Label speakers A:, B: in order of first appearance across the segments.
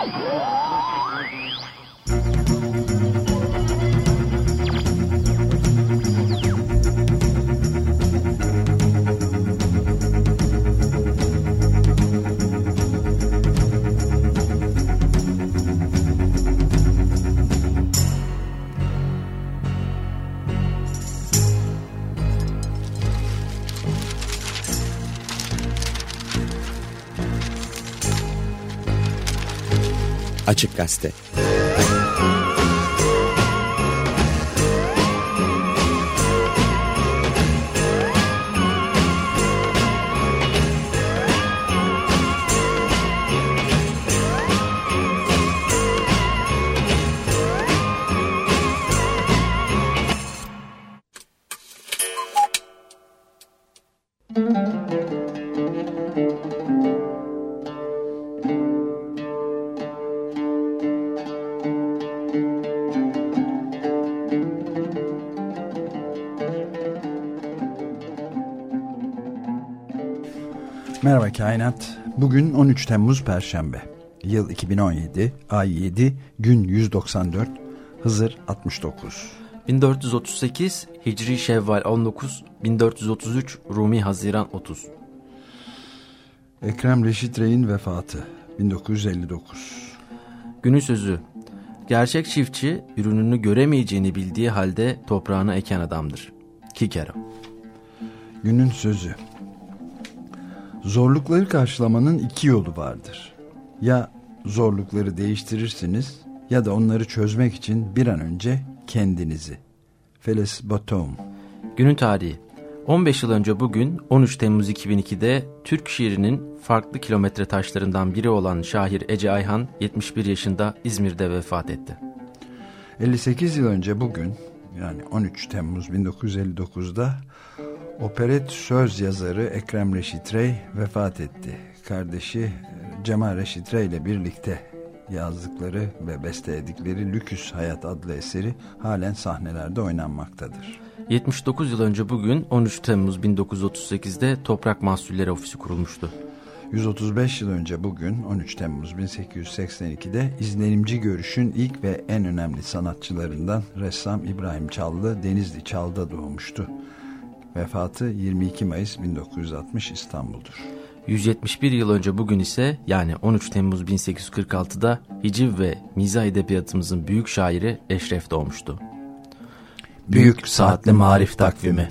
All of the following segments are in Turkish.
A: Oh! Açık Gazete
B: Merhaba Kainat. Bugün 13 Temmuz Perşembe. Yıl 2017, ay 7, gün 194, Hızır 69.
C: 1438 Hicri Şevval 19, 1433 Rumi Haziran 30.
B: Ekrem Reşit Rey'in vefatı 1959.
C: Günün sözü Gerçek çiftçi ürününü göremeyeceğini bildiği halde toprağını eken adamdır. Kikero.
B: Günün sözü Zorlukları karşılamanın iki yolu vardır. Ya zorlukları değiştirirsiniz ya da onları çözmek için bir an önce kendinizi. Felis Bottom
C: Günün tarihi 15 yıl önce bugün 13 Temmuz 2002'de Türk şiirinin farklı kilometre taşlarından biri olan şair Ece Ayhan 71 yaşında İzmir'de vefat etti.
B: 58 yıl önce bugün yani 13 Temmuz 1959'da operet söz yazarı Ekrem Reşit Rey vefat etti. Kardeşi e, Cemal Reşit Rey ile birlikte yazdıkları ve besteledikleri Lüküs Hayat adlı eseri halen sahnelerde oynanmaktadır.
C: 79 yıl önce bugün 13 Temmuz 1938'de Toprak Mahsulleri Ofisi kurulmuştu.
B: 135 yıl önce bugün 13 Temmuz 1882'de izlenimci görüşün ilk ve en önemli sanatçılarından ressam İbrahim Çallı Denizli Çal'da doğmuştu. Vefatı 22 Mayıs 1960 İstanbul'dur.
C: 171 yıl önce bugün ise yani 13 Temmuz 1846'da hiciv ve mizah edebiyatımızın büyük şairi Eşref doğmuştu. Büyük Saatli Marif Takvimi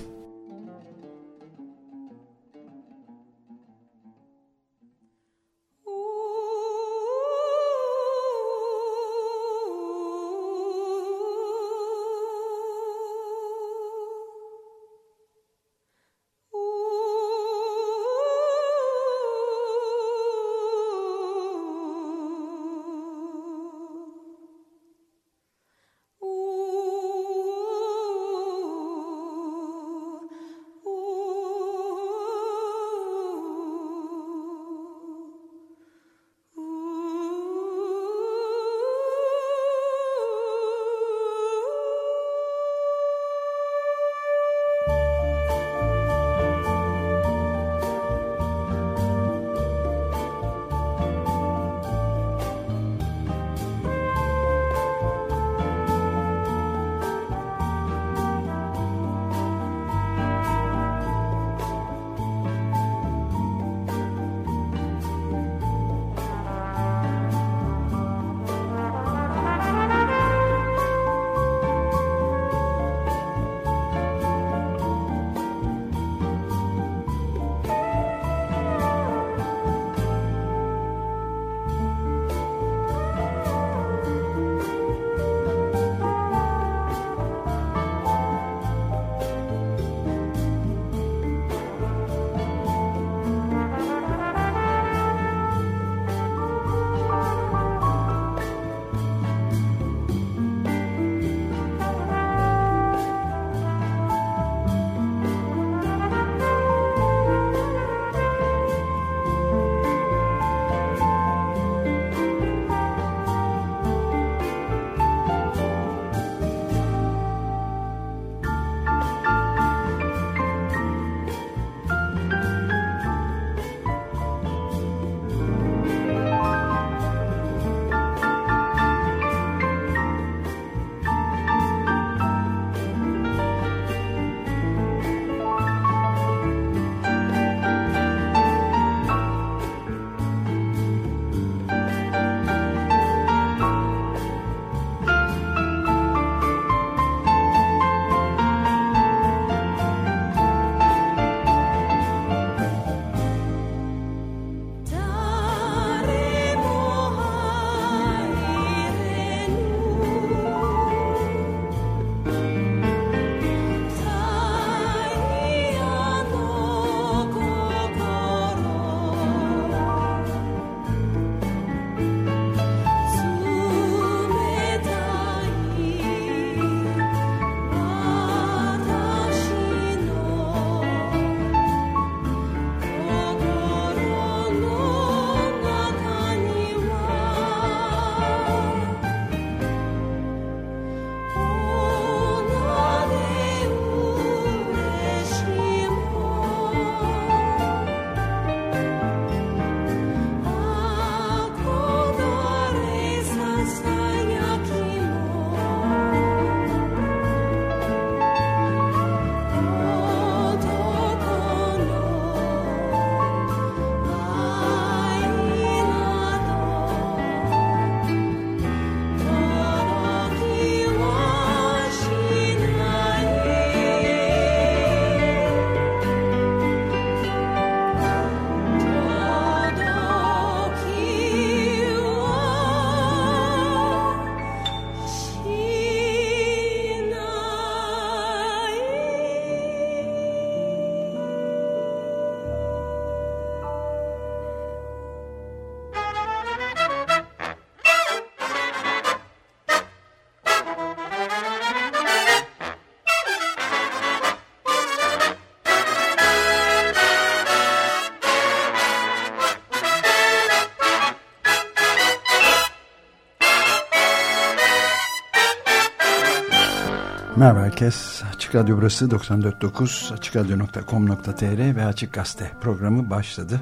B: Merhaba herkes. Açık Radyo burası 94.9 AçıkRadyo.com.tr ve Açık Gazete programı başladı.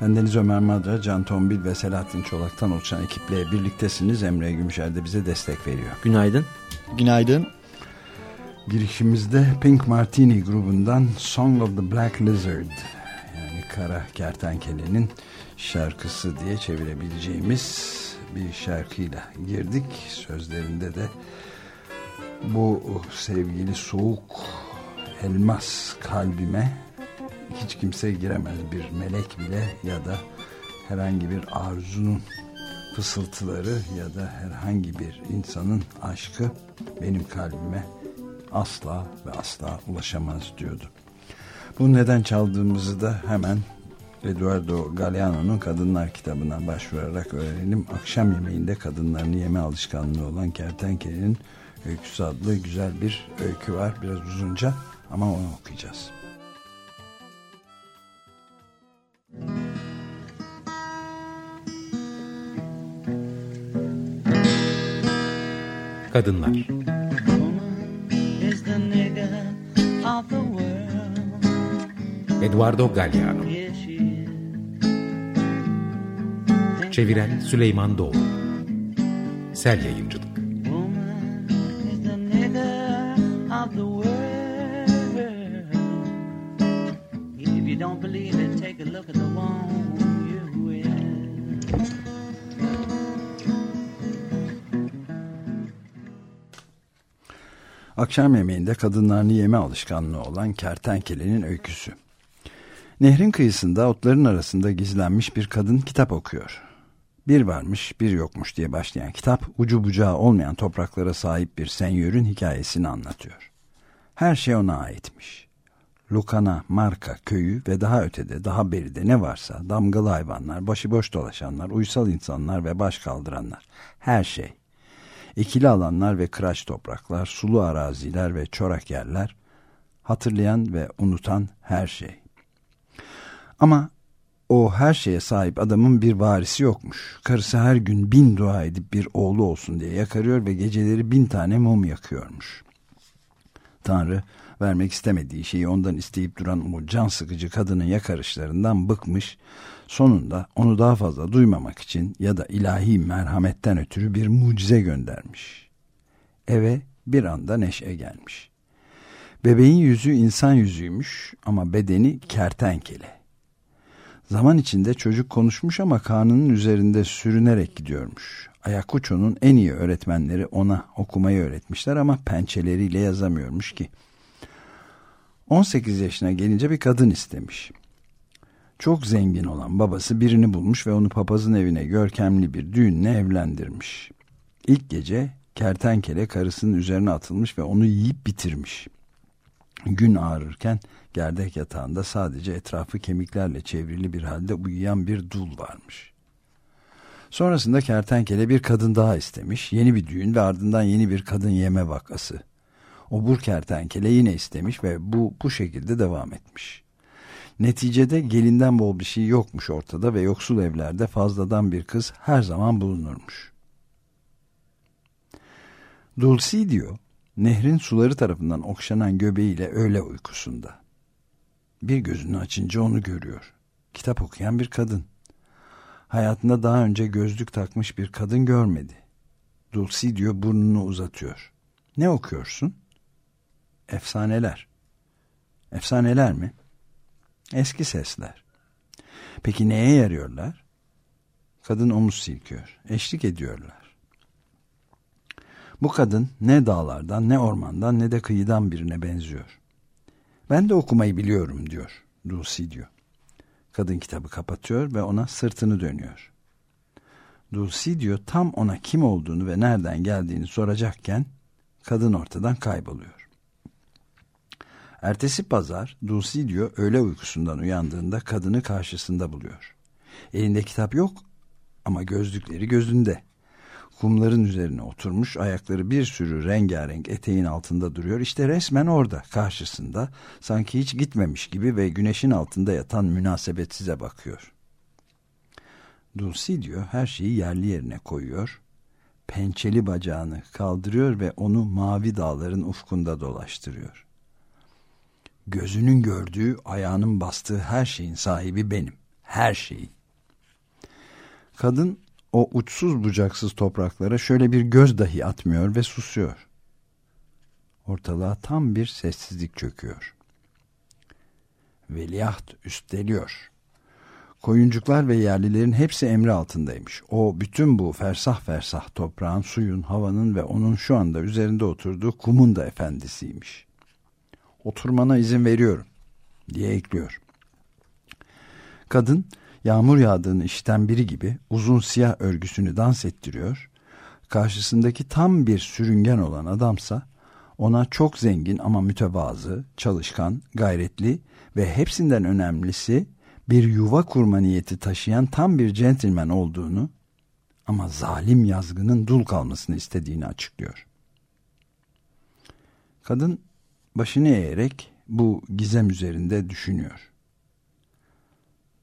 B: Ben Deniz Ömer Madra, Can Tombil ve Selahattin Çolak'tan oluşan ekiple birliktesiniz. Emre Gümüşer de bize destek veriyor.
C: Günaydın.
D: Günaydın.
B: Girişimizde Pink Martini grubundan Song of the Black Lizard yani Kara Kertenkele'nin şarkısı diye çevirebileceğimiz bir şarkıyla girdik. Sözlerinde de bu sevgili soğuk elmas kalbime hiç kimse giremez bir melek bile ya da herhangi bir arzunun fısıltıları ya da herhangi bir insanın aşkı benim kalbime asla ve asla ulaşamaz diyordu. Bu neden çaldığımızı da hemen Eduardo Galeano'nun Kadınlar kitabına başvurarak öğrenelim. Akşam yemeğinde kadınların yeme alışkanlığı olan kertenkelenin öyküsü adlı güzel bir öykü var. Biraz uzunca ama onu okuyacağız.
E: Kadınlar Eduardo Galliano Çeviren Süleyman Doğru Sel Yayıncılık
B: Akşam yemeğinde kadınlarını yeme alışkanlığı olan kertenkelenin öyküsü. Nehrin kıyısında otların arasında gizlenmiş bir kadın kitap okuyor. Bir varmış bir yokmuş diye başlayan kitap ucu bucağı olmayan topraklara sahip bir senyörün hikayesini anlatıyor. Her şey ona aitmiş. Lukana, Marka köyü ve daha ötede daha beride ne varsa damgalı hayvanlar, başıboş dolaşanlar, uysal insanlar ve baş kaldıranlar. Her şey. İkili alanlar ve kıraç topraklar, sulu araziler ve çorak yerler, hatırlayan ve unutan her şey. Ama o her şeye sahip adamın bir varisi yokmuş. Karısı her gün bin dua edip bir oğlu olsun diye yakarıyor ve geceleri bin tane mum yakıyormuş. Tanrı vermek istemediği şeyi ondan isteyip duran o can sıkıcı kadının yakarışlarından bıkmış. Sonunda onu daha fazla duymamak için ya da ilahi merhametten ötürü bir mucize göndermiş. Eve bir anda neşe gelmiş. Bebeğin yüzü insan yüzüymüş ama bedeni kertenkele. Zaman içinde çocuk konuşmuş ama karnının üzerinde sürünerek gidiyormuş. Ayakucho'nun en iyi öğretmenleri ona okumayı öğretmişler ama pençeleriyle yazamıyormuş ki. 18 yaşına gelince bir kadın istemiş. Çok zengin olan babası birini bulmuş ve onu papazın evine görkemli bir düğünle evlendirmiş. İlk gece kertenkele karısının üzerine atılmış ve onu yiyip bitirmiş. Gün ağrırken gerdek yatağında sadece etrafı kemiklerle çevrili bir halde uyuyan bir dul varmış. Sonrasında kertenkele bir kadın daha istemiş, yeni bir düğün ve ardından yeni bir kadın yeme vakası. Obur kertenkele yine istemiş ve bu bu şekilde devam etmiş. Neticede gelinden bol bir şey yokmuş ortada ve yoksul evlerde fazladan bir kız her zaman bulunurmuş. Dulcidio, nehrin suları tarafından okşanan göbeğiyle öğle uykusunda. Bir gözünü açınca onu görüyor. Kitap okuyan bir kadın. Hayatında daha önce gözlük takmış bir kadın görmedi. Dulcidio burnunu uzatıyor. Ne okuyorsun? Efsaneler. Efsaneler mi? Eski sesler. Peki neye yarıyorlar? Kadın omuz silkiyor. Eşlik ediyorlar. Bu kadın ne dağlardan ne ormandan ne de kıyıdan birine benziyor. Ben de okumayı biliyorum diyor Dulcidio. Kadın kitabı kapatıyor ve ona sırtını dönüyor. Dulcidio tam ona kim olduğunu ve nereden geldiğini soracakken kadın ortadan kayboluyor. Ertesi pazar Dulcidio öğle uykusundan uyandığında kadını karşısında buluyor. Elinde kitap yok ama gözlükleri gözünde. Kumların üzerine oturmuş ayakları bir sürü rengarenk eteğin altında duruyor. İşte resmen orada karşısında sanki hiç gitmemiş gibi ve güneşin altında yatan münasebetsize bakıyor. Dulcidio her şeyi yerli yerine koyuyor pençeli bacağını kaldırıyor ve onu mavi dağların ufkunda dolaştırıyor. Gözünün gördüğü, ayağının bastığı her şeyin sahibi benim. Her şeyin. Kadın o uçsuz bucaksız topraklara şöyle bir göz dahi atmıyor ve susuyor. Ortalığa tam bir sessizlik çöküyor. Veliaht üsteliyor. Koyuncuklar ve yerlilerin hepsi emri altındaymış. O bütün bu fersah fersah toprağın, suyun, havanın ve onun şu anda üzerinde oturduğu kumun da efendisiymiş. Oturmana izin veriyorum diye ekliyor. Kadın yağmur yağdığını işiten biri gibi uzun siyah örgüsünü dans ettiriyor. Karşısındaki tam bir sürüngen olan adamsa ona çok zengin ama mütevazı, çalışkan, gayretli ve hepsinden önemlisi bir yuva kurma niyeti taşıyan tam bir centilmen olduğunu ama zalim yazgının dul kalmasını istediğini açıklıyor. Kadın başını eğerek bu gizem üzerinde düşünüyor.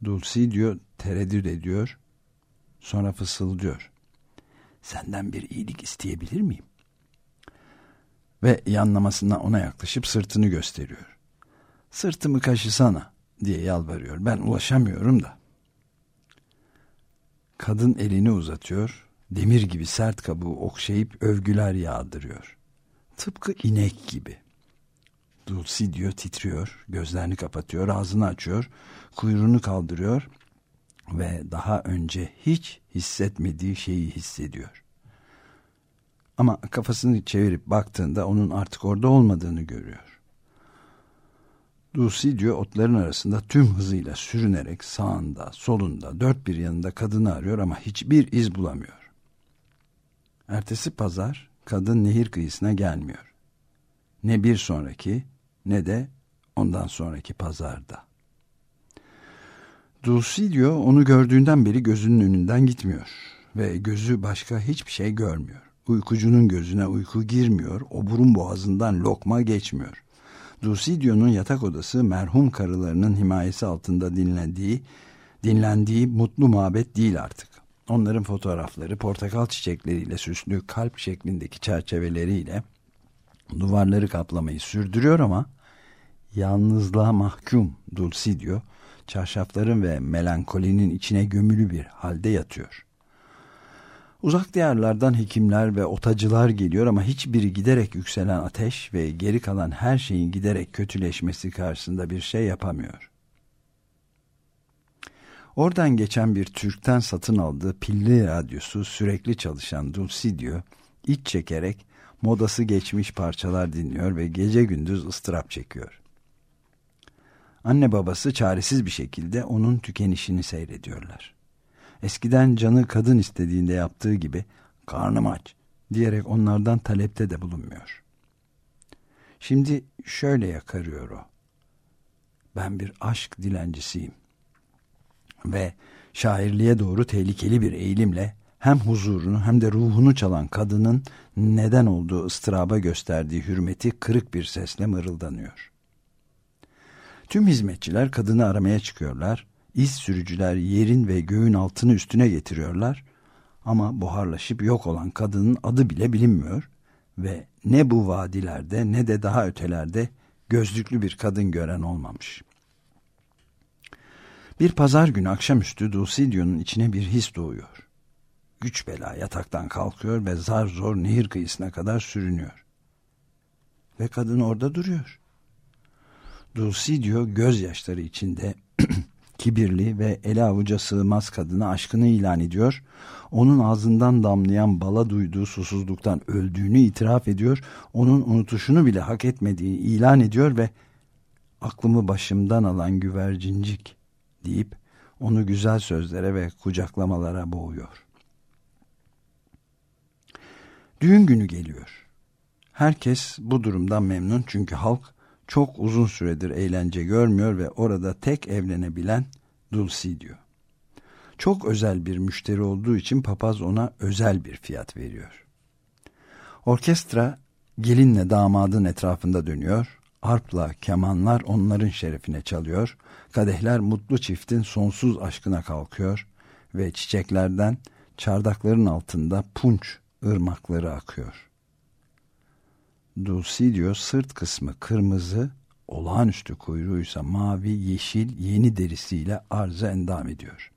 B: Dulcidio tereddüt ediyor. Sonra fısıldıyor. Senden bir iyilik isteyebilir miyim? Ve yanlamasına ona yaklaşıp sırtını gösteriyor. Sırtımı kaşısana diye yalvarıyor. Ben ulaşamıyorum da. Kadın elini uzatıyor. Demir gibi sert kabuğu okşayıp övgüler yağdırıyor. Tıpkı inek gibi. Dulcidio titriyor, gözlerini kapatıyor, ağzını açıyor, kuyruğunu kaldırıyor ve daha önce hiç hissetmediği şeyi hissediyor. Ama kafasını çevirip baktığında onun artık orada olmadığını görüyor. Dulcidio otların arasında tüm hızıyla sürünerek sağında, solunda, dört bir yanında kadını arıyor ama hiçbir iz bulamıyor. Ertesi pazar kadın nehir kıyısına gelmiyor. Ne bir sonraki ne de ondan sonraki pazarda. Dulcidio onu gördüğünden beri gözünün önünden gitmiyor ve gözü başka hiçbir şey görmüyor. Uykucunun gözüne uyku girmiyor, o burun boğazından lokma geçmiyor. Dulcidio'nun yatak odası merhum karılarının himayesi altında dinlendiği, dinlendiği mutlu mabet değil artık. Onların fotoğrafları portakal çiçekleriyle süslü kalp şeklindeki çerçeveleriyle duvarları kaplamayı sürdürüyor ama yalnızlığa mahkum Dulcidio çarşafların ve melankolinin içine gömülü bir halde yatıyor. Uzak diyarlardan hekimler ve otacılar geliyor ama hiçbiri giderek yükselen ateş ve geri kalan her şeyin giderek kötüleşmesi karşısında bir şey yapamıyor. Oradan geçen bir Türk'ten satın aldığı pilli radyosu sürekli çalışan Dulcidio iç çekerek modası geçmiş parçalar dinliyor ve gece gündüz ıstırap çekiyor. Anne babası çaresiz bir şekilde onun tükenişini seyrediyorlar. Eskiden canı kadın istediğinde yaptığı gibi karnım aç diyerek onlardan talepte de bulunmuyor. Şimdi şöyle yakarıyor o. Ben bir aşk dilencisiyim. Ve şairliğe doğru tehlikeli bir eğilimle hem huzurunu hem de ruhunu çalan kadının neden olduğu ıstıraba gösterdiği hürmeti kırık bir sesle mırıldanıyor. Tüm hizmetçiler kadını aramaya çıkıyorlar. İz sürücüler yerin ve göğün altını üstüne getiriyorlar. Ama buharlaşıp yok olan kadının adı bile bilinmiyor. Ve ne bu vadilerde ne de daha ötelerde gözlüklü bir kadın gören olmamış. Bir pazar günü akşamüstü Dulcidio'nun içine bir his doğuyor. Güç bela yataktan kalkıyor ve zar zor nehir kıyısına kadar sürünüyor. Ve kadın orada duruyor. Dulcidio gözyaşları içinde kibirli ve ele avuca sığmaz kadına aşkını ilan ediyor. Onun ağzından damlayan bala duyduğu susuzluktan öldüğünü itiraf ediyor. Onun unutuşunu bile hak etmediğini ilan ediyor ve aklımı başımdan alan güvercincik deyip onu güzel sözlere ve kucaklamalara boğuyor. Düğün günü geliyor. Herkes bu durumdan memnun çünkü halk çok uzun süredir eğlence görmüyor ve orada tek evlenebilen Dulcidio. Çok özel bir müşteri olduğu için papaz ona özel bir fiyat veriyor. Orkestra gelinle damadın etrafında dönüyor. Arpla kemanlar onların şerefine çalıyor. Kadehler mutlu çiftin sonsuz aşkına kalkıyor ve çiçeklerden çardakların altında punç ırmakları akıyor. Dulcidio sırt kısmı kırmızı, olağanüstü kuyruğuysa mavi, yeşil, yeni derisiyle arıza endam ediyor.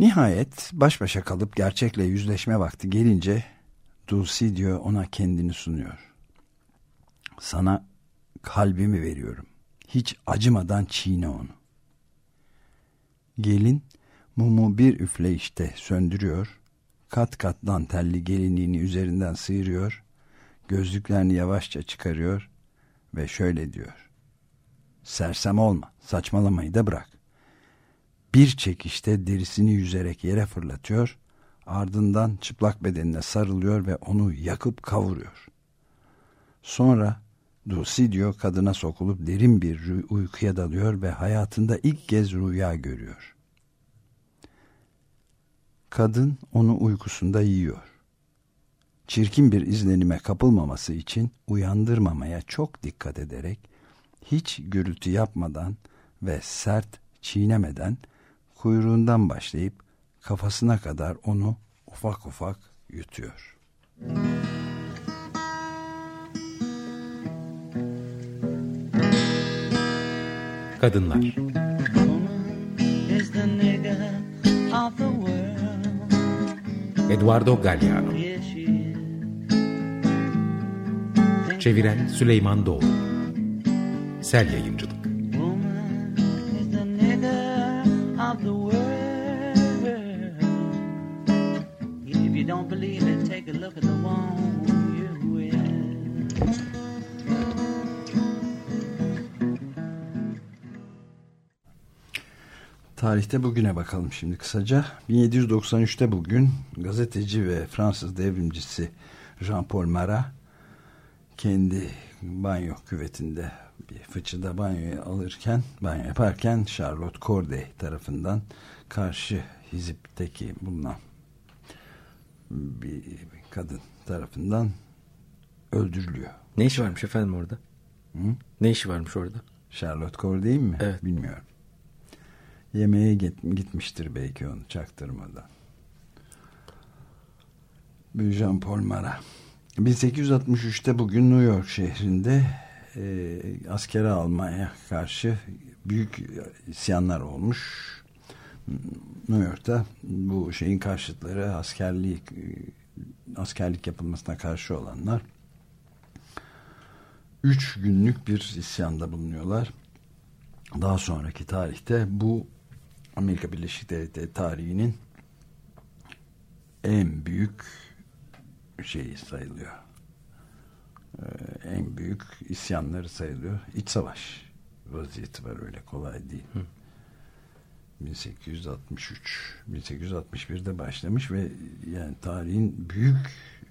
B: Nihayet baş başa kalıp gerçekle yüzleşme vakti gelince Dulcidio ona kendini sunuyor. Sana kalbimi veriyorum. Hiç acımadan çiğne onu. Gelin mumu bir üfleyişte söndürüyor, kat kat dantelli gelinliğini üzerinden sıyırıyor, gözlüklerini yavaşça çıkarıyor ve şöyle diyor. Sersem olma, saçmalamayı da bırak. Bir çekişte derisini yüzerek yere fırlatıyor, ardından çıplak bedenine sarılıyor ve onu yakıp kavuruyor. Sonra Dulcidio kadına sokulup derin bir uykuya dalıyor ve hayatında ilk kez rüya görüyor. Kadın onu uykusunda yiyor. Çirkin bir izlenime kapılmaması için uyandırmamaya çok dikkat ederek hiç gürültü yapmadan ve sert çiğnemeden kuyruğundan başlayıp kafasına kadar onu ufak ufak yutuyor.
E: Kadınlar Eduardo Galliano Çeviren Süleyman Doğru. Sel Yayıncılık. Don't believe it, take a look at the one Tarihte bugüne bakalım şimdi kısaca. 1793'te bugün gazeteci ve Fransız devrimcisi Jean-Paul Marat kendi banyo küvetinde bir fıçıda banyoyu alırken, banyo yaparken Charlotte Corday tarafından karşı hizipteki bulunan bir kadın tarafından öldürülüyor.
C: Ne işi varmış efendim orada?
B: Hı?
C: Ne işi varmış orada?
B: Charlotte değil mi?
C: Evet.
B: Bilmiyorum. Yemeğe git, gitmiştir belki onu çaktırmadan. Jean Paul Marat. 1863'te bugün New York şehrinde e, askere almaya karşı büyük isyanlar olmuş New York'ta bu şeyin karşıtları askerlik askerlik yapılmasına karşı olanlar üç günlük bir isyanda bulunuyorlar. Daha sonraki tarihte bu Amerika Birleşik Devletleri tarihinin en büyük şeyi sayılıyor. Ee, en büyük isyanları sayılıyor. İç savaş vaziyeti var öyle kolay değil. Hı. 1863 1861'de başlamış ve yani tarihin büyük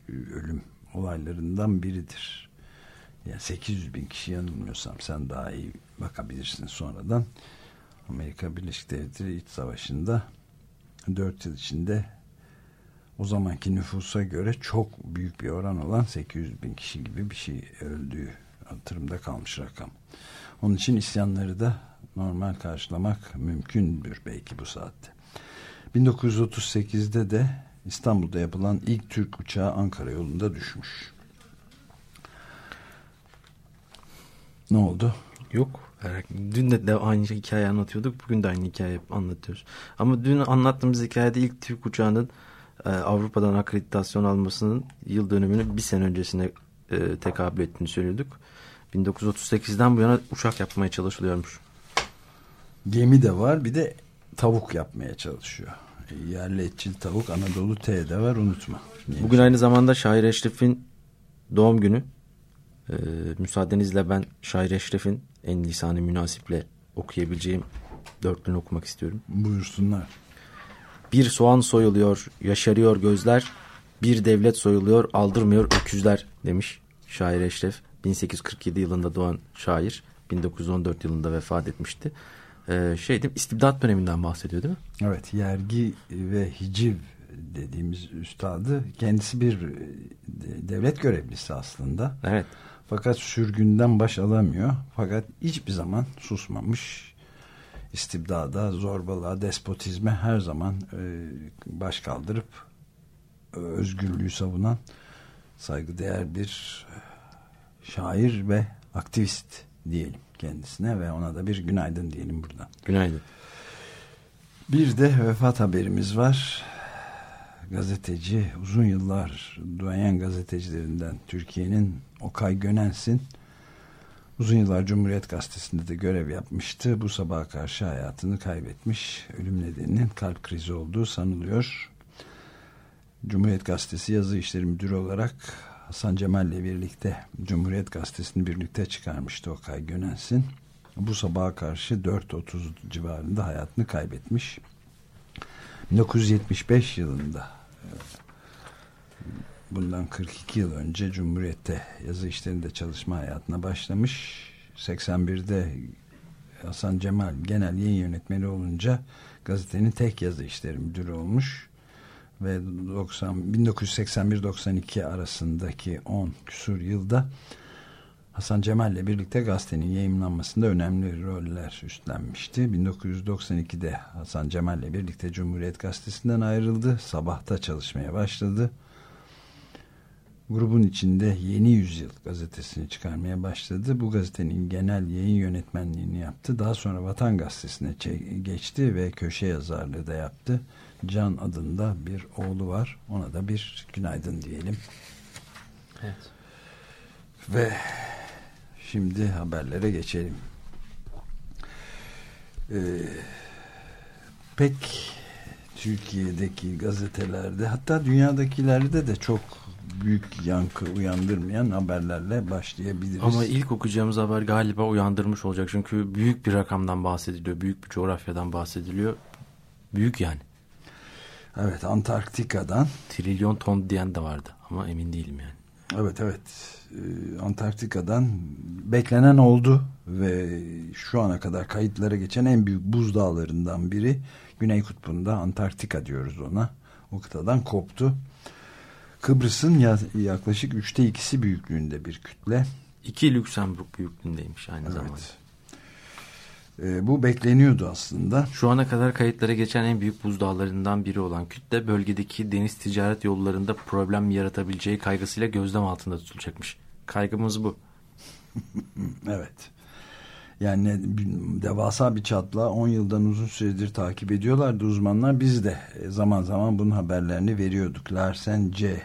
B: ölüm olaylarından biridir. Yani 800 bin kişi yanılmıyorsam sen daha iyi bakabilirsin sonradan. Amerika Birleşik Devletleri İç Savaşı'nda 4 yıl içinde o zamanki nüfusa göre çok büyük bir oran olan 800 bin kişi gibi bir şey öldüğü hatırımda kalmış rakam. Onun için isyanları da normal karşılamak mümkündür belki bu saatte. 1938'de de İstanbul'da yapılan ilk Türk uçağı Ankara yolunda düşmüş. Ne oldu?
C: Yok. Dün de, de aynı hikaye anlatıyorduk. Bugün de aynı hikaye anlatıyoruz. Ama dün anlattığımız hikayede ilk Türk uçağının e, Avrupa'dan akreditasyon almasının yıl dönümünü bir sene öncesine e, tekabül ettiğini söylüyorduk. 1938'den bu yana uçak yapmaya çalışılıyormuş.
B: Gemi de var bir de tavuk yapmaya çalışıyor. Yerli etçil tavuk Anadolu T'de var unutma.
C: Neymiş? Bugün aynı zamanda Şair Eşref'in doğum günü. Ee, müsaadenizle ben Şair Eşref'in en lisanı münasiple okuyabileceğim dörtlüğünü okumak istiyorum.
B: Buyursunlar.
C: Bir soğan soyuluyor, yaşarıyor gözler. Bir devlet soyuluyor, aldırmıyor öküzler demiş Şair Eşref. 1847 yılında doğan şair 1914 yılında vefat etmişti. Ee, şey değil mi? İstibdat döneminden bahsediyor değil mi?
B: Evet. Yergi ve hiciv dediğimiz üstadı kendisi bir e, devlet görevlisi aslında.
C: Evet.
B: Fakat sürgünden baş alamıyor. Fakat hiçbir zaman susmamış. istibdada, zorbalığa, despotizme her zaman e, baş kaldırıp özgürlüğü savunan saygıdeğer bir şair ve aktivist diyelim kendisine ve ona da bir günaydın diyelim buradan.
C: Günaydın.
B: Bir de vefat haberimiz var. Gazeteci uzun yıllar duayen gazetecilerinden Türkiye'nin Okay Gönensin uzun yıllar Cumhuriyet Gazetesi'nde de görev yapmıştı. Bu sabaha karşı hayatını kaybetmiş. Ölüm nedeninin kalp krizi olduğu sanılıyor. Cumhuriyet Gazetesi yazı işleri müdürü olarak Hasan Cemal ile birlikte Cumhuriyet Gazetesi'ni birlikte çıkarmıştı Okay Gönensin. Bu sabaha karşı 4.30 civarında hayatını kaybetmiş. 1975 yılında bundan 42 yıl önce Cumhuriyet'te yazı işlerinde çalışma hayatına başlamış. 81'de Hasan Cemal genel yayın yönetmeni olunca gazetenin tek yazı işleri müdürü olmuş ve 90 1981-92 arasındaki 10 küsur yılda Hasan Cemal ile birlikte gazetenin yayınlanmasında önemli roller üstlenmişti. 1992'de Hasan Cemal ile birlikte Cumhuriyet Gazetesi'nden ayrıldı. Sabahta çalışmaya başladı. Grubun içinde Yeni Yüzyıl gazetesini çıkarmaya başladı. Bu gazetenin genel yayın yönetmenliğini yaptı. Daha sonra Vatan Gazetesi'ne geçti ve köşe yazarlığı da yaptı. Can adında bir oğlu var. Ona da bir günaydın diyelim.
C: Evet.
B: Ve şimdi haberlere geçelim. Ee, pek Türkiye'deki gazetelerde hatta dünyadakilerde de çok büyük yankı uyandırmayan haberlerle başlayabiliriz.
C: Ama ilk okuyacağımız haber galiba uyandırmış olacak. Çünkü büyük bir rakamdan bahsediliyor. Büyük bir coğrafyadan bahsediliyor. Büyük yani.
B: Evet Antarktika'dan.
C: Trilyon ton diyen de vardı ama emin değilim yani.
B: Evet evet ee, Antarktika'dan beklenen oldu ve şu ana kadar kayıtlara geçen en büyük buz dağlarından biri Güney Kutbu'nda Antarktika diyoruz ona. O kıtadan koptu. Kıbrıs'ın yaklaşık üçte ikisi büyüklüğünde bir kütle.
C: İki Lüksemburg büyüklüğündeymiş aynı evet. zamanda.
B: E, bu bekleniyordu aslında.
C: Şu ana kadar kayıtlara geçen en büyük buzdağlarından biri olan kütle bölgedeki deniz ticaret yollarında problem yaratabileceği kaygısıyla gözlem altında tutulacakmış. Kaygımız bu.
B: evet. Yani devasa bir çatla 10 yıldan uzun süredir takip ediyorlardı uzmanlar. Biz de e, zaman zaman bunun haberlerini veriyorduk. Larsen C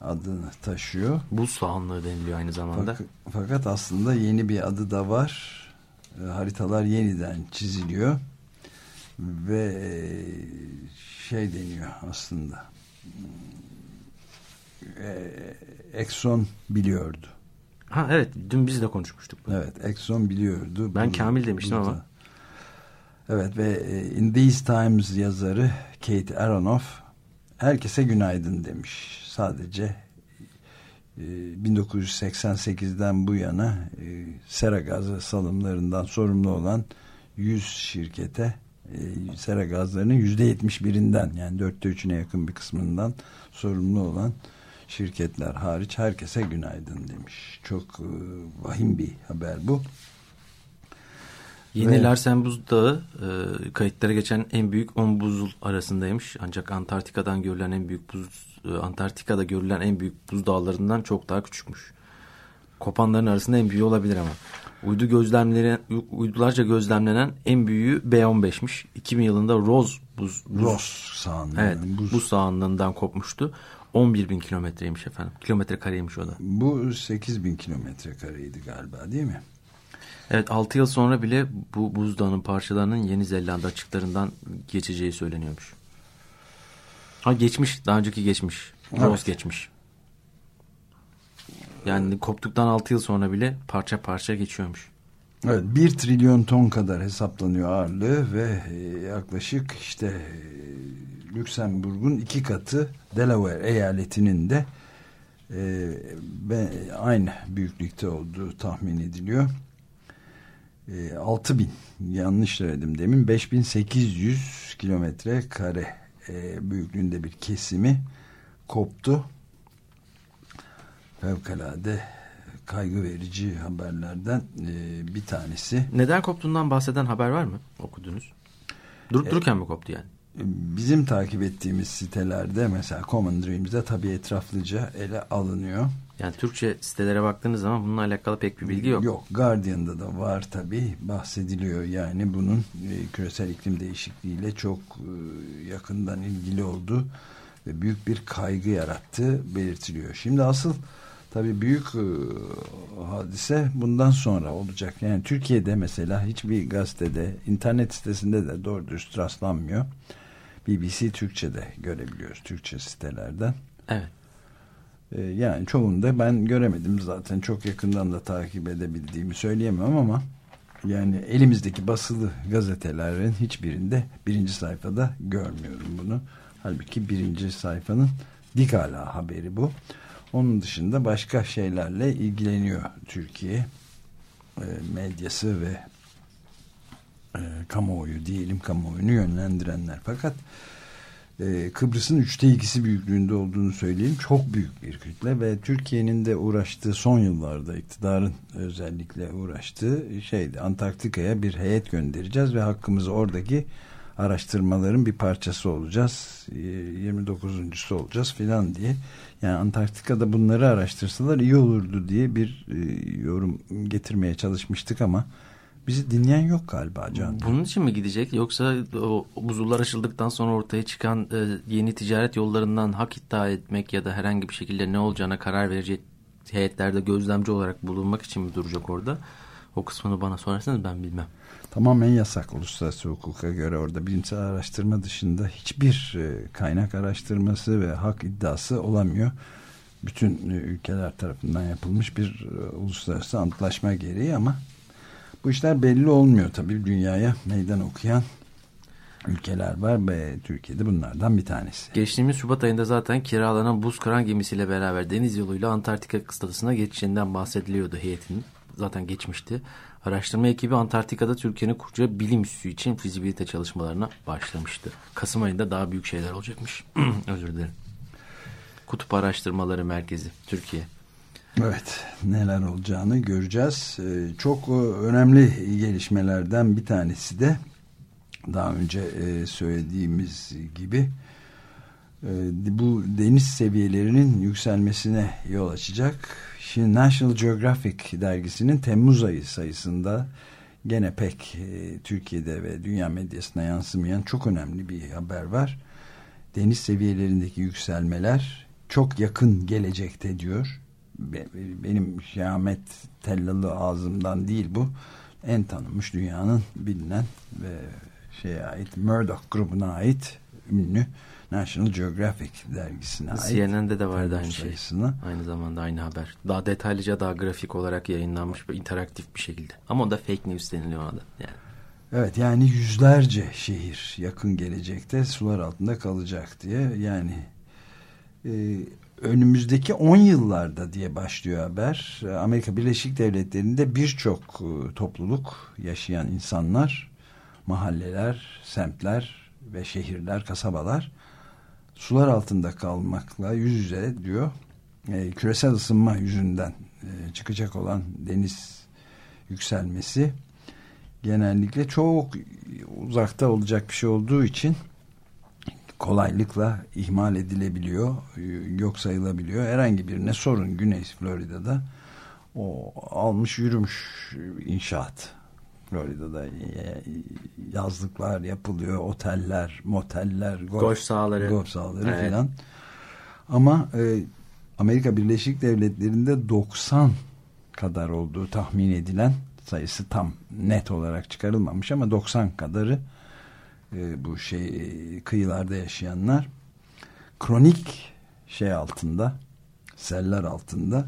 B: adını taşıyor.
C: Buz sahanlığı deniliyor aynı zamanda.
B: Fakat, fakat aslında yeni bir adı da var. E, haritalar yeniden çiziliyor. Ve e, şey deniyor aslında. E, Exxon biliyordu
C: Ha evet dün biz de konuşmuştuk.
B: Bunu. Evet Exxon biliyordu.
C: Ben bunu, Kamil demiştim bunu ama.
B: Evet ve e, In These Times yazarı Kate Aronoff herkese günaydın demiş. Sadece 1988'den e, bu yana e, sera gazı salımlarından sorumlu olan 100 şirkete sera gazlarının %71'inden yani dörtte üçüne yakın bir kısmından sorumlu olan şirketler hariç herkese günaydın demiş. Çok e, vahim bir haber bu.
C: Yeni Ve, Larsen Buz Dağı e, kayıtlara geçen en büyük 10 buzul arasındaymış. Ancak Antarktika'dan görülen en büyük buz e, Antarktika'da görülen en büyük buz dağlarından çok daha küçükmüş. Kopanların arasında en büyüğü olabilir ama. Uydu gözlemleri uydularca gözlemlenen en büyüğü B15'miş. 2000 yılında Rose buz,
B: buz Rose sahanlığı.
C: Evet, buz. buz sahanlığından kopmuştu. 11 bin kilometreymiş efendim. Kilometre kareymiş o da.
B: Bu 8 bin kilometre kareydi galiba değil mi?
C: Evet 6 yıl sonra bile bu buzdağının parçalarının Yeni Zelanda açıklarından geçeceği söyleniyormuş. Ha geçmiş. Daha önceki geçmiş. Evet. Rose geçmiş. Yani koptuktan 6 yıl sonra bile parça parça geçiyormuş.
B: Evet 1 trilyon ton kadar hesaplanıyor ağırlığı ve e, yaklaşık işte Lüksemburg'un iki katı Delaware eyaletinin de e, aynı büyüklükte olduğu tahmin ediliyor. E, 6 bin yanlış söyledim demin 5800 kilometre kare e, büyüklüğünde bir kesimi koptu. Fevkalade kaygı verici haberlerden e, bir tanesi.
C: Neden koptuğundan bahseden haber var mı okudunuz? Durup e, dururken mi koptu yani?
B: Bizim takip ettiğimiz sitelerde mesela Common Dreams'de tabii etraflıca ele alınıyor.
C: Yani Türkçe sitelere baktığınız zaman bununla alakalı pek bir bilgi yok.
B: Yok Guardian'da da var tabii bahsediliyor yani bunun e, küresel iklim değişikliğiyle çok e, yakından ilgili olduğu ve büyük bir kaygı yarattığı belirtiliyor. Şimdi asıl tabii büyük e, hadise bundan sonra olacak. Yani Türkiye'de mesela hiçbir gazetede, internet sitesinde de doğru dürüst rastlanmıyor. BBC Türkçe'de görebiliyoruz Türkçe sitelerden.
C: Evet.
B: Ee, yani çoğunda ben göremedim zaten çok yakından da takip edebildiğimi söyleyemem ama yani elimizdeki basılı gazetelerin hiçbirinde birinci sayfada görmüyorum bunu. Halbuki birinci sayfanın dik hala haberi bu. Onun dışında başka şeylerle ilgileniyor Türkiye e, medyası ve e, kamuoyu diyelim kamuoyunu yönlendirenler. Fakat e, Kıbrıs'ın üçte ikisi büyüklüğünde olduğunu söyleyeyim. Çok büyük bir kütle ve Türkiye'nin de uğraştığı son yıllarda iktidarın özellikle uğraştığı şeydi. Antarktika'ya bir heyet göndereceğiz ve hakkımızı oradaki araştırmaların bir parçası olacağız. 29.sü olacağız filan diye. Yani Antarktika'da bunları araştırsalar iyi olurdu diye bir e, yorum getirmeye çalışmıştık ama Bizi dinleyen yok galiba Can.
C: Bunun için mi gidecek yoksa o buzullar aşıldıktan sonra ortaya çıkan e, yeni ticaret yollarından hak iddia etmek ya da herhangi bir şekilde ne olacağına karar verecek heyetlerde gözlemci olarak bulunmak için mi duracak orada? O kısmını bana sorarsanız ben bilmem.
B: Tamamen yasak uluslararası hukuka göre orada bilimsel araştırma dışında hiçbir e, kaynak araştırması ve hak iddiası olamıyor. Bütün e, ülkeler tarafından yapılmış bir e, uluslararası antlaşma gereği ama bu işler belli olmuyor tabii dünyaya meydan okuyan ülkeler var ve Türkiye'de bunlardan bir tanesi.
C: Geçtiğimiz Şubat ayında zaten kiralanan buz kıran gemisiyle beraber deniz yoluyla Antarktika kıtasına geçişinden bahsediliyordu heyetin. Zaten geçmişti. Araştırma ekibi Antarktika'da Türkiye'nin kuracağı bilim üssü için fizibilite çalışmalarına başlamıştı. Kasım ayında daha büyük şeyler olacakmış. Özür dilerim. Kutup Araştırmaları Merkezi Türkiye.
B: Evet neler olacağını göreceğiz. Ee, çok e, önemli gelişmelerden bir tanesi de daha önce e, söylediğimiz gibi e, bu deniz seviyelerinin yükselmesine yol açacak. Şimdi National Geographic dergisinin Temmuz ayı sayısında gene pek Türkiye'de ve dünya medyasına yansımayan çok önemli bir haber var. Deniz seviyelerindeki yükselmeler çok yakın gelecekte diyor benim Şamet Tellalı ağzımdan değil bu. En tanınmış dünyanın bilinen ve şeye ait Murdoch grubuna ait ünlü National Geographic dergisine ait.
C: CNN'de de vardı aynı sayısını. şey. Aynı zamanda aynı haber. Daha detaylıca daha grafik olarak yayınlanmış ve interaktif bir şekilde. Ama o da fake news deniliyor ona da. Yani.
B: Evet yani yüzlerce şehir yakın gelecekte sular altında kalacak diye yani e, önümüzdeki 10 yıllarda diye başlıyor haber. Amerika Birleşik Devletleri'nde birçok e, topluluk yaşayan insanlar, mahalleler, semtler ve şehirler, kasabalar sular altında kalmakla yüz yüze diyor. E, küresel ısınma yüzünden e, çıkacak olan deniz yükselmesi genellikle çok uzakta olacak bir şey olduğu için kolaylıkla ihmal edilebiliyor, yok sayılabiliyor. Herhangi birine sorun Güney Florida'da o almış yürümüş inşaat. Florida'da yazlıklar yapılıyor, oteller, moteller,
C: golf, golf sahaları,
B: golf sahaları evet. filan. Ama e, Amerika Birleşik Devletleri'nde 90 kadar olduğu tahmin edilen sayısı tam net olarak çıkarılmamış ama 90 kadarı e, bu şey kıyılarda yaşayanlar kronik şey altında seller altında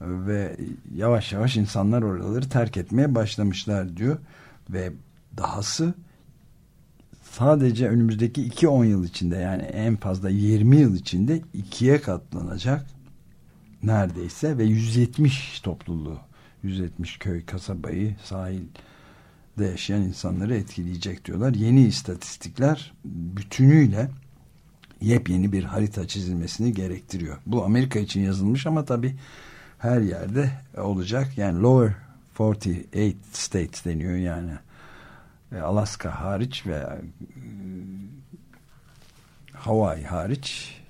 B: ve yavaş yavaş insanlar oraları terk etmeye başlamışlar diyor. Ve dahası sadece önümüzdeki iki on yıl içinde yani en fazla 20 yıl içinde ikiye katlanacak neredeyse ve 170 topluluğu 170 köy kasabayı sahil de yaşayan insanları etkileyecek diyorlar. Yeni istatistikler bütünüyle yepyeni bir harita çizilmesini gerektiriyor. Bu Amerika için yazılmış ama tabi her yerde olacak. Yani lower 48 states deniyor yani. E, Alaska hariç ve e, Hawaii hariç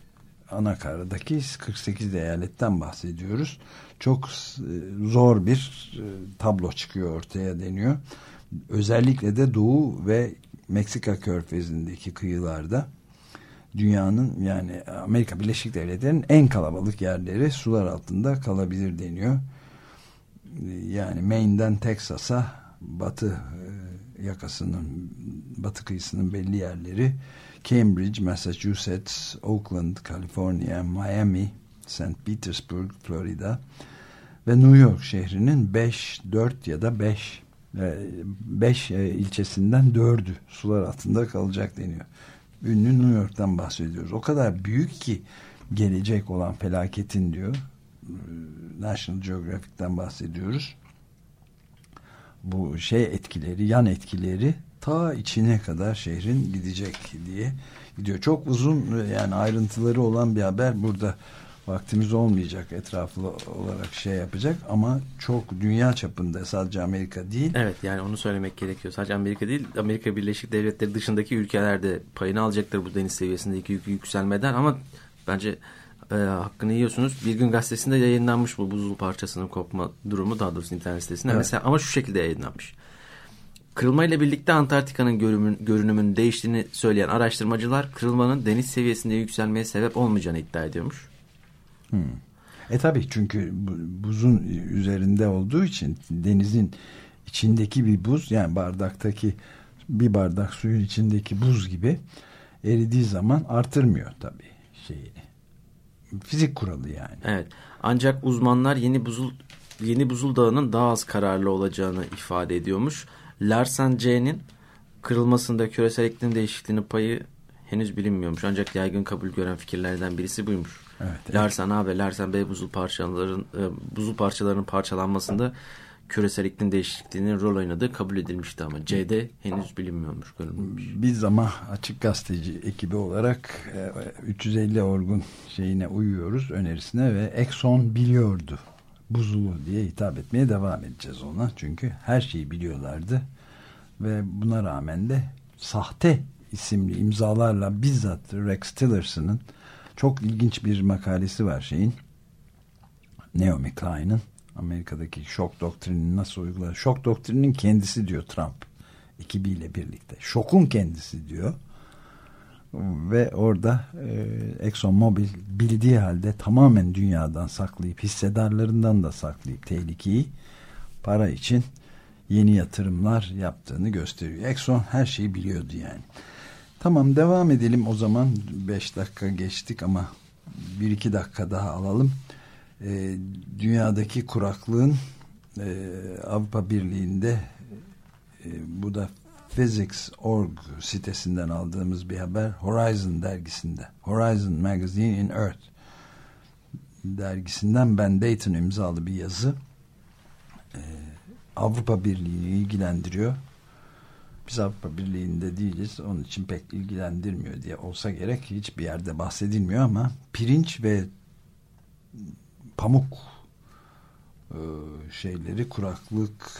B: ana karadaki 48 eyaletten bahsediyoruz. Çok e, zor bir tablo çıkıyor ortaya deniyor. Özellikle de Doğu ve Meksika körfezindeki kıyılarda dünyanın yani Amerika Birleşik Devletleri'nin en kalabalık yerleri sular altında kalabilir deniyor. Yani Maine'den Texas'a batı e, yakasının batı kıyısının belli yerleri Cambridge, Massachusetts, Oakland, California, Miami, St. Petersburg, Florida ve New York şehrinin 5, 4 ya da 5 5 e, ilçesinden 4'ü sular altında kalacak deniyor ünlü New York'tan bahsediyoruz. O kadar büyük ki gelecek olan felaketin diyor. National Geographic'ten bahsediyoruz. Bu şey etkileri, yan etkileri ta içine kadar şehrin gidecek diye gidiyor. Çok uzun yani ayrıntıları olan bir haber burada vaktimiz olmayacak etraflı olarak şey yapacak ama çok dünya çapında sadece Amerika değil.
C: Evet yani onu söylemek gerekiyor. Sadece Amerika değil Amerika Birleşik Devletleri dışındaki ülkelerde payını alacaktır bu deniz seviyesindeki yük, yükselmeden ama bence e, hakkını yiyorsunuz. Bir gün gazetesinde yayınlanmış bu buzul parçasının kopma durumu daha doğrusu internet sitesinde. Evet. Mesela ama şu şekilde yayınlanmış. Kırılmayla birlikte Antarktika'nın görünümün, görünümün değiştiğini söyleyen araştırmacılar kırılmanın deniz seviyesinde yükselmeye sebep olmayacağını iddia ediyormuş.
B: Hmm. E tabi çünkü buzun üzerinde olduğu için denizin içindeki bir buz yani bardaktaki bir bardak suyun içindeki buz gibi eridiği zaman artırmıyor tabi şeyini. Fizik kuralı yani.
C: Evet. Ancak uzmanlar yeni buzul yeni buzul dağının daha az kararlı olacağını ifade ediyormuş. Larsen C'nin kırılmasında küresel iklim değişikliğinin payı henüz bilinmiyormuş. Ancak yaygın kabul gören fikirlerden birisi buymuş. Evet, Larsen A ve Larsen B buzul parçaların e, buzul parçalarının parçalanmasında küresel iklim değişikliğinin rol oynadığı kabul edilmişti ama C'de henüz bilinmiyormuş. Görülmemiş.
B: Biz ama açık gazeteci ekibi olarak e, 350 orgun şeyine uyuyoruz önerisine ve Exxon biliyordu buzulu diye hitap etmeye devam edeceğiz ona. Çünkü her şeyi biliyorlardı ve buna rağmen de sahte isimli imzalarla bizzat Rex Tillerson'ın çok ilginç bir makalesi var şeyin. Naomi Klein'in Amerika'daki şok doktrinini nasıl uygular? Şok doktrininin kendisi diyor Trump ekibiyle birlikte. Şokun kendisi diyor. Ve orada e, Exxon Mobil bildiği halde tamamen dünyadan saklayıp hissedarlarından da saklayıp tehlikeyi para için yeni yatırımlar yaptığını gösteriyor. Exxon her şeyi biliyordu yani. Tamam devam edelim o zaman. Beş dakika geçtik ama bir iki dakika daha alalım. E, dünyadaki kuraklığın e, Avrupa Birliği'nde e, bu da Physics.org sitesinden aldığımız bir haber Horizon dergisinde Horizon Magazine in Earth dergisinden Ben Dayton imzalı bir yazı ee, Avrupa Birliği'ni ilgilendiriyor biz Avrupa Birliği'nde değiliz. Onun için pek ilgilendirmiyor diye olsa gerek. Hiçbir yerde bahsedilmiyor ama pirinç ve pamuk e, şeyleri kuraklık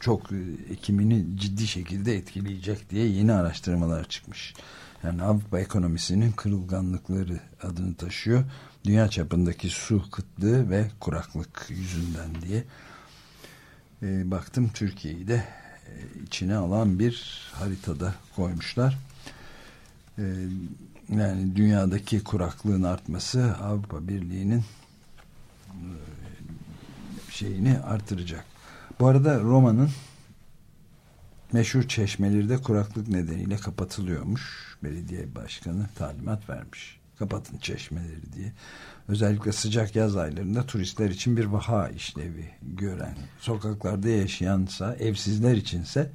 B: çok ekimini ciddi şekilde etkileyecek diye yeni araştırmalar çıkmış. Yani Avrupa ekonomisinin kırılganlıkları adını taşıyor. Dünya çapındaki su kıtlığı ve kuraklık yüzünden diye. E, baktım Türkiye'yi de içine alan bir haritada koymuşlar. Ee, yani dünyadaki kuraklığın artması Avrupa Birliği'nin e, şeyini artıracak. Bu arada Roma'nın meşhur çeşmeleri de kuraklık nedeniyle kapatılıyormuş. Belediye başkanı talimat vermiş. Kapatın çeşmeleri diye özellikle sıcak yaz aylarında turistler için bir vaha işlevi gören, sokaklarda yaşayansa, evsizler içinse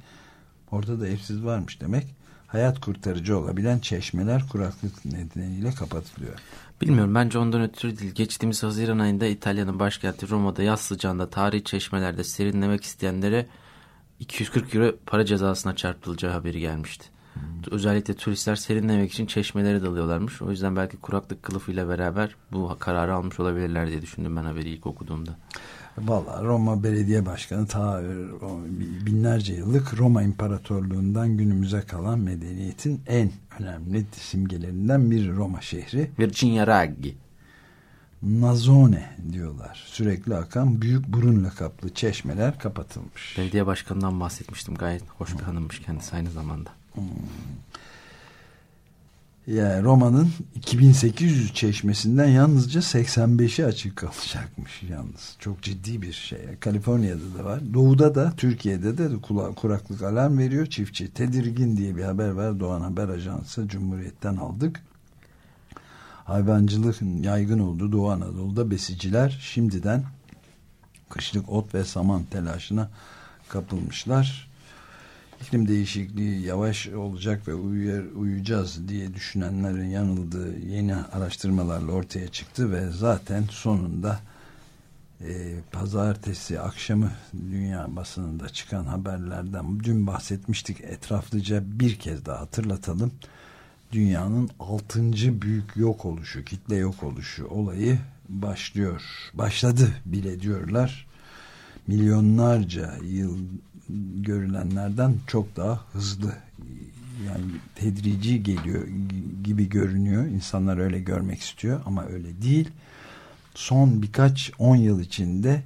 B: orada da evsiz varmış demek. Hayat kurtarıcı olabilen çeşmeler kuraklık nedeniyle kapatılıyor.
C: Bilmiyorum bence ondan ötürü değil. Geçtiğimiz Haziran ayında İtalya'nın başkenti Roma'da yaz sıcağında tarihi çeşmelerde serinlemek isteyenlere 240 euro para cezasına çarpılacağı haberi gelmişti. Özellikle turistler serinlemek için çeşmelere dalıyorlarmış. O yüzden belki kuraklık kılıfıyla beraber bu kararı almış olabilirler diye düşündüm ben haberi ilk okuduğumda.
B: Valla Roma Belediye Başkanı ta binlerce yıllık Roma İmparatorluğundan günümüze kalan medeniyetin en önemli simgelerinden bir Roma şehri.
C: Virginia Raggi.
B: Nazone diyorlar. Sürekli akan büyük burunla kaplı çeşmeler kapatılmış.
C: Belediye başkanından bahsetmiştim. Gayet hoş bir hanımmış kendisi aynı zamanda. Hmm.
B: Yani Roma'nın 2800 çeşmesinden yalnızca 85'i açık kalacakmış yalnız. Çok ciddi bir şey. Kaliforniya'da da var. Doğu'da da Türkiye'de de kuraklık alarm veriyor. Çiftçi tedirgin diye bir haber var. Doğan Haber Ajansı Cumhuriyet'ten aldık. Hayvancılık yaygın oldu Doğu Anadolu'da besiciler şimdiden kışlık ot ve saman telaşına kapılmışlar iklim değişikliği yavaş olacak ve uyar, uyuyacağız diye düşünenlerin yanıldığı yeni araştırmalarla ortaya çıktı ve zaten sonunda e, pazartesi akşamı dünya basınında çıkan haberlerden dün bahsetmiştik. Etraflıca bir kez daha hatırlatalım. Dünyanın altıncı büyük yok oluşu kitle yok oluşu olayı başlıyor başladı bile diyorlar. Milyonlarca yıl görülenlerden çok daha hızlı yani tedrici geliyor gibi görünüyor. İnsanlar öyle görmek istiyor ama öyle değil. Son birkaç on yıl içinde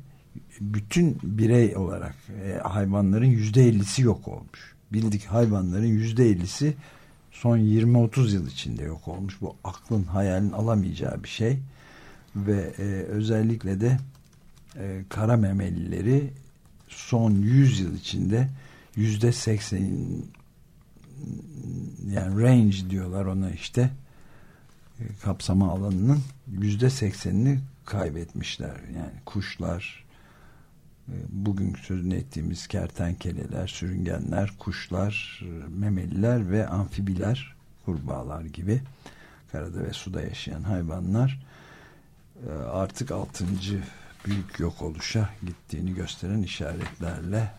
B: bütün birey olarak e, hayvanların yüzde ellisi yok olmuş. Bildik hayvanların yüzde ellisi son 20-30 yıl içinde yok olmuş. Bu aklın hayalin alamayacağı bir şey. Ve e, özellikle de e, kara memelileri son 100 yıl içinde yüzde seksen yani range diyorlar ona işte e, kapsama alanının yüzde seksenini kaybetmişler. Yani kuşlar e, bugün sözünü ettiğimiz kertenkeleler, sürüngenler, kuşlar, e, memeliler ve amfibiler, kurbağalar gibi karada ve suda yaşayan hayvanlar artık altıncı büyük yok oluşa gittiğini gösteren işaretlerle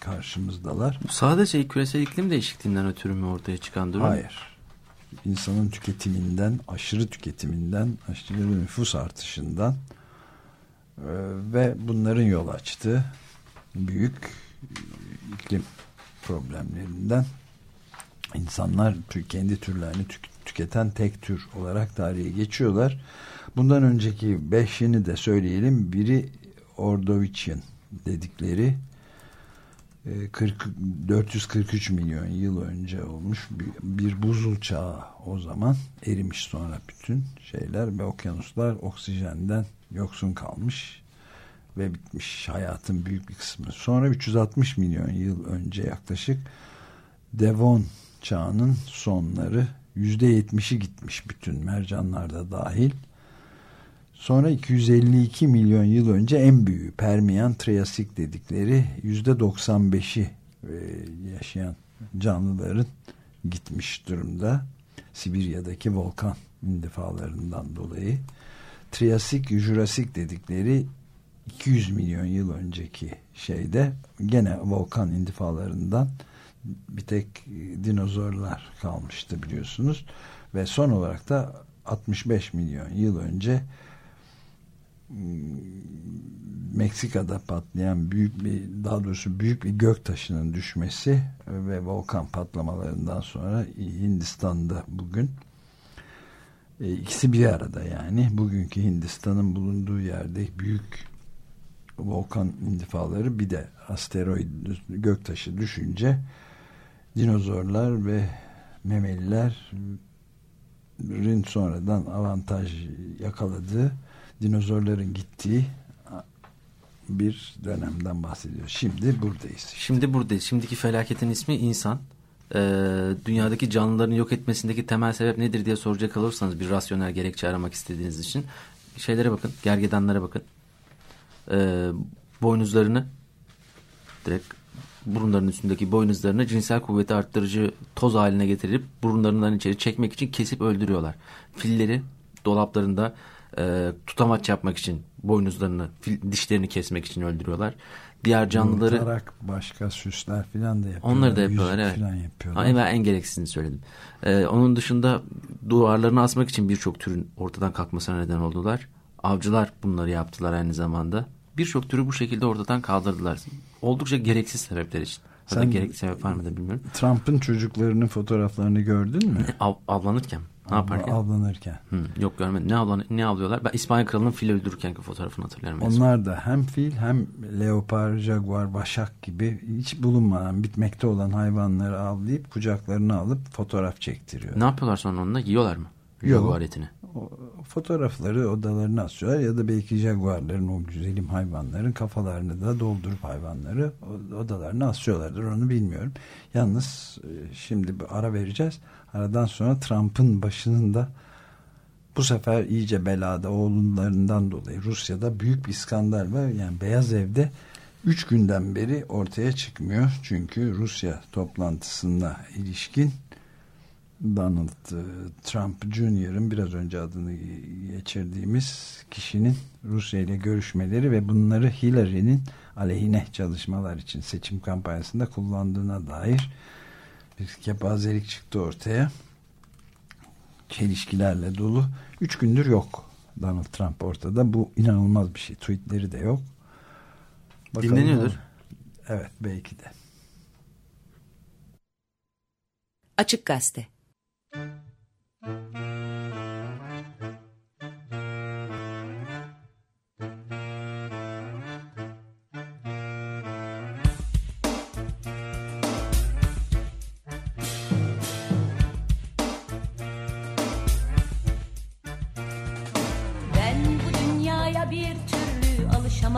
B: karşımızdalar.
C: Sadece küresel iklim değişikliğinden ötürü mü ortaya çıkan durum?
B: Hayır. İnsanın tüketiminden, aşırı tüketiminden, aşırı nüfus artışından e, ve bunların yol açtığı büyük iklim problemlerinden insanlar kendi türlerini tüketen tek tür olarak tarihe geçiyorlar. Bundan önceki beşini de söyleyelim. Biri Ordovician dedikleri 40, e, 443 milyon yıl önce olmuş bir, bir buzul çağı o zaman erimiş sonra bütün şeyler ve okyanuslar oksijenden yoksun kalmış ve bitmiş hayatın büyük bir kısmı. Sonra 360 milyon yıl önce yaklaşık Devon çağının sonları %70'i gitmiş bütün mercanlar da dahil Sonra 252 milyon yıl önce en büyüğü Permian Triasik dedikleri yüzde 95'i e, yaşayan canlıların gitmiş durumda. Sibirya'daki volkan indifalarından dolayı. Triasik, Jurasik dedikleri 200 milyon yıl önceki şeyde gene volkan indifalarından bir tek dinozorlar kalmıştı biliyorsunuz. Ve son olarak da 65 milyon yıl önce Meksika'da patlayan büyük bir daha doğrusu büyük bir gök taşının düşmesi ve volkan patlamalarından sonra Hindistan'da bugün. E, ikisi bir arada yani. Bugünkü Hindistan'ın bulunduğu yerde büyük volkan indifaları bir de asteroid göktaşı düşünce dinozorlar ve memelilerin sonradan avantaj yakaladığı dinozorların gittiği bir dönemden bahsediyor. Şimdi buradayız.
C: Şimdi buradayız. Şimdiki felaketin ismi insan. Ee, dünyadaki canlıların yok etmesindeki temel sebep nedir diye soracak olursanız bir rasyonel gerekçe aramak istediğiniz için şeylere bakın, gergedanlara bakın. Ee, boynuzlarını direkt burunların üstündeki boynuzlarını cinsel kuvveti arttırıcı toz haline getirip burunlarından içeri çekmek için kesip öldürüyorlar. Filleri dolaplarında e, tutamaç yapmak için boynuzlarını, dişlerini kesmek için öldürüyorlar. Diğer canlıları...
B: Tarak, başka süsler falan da yapıyorlar.
C: Onları da yapıyorlar evet. Falan yapıyorlar. Ben en gereksizini söyledim. Ee, onun dışında duvarlarını asmak için birçok türün ortadan kalkmasına neden oldular. Avcılar bunları yaptılar aynı zamanda. Birçok türü bu şekilde ortadan kaldırdılar. Oldukça gereksiz sebepler için. Sen gerekli sebep var mı da bilmiyorum.
B: Trump'ın çocuklarının fotoğraflarını gördün mü?
C: Av, avlanırken. Ne yaparken?
B: Avlanırken.
C: Hı, yok görmedim. Ne, avlan ne avlıyorlar? Ben İspanya kralının fil öldürürkenki fotoğrafını hatırlıyorum.
B: Onlar da hem fil hem leopar, jaguar, başak gibi hiç bulunmadan bitmekte olan hayvanları avlayıp kucaklarına alıp fotoğraf çektiriyor.
C: Ne yapıyorlar sonra onunla? Yiyorlar mı? Yok. Jaguar etini.
B: O, fotoğrafları odalarına asıyorlar ya da belki jaguarların o güzelim hayvanların kafalarını da doldurup hayvanları odalarına asıyorlardır onu bilmiyorum. Yalnız e, şimdi bir ara vereceğiz. Aradan sonra Trump'ın başının da bu sefer iyice belada oğullarından dolayı Rusya'da büyük bir skandal var. Yani Beyaz Ev'de üç günden beri ortaya çıkmıyor. Çünkü Rusya toplantısına ilişkin Donald e, Trump Jr.'ın biraz önce adını geçirdiğimiz kişinin Rusya ile görüşmeleri ve bunları Hillary'nin aleyhine çalışmalar için seçim kampanyasında kullandığına dair bir kepazelik çıktı ortaya. Çelişkilerle dolu. Üç gündür yok Donald Trump ortada. Bu inanılmaz bir şey. Tweetleri de yok.
C: Bakalım Dinleniyordur.
B: Evet belki de.
A: Açık Gazete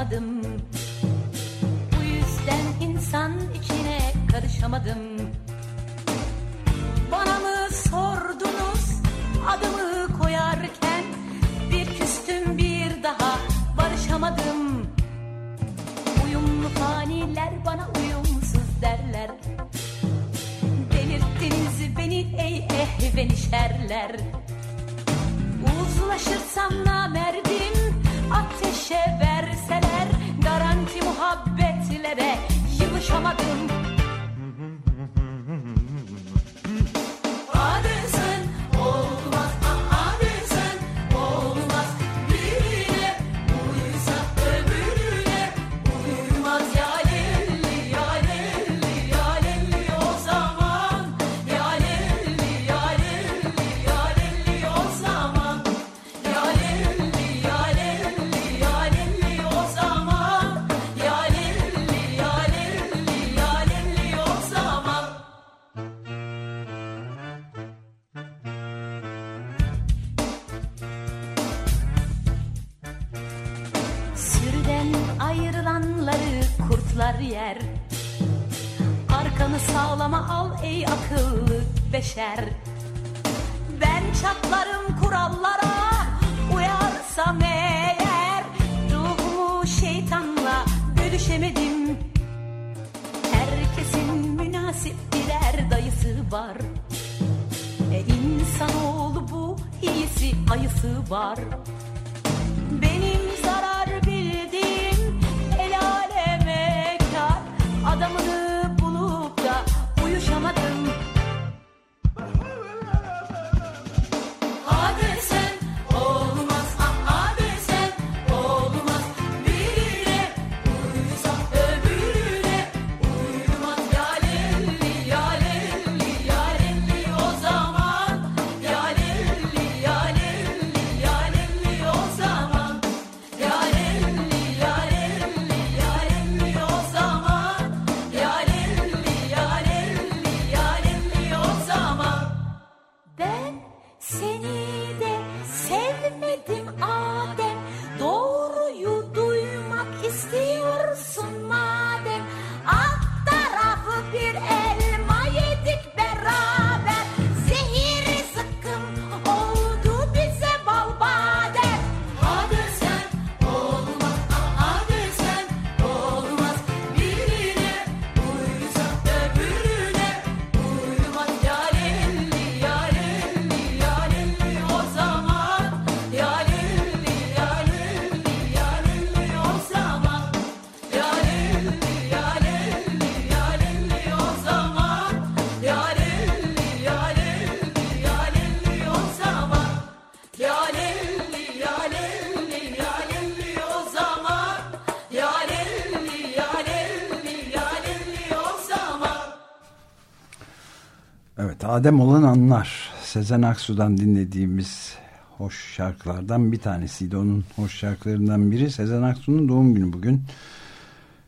D: alışamadım Bu yüzden insan içine karışamadım. Bana mı sordunuz adımı koyarken? Bir küstüm bir daha barışamadım. Uyumlu faniler bana uyumsuz derler. Delirttiniz beni ey ehvenişerler Uzlaşırsam namerdim ateşe verseler Garanti muhabbetlere yılışamadım
B: Adem olan anlar Sezen Aksu'dan dinlediğimiz hoş şarkılardan bir tanesiydi. Onun hoş şarkılarından biri Sezen Aksu'nun doğum günü bugün.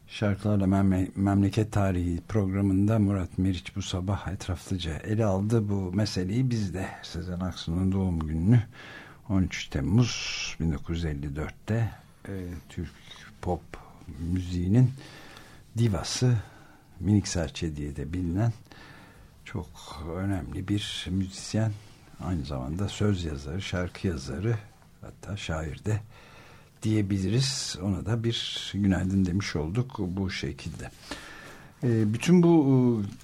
B: Şarkılarla Memle Memleket Tarihi programında Murat Meriç bu sabah etraflıca ele aldı bu meseleyi. Biz de Sezen Aksu'nun doğum gününü 13 Temmuz 1954'te e, Türk pop müziğinin divası Minik Serçe diye de bilinen çok önemli bir müzisyen aynı zamanda söz yazarı, şarkı yazarı hatta şair de diyebiliriz. Ona da bir günaydın demiş olduk bu şekilde. E, bütün bu e,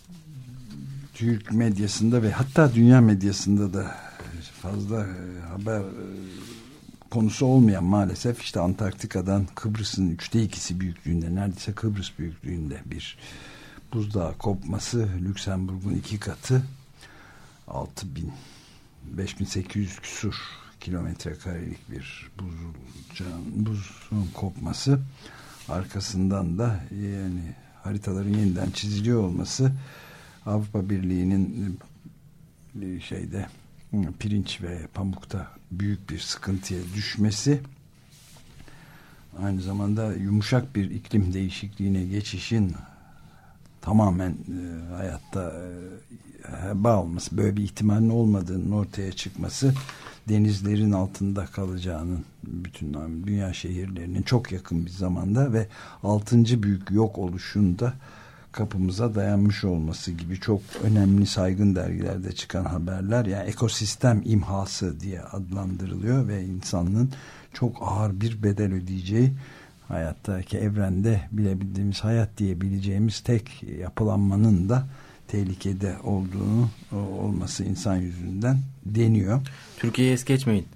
B: Türk medyasında ve hatta dünya medyasında da fazla e, haber e, konusu olmayan maalesef işte Antarktika'dan Kıbrıs'ın üçte ikisi büyüklüğünde neredeyse Kıbrıs büyüklüğünde bir buzdağı kopması Lüksemburg'un iki katı 6000 5800 küsur kilometre karelik bir buzcan, buzun kopması. Arkasından da yani haritaların yeniden çiziliyor olması Avrupa Birliği'nin e, şeyde pirinç ve pamukta büyük bir sıkıntıya düşmesi aynı zamanda yumuşak bir iklim değişikliğine geçişin tamamen e, hayatta e, olması böyle bir ihtimalin olmadığının ortaya çıkması denizlerin altında kalacağının bütün dünya şehirlerinin çok yakın bir zamanda ve altıncı büyük yok oluşunda kapımıza dayanmış olması gibi çok önemli saygın dergilerde çıkan haberler yani ekosistem imhası diye adlandırılıyor ve insanlığın çok ağır bir bedel ödeyeceği hayattaki evrende bilebildiğimiz hayat diyebileceğimiz tek yapılanmanın da tehlikede olduğunu olması insan yüzünden deniyor.
C: Türkiye'ye es geçmeyin.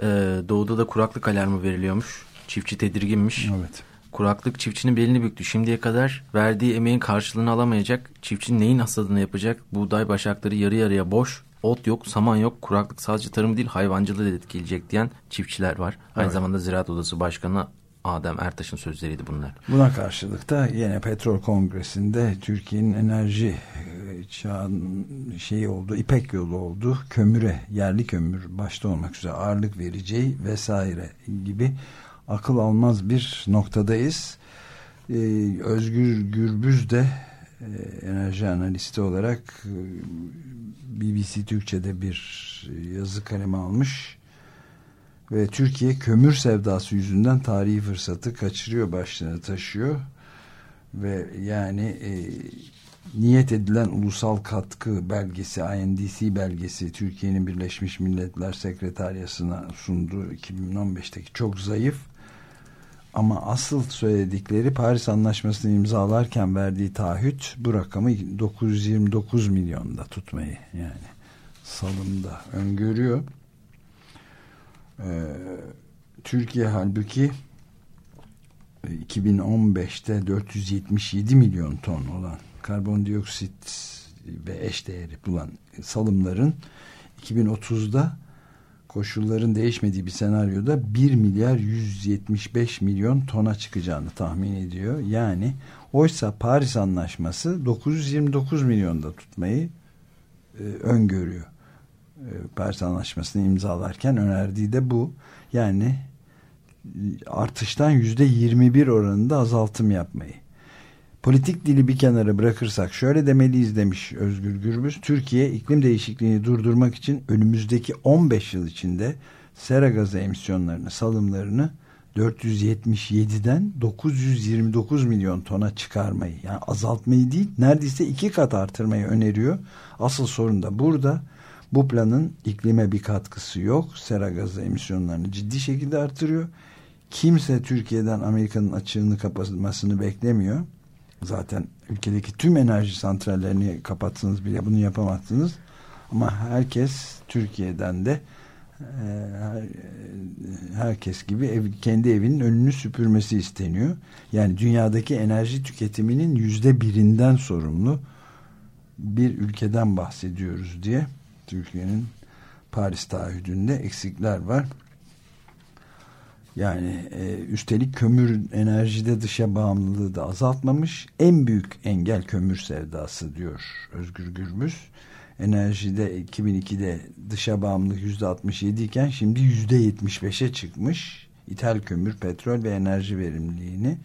C: Ee, doğuda da kuraklık alarmı veriliyormuş. Çiftçi tedirginmiş.
B: Evet.
C: Kuraklık çiftçinin belini büktü. Şimdiye kadar verdiği emeğin karşılığını alamayacak. Çiftçinin neyin hasadını yapacak? Buğday başakları yarı yarıya boş. Ot yok, saman yok. Kuraklık sadece tarımı değil hayvancılığı da etkileyecek diyen çiftçiler var. Aynı evet. zamanda Ziraat Odası Başkanı Adem Ertaş'ın sözleriydi bunlar.
B: Buna karşılık da yine petrol kongresinde Türkiye'nin enerji e, çağın şeyi oldu, İpek yolu oldu, kömüre, yerli kömür başta olmak üzere ağırlık vereceği vesaire gibi akıl almaz bir noktadayız. Ee, Özgür Gürbüz de e, enerji analisti olarak e, BBC Türkçe'de bir yazı kalemi almış ve Türkiye kömür sevdası yüzünden tarihi fırsatı kaçırıyor başlığını taşıyor ve yani e, niyet edilen ulusal katkı belgesi INDC belgesi Türkiye'nin Birleşmiş Milletler Sekreteryası'na sunduğu 2015'teki çok zayıf ama asıl söyledikleri Paris Anlaşması'nı imzalarken verdiği taahhüt bu rakamı 929 milyonda tutmayı yani salımda öngörüyor. Ee, Türkiye halbuki 2015'te e, 477 milyon ton olan karbondioksit ve eş değeri bulan salımların 2030'da koşulların değişmediği bir senaryoda 1 milyar 175 milyon tona çıkacağını tahmin ediyor. Yani oysa Paris Anlaşması 929 milyonda tutmayı e, öngörüyor. E, Paris Anlaşması'nı imzalarken önerdiği de bu. Yani artıştan yüzde 21 oranında azaltım yapmayı. Politik dili bir kenara bırakırsak şöyle demeliyiz demiş Özgür Gürbüz. Türkiye iklim değişikliğini durdurmak için önümüzdeki 15 yıl içinde sera gazı emisyonlarını, salımlarını 477'den 929 milyon tona çıkarmayı yani azaltmayı değil neredeyse iki kat artırmayı öneriyor. Asıl sorun da burada. Bu planın iklime bir katkısı yok. Sera gazı emisyonlarını ciddi şekilde artırıyor. Kimse Türkiye'den Amerika'nın açığını kapatmasını beklemiyor. Zaten ülkedeki tüm enerji santrallerini kapatsınız bile bunu yapamazsınız. Ama herkes Türkiye'den de e, herkes gibi ev, kendi evinin önünü süpürmesi isteniyor. Yani dünyadaki enerji tüketiminin yüzde birinden sorumlu bir ülkeden bahsediyoruz diye Türkiye'nin Paris taahhüdünde eksikler var. Yani e, üstelik kömür enerjide dışa bağımlılığı da azaltmamış. En büyük engel kömür sevdası diyor Özgür Gürbüz. enerjide 2002'de dışa bağımlılık %67 iken şimdi %75'e çıkmış. İthal kömür, petrol ve enerji verimliliğini.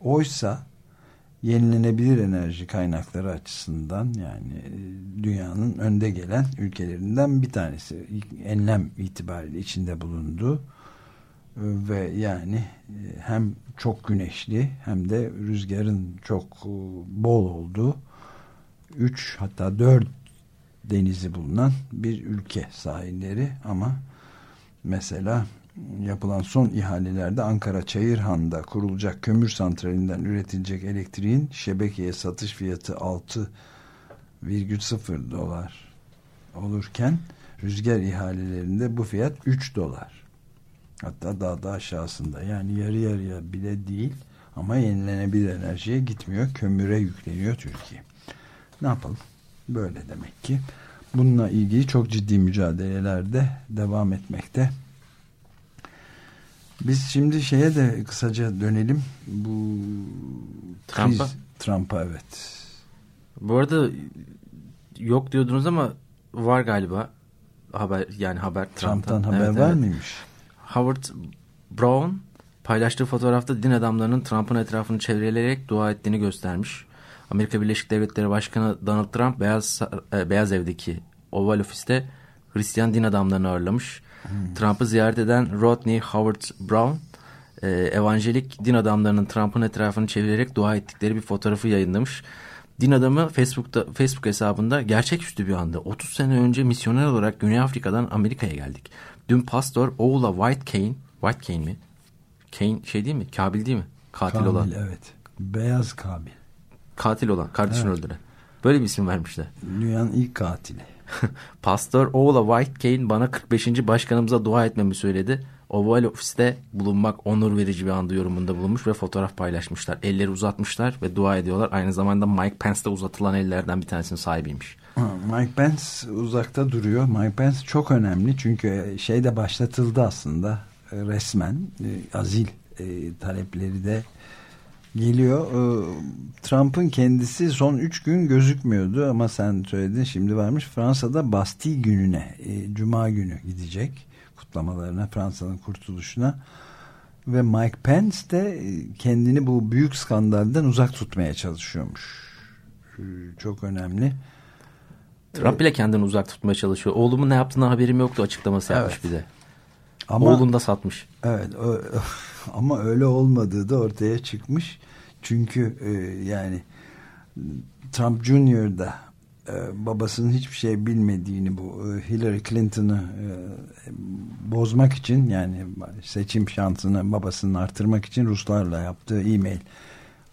B: Oysa yenilenebilir enerji kaynakları açısından yani e, dünyanın önde gelen ülkelerinden bir tanesi. Enlem itibariyle içinde bulunduğu ve yani e, hem çok güneşli hem de rüzgarın çok e, bol olduğu 3 hatta 4 denizi bulunan bir ülke sahilleri ama mesela yapılan son ihalelerde Ankara Çayırhan'da kurulacak kömür santralinden üretilecek elektriğin şebekeye satış fiyatı 6,0 dolar olurken rüzgar ihalelerinde bu fiyat 3 dolar. Hatta daha da aşağısında. Yani yarı yarıya bile değil ama yenilenebilir enerjiye gitmiyor. Kömüre yükleniyor Türkiye. Ne yapalım? Böyle demek ki. Bununla ilgili çok ciddi mücadelelerde devam etmekte. Biz şimdi şeye de kısaca dönelim. Bu
C: Trump'a.
B: Trump'a evet.
C: Bu arada yok diyordunuz ama var galiba haber yani haber
B: Trump'tan, Trump'tan haber evet, var evet. mıymış?
C: Howard Brown paylaştığı fotoğrafta din adamlarının Trump'ın etrafını çevreleyerek dua ettiğini göstermiş. Amerika Birleşik Devletleri Başkanı Donald Trump Beyaz, e, Beyaz Ev'deki Oval Ofis'te Hristiyan din adamlarını ağırlamış. Hmm. Trump'ı ziyaret eden Rodney Howard Brown e, evangelik din adamlarının Trump'ın etrafını çevirerek dua ettikleri bir fotoğrafı yayınlamış. Din adamı Facebook'ta Facebook hesabında gerçeküstü bir anda 30 sene önce misyoner olarak Güney Afrika'dan Amerika'ya geldik. Dün pastor oğula White Kane, White Kane mi? Kane şey değil mi? Kabil değil mi? Katil
B: Kabil,
C: olan.
B: evet. Beyaz Kabil.
C: Katil olan, kardeşini evet. öldüren. Böyle bir isim vermişler.
B: Dünyanın ilk katili.
C: Pastor oğula White Kane bana 45. başkanımıza dua etmemi söyledi. Oval ofiste bulunmak onur verici bir anda yorumunda bulunmuş ve fotoğraf paylaşmışlar. Elleri uzatmışlar ve dua ediyorlar. Aynı zamanda Mike Pence de uzatılan ellerden bir tanesinin sahibiymiş.
B: Mike Pence uzakta duruyor. Mike Pence çok önemli çünkü şey de başlatıldı aslında resmen e, azil e, talepleri de geliyor. Trump'ın kendisi son üç gün gözükmüyordu ama sen söyledin şimdi varmış. Fransa'da Bastille gününe Cuma günü gidecek kutlamalarına Fransa'nın kurtuluşuna ve Mike Pence de kendini bu büyük skandaldan uzak tutmaya çalışıyormuş. Çok önemli.
C: Trump bile kendini uzak tutmaya çalışıyor. Oğlumun ne yaptığını haberim yoktu açıklaması yapmış evet. bir de. Ama, Oğlunu da satmış.
B: Evet o, ama öyle olmadığı da ortaya çıkmış. Çünkü e, yani Trump Jr. da e, babasının hiçbir şey bilmediğini bu e, Hillary Clinton'ı e, bozmak için yani seçim şansını babasının artırmak için Ruslarla yaptığı e-mail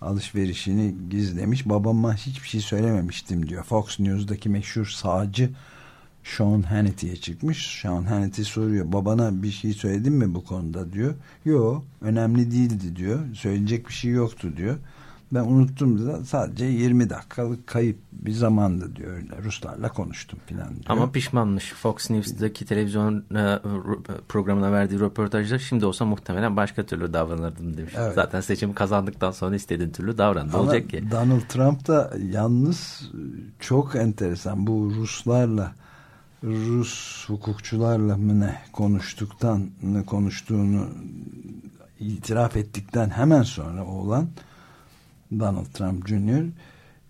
B: alışverişini gizlemiş. Babama hiçbir şey söylememiştim diyor. Fox News'daki meşhur sağcı Sean Hannity'ye çıkmış. Sean Hannity soruyor. Babana bir şey söyledin mi bu konuda diyor. Yok önemli değildi diyor. Söyleyecek bir şey yoktu diyor. Ben unuttum da sadece 20 dakikalık kayıp bir zamandı diyor. Öyle. Ruslarla konuştum filan diyor.
C: Ama pişmanmış. Fox News'daki televizyon e, programına verdiği röportajda şimdi olsa muhtemelen başka türlü davranırdım demiş. Evet. Zaten seçimi kazandıktan sonra istediğin türlü davrandı. Olacak ki.
B: Donald Trump da yalnız çok enteresan. Bu Ruslarla Rus hukukçularla mı ne konuştuktan ne konuştuğunu itiraf ettikten hemen sonra oğlan Donald Trump Jr.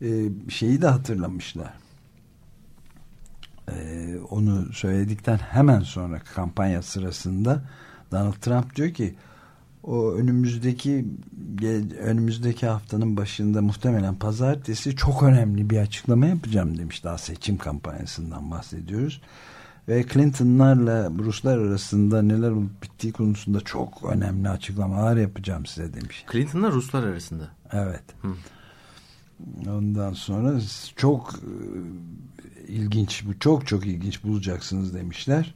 B: E, şeyi de hatırlamışlar. E, onu söyledikten hemen sonra kampanya sırasında Donald Trump diyor ki o önümüzdeki önümüzdeki haftanın başında muhtemelen pazartesi çok önemli bir açıklama yapacağım demiş. Daha seçim kampanyasından bahsediyoruz. Ve Clinton'larla Ruslar arasında neler olup bittiği konusunda çok önemli açıklamalar yapacağım size demiş.
C: Clinton'la Ruslar arasında?
B: Evet. Hı. Ondan sonra çok e, ilginç bu çok çok ilginç bulacaksınız demişler.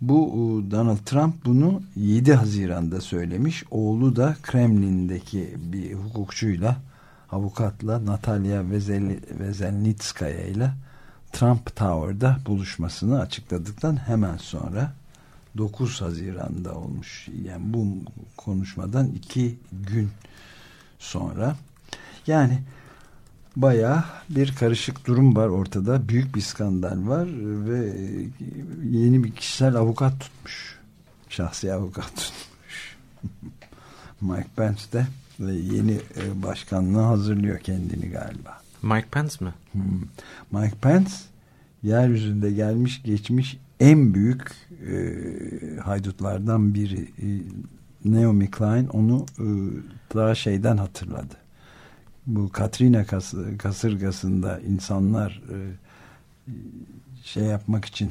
B: Bu e, Donald Trump bunu 7 Haziran'da söylemiş. Oğlu da Kremlin'deki bir hukukçuyla avukatla Natalya Vezelnitskaya ile Trump Tower'da buluşmasını açıkladıktan hemen sonra 9 Haziran'da olmuş. Yani bu konuşmadan iki gün sonra yani baya bir karışık durum var ortada. Büyük bir skandal var ve yeni bir kişisel avukat tutmuş. Şahsi avukat tutmuş. Mike Pence de ve yeni e, başkanlığı hazırlıyor kendini galiba.
C: Mike Pence mi?
B: Hmm. Mike Pence yeryüzünde gelmiş geçmiş en büyük e, haydutlardan biri. E, Naomi Klein onu e, daha şeyden hatırladı. Bu Katrina kas, kasırgasında insanlar e, şey yapmak için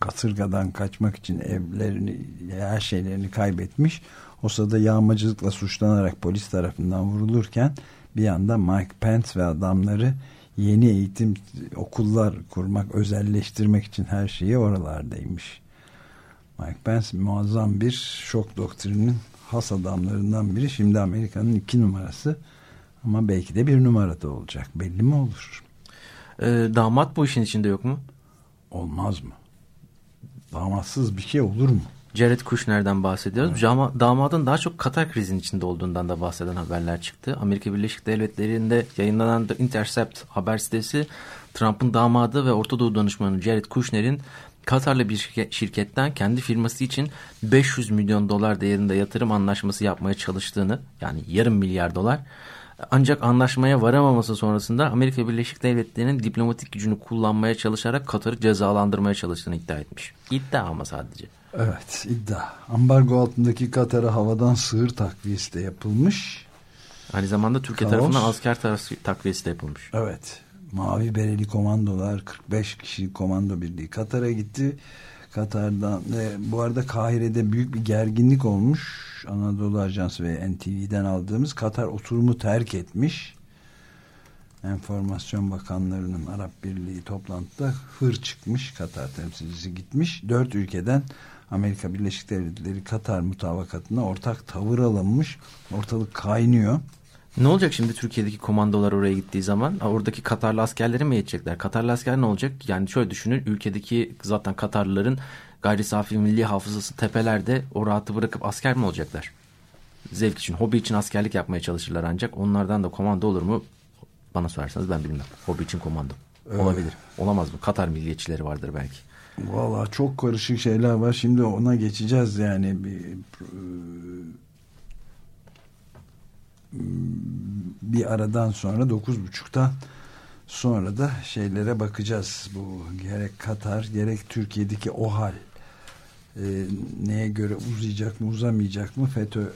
B: kasırgadan kaçmak için evlerini her şeylerini kaybetmiş. O sırada yağmacılıkla suçlanarak polis tarafından vurulurken bir yanda Mike Pence ve adamları yeni eğitim okullar kurmak, özelleştirmek için her şeyi oralardaymış. Mike Pence muazzam bir şok doktrininin has adamlarından biri. Şimdi Amerika'nın iki numarası ama belki de bir numarada olacak. Belli mi olur?
C: Ee, damat bu işin içinde yok mu?
B: Olmaz mı? Damatsız bir şey olur mu?
C: Jared Kushner'den bahsediyoruz. Evet. Damadın daha çok Katar krizinin içinde olduğundan da bahseden haberler çıktı. Amerika Birleşik Devletleri'nde yayınlanan The Intercept haber sitesi Trump'ın damadı ve Orta Doğu danışmanı Jared Kushner'in Katar'la bir şirketten kendi firması için 500 milyon dolar değerinde yatırım anlaşması yapmaya çalıştığını yani yarım milyar dolar ancak anlaşmaya varamaması sonrasında Amerika Birleşik Devletleri'nin diplomatik gücünü kullanmaya çalışarak Katar'ı cezalandırmaya çalıştığını iddia etmiş. İddia ama sadece.
B: Evet iddia. Ambargo altındaki Katar'a havadan sığır takviyesi de yapılmış.
C: Aynı zamanda Türkiye Kaos. tarafından asker takviyesi de yapılmış.
B: Evet. Mavi Bereli komandolar 45 kişi komando birliği Katar'a gitti. Katar'dan e, bu arada Kahire'de büyük bir gerginlik olmuş. Anadolu Ajansı ve NTV'den aldığımız Katar oturumu terk etmiş. Enformasyon Bakanlarının Arap Birliği toplantıda hır çıkmış. Katar temsilcisi gitmiş. Dört ülkeden Amerika Birleşik Devletleri Katar mutabakatına ortak tavır alınmış. Ortalık kaynıyor.
C: Ne olacak şimdi Türkiye'deki komandolar oraya gittiği zaman? Oradaki Katarlı askerleri mi yetecekler? Katarlı asker ne olacak? Yani şöyle düşünün ülkedeki zaten Katarlıların gayri safi milli hafızası tepelerde o rahatı bırakıp asker mi olacaklar? Zevk için, hobi için askerlik yapmaya çalışırlar ancak onlardan da komando olur mu? Bana sorarsanız ben bilmem. Hobi için komando. Olabilir. Olamaz mı? Katar milliyetçileri vardır belki.
B: Valla çok karışık şeyler var. Şimdi ona geçeceğiz yani. Bir, bir aradan sonra dokuz buçukta sonra da şeylere bakacağız. Bu gerek Katar gerek Türkiye'deki o hal e, neye göre uzayacak mı uzamayacak mı FETÖ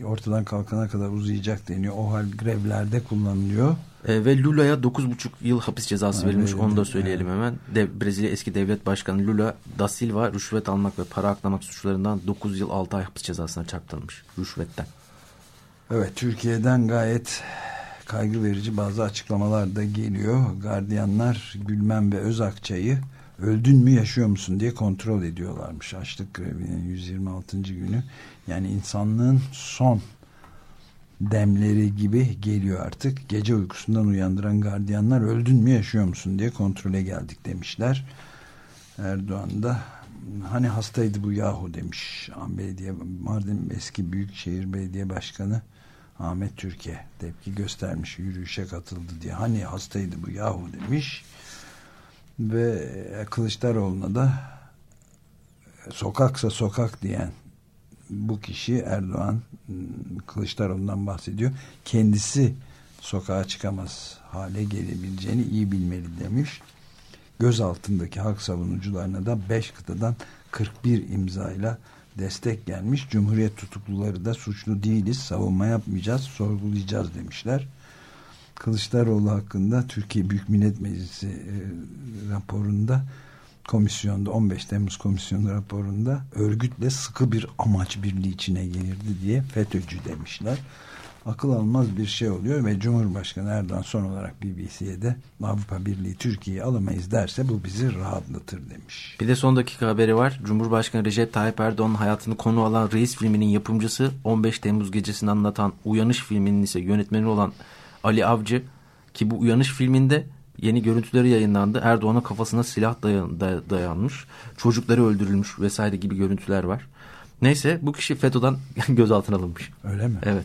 B: e, ortadan kalkana kadar uzayacak deniyor. O hal grevlerde kullanılıyor.
C: E, ve Lula'ya 9,5 yıl hapis cezası verilmiş. Onu da söyleyelim evet. hemen. De, Brezilya eski devlet başkanı Lula da Silva rüşvet almak ve para aklamak suçlarından 9 yıl 6 ay hapis cezasına çarptırılmış. Rüşvetten.
B: Evet Türkiye'den gayet kaygı verici bazı açıklamalar da geliyor. Gardiyanlar Gülmen ve Özakçay'ı öldün mü yaşıyor musun diye kontrol ediyorlarmış. Açlık grevinin 126. günü. Yani insanlığın son demleri gibi geliyor artık. Gece uykusundan uyandıran gardiyanlar öldün mü yaşıyor musun diye kontrole geldik demişler. Erdoğan da hani hastaydı bu yahu demiş. Belediye, Mardin eski Büyükşehir Belediye Başkanı Ahmet Türkiye tepki göstermiş yürüyüşe katıldı diye. Hani hastaydı bu yahu demiş. Ve Kılıçdaroğlu'na da sokaksa sokak diyen bu kişi Erdoğan Kılıçdaroğlu'ndan bahsediyor. Kendisi sokağa çıkamaz hale gelebileceğini iyi bilmeli demiş. Göz altındaki hak savunucularına da 5 kıtadan 41 imzayla destek gelmiş. Cumhuriyet tutukluları da suçlu değiliz, savunma yapmayacağız, sorgulayacağız demişler. Kılıçdaroğlu hakkında Türkiye Büyük Millet Meclisi e, raporunda komisyonda 15 Temmuz komisyonu raporunda örgütle sıkı bir amaç birliği içine gelirdi diye FETÖ'cü demişler. Akıl almaz bir şey oluyor ve Cumhurbaşkanı Erdoğan son olarak BBC'ye de Avrupa Birliği Türkiye'yi alamayız derse bu bizi rahatlatır demiş.
C: Bir de son dakika haberi var. Cumhurbaşkanı Recep Tayyip Erdoğan'ın hayatını konu alan Reis filminin yapımcısı 15 Temmuz gecesini anlatan Uyanış filminin ise yönetmeni olan Ali Avcı ki bu Uyanış filminde yeni görüntüleri yayınlandı. Erdoğan'ın kafasına silah dayan, dayanmış. Çocukları öldürülmüş vesaire gibi görüntüler var. Neyse bu kişi FETÖ'den gözaltına alınmış.
B: Öyle mi?
C: Evet.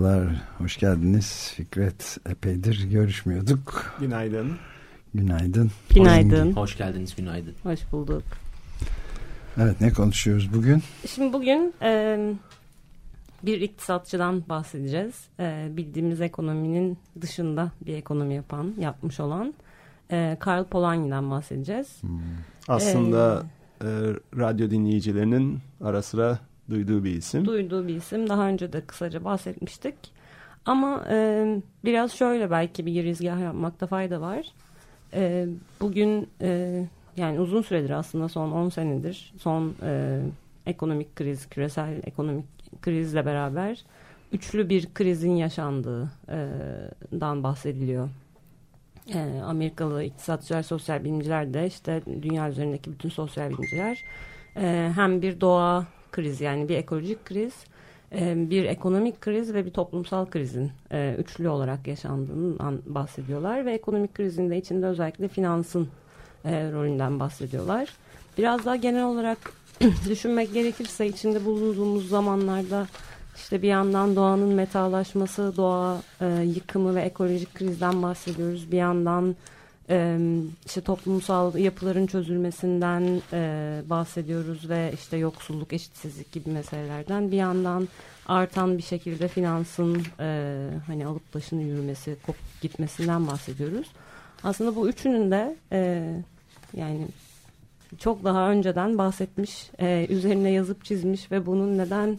B: Merhabalar, hoş geldiniz. Fikret, epeydir görüşmüyorduk.
F: Günaydın.
B: Günaydın.
G: Günaydın.
C: Hoş geldiniz, günaydın.
G: Hoş bulduk.
B: Evet, ne konuşuyoruz bugün?
G: Şimdi bugün e, bir iktisatçıdan bahsedeceğiz. E, bildiğimiz ekonominin dışında bir ekonomi yapan, yapmış olan e, Karl Polanyi'den bahsedeceğiz.
B: Hmm.
F: Aslında e, radyo dinleyicilerinin ara sıra duyduğu bir isim.
G: Duyduğu bir isim. Daha önce de kısaca bahsetmiştik. Ama e, biraz şöyle belki bir girizgah yapmakta fayda var. E, bugün e, yani uzun süredir aslında son 10 senedir son e, ekonomik kriz, küresel ekonomik krizle beraber üçlü bir krizin yaşandığından bahsediliyor. E, Amerikalı iktisatçılar, sosyal bilimciler de işte dünya üzerindeki bütün sosyal bilimciler e, hem bir doğa kriz yani bir ekolojik kriz, e, bir ekonomik kriz ve bir toplumsal krizin e, üçlü olarak yaşandığından bahsediyorlar ve ekonomik krizin de içinde özellikle finansın e, rolünden bahsediyorlar. Biraz daha genel olarak düşünmek gerekirse içinde bulunduğumuz zamanlarda işte bir yandan doğanın metalaşması, doğa yıkımı ve ekolojik krizden bahsediyoruz. Bir yandan işte toplumsal yapıların çözülmesinden bahsediyoruz ve işte yoksulluk, eşitsizlik gibi meselelerden. Bir yandan artan bir şekilde finansın hani alıp başını yürümesi, kopup gitmesinden bahsediyoruz. Aslında bu üçünün de yani çok daha önceden bahsetmiş, üzerine yazıp çizmiş ve bunun neden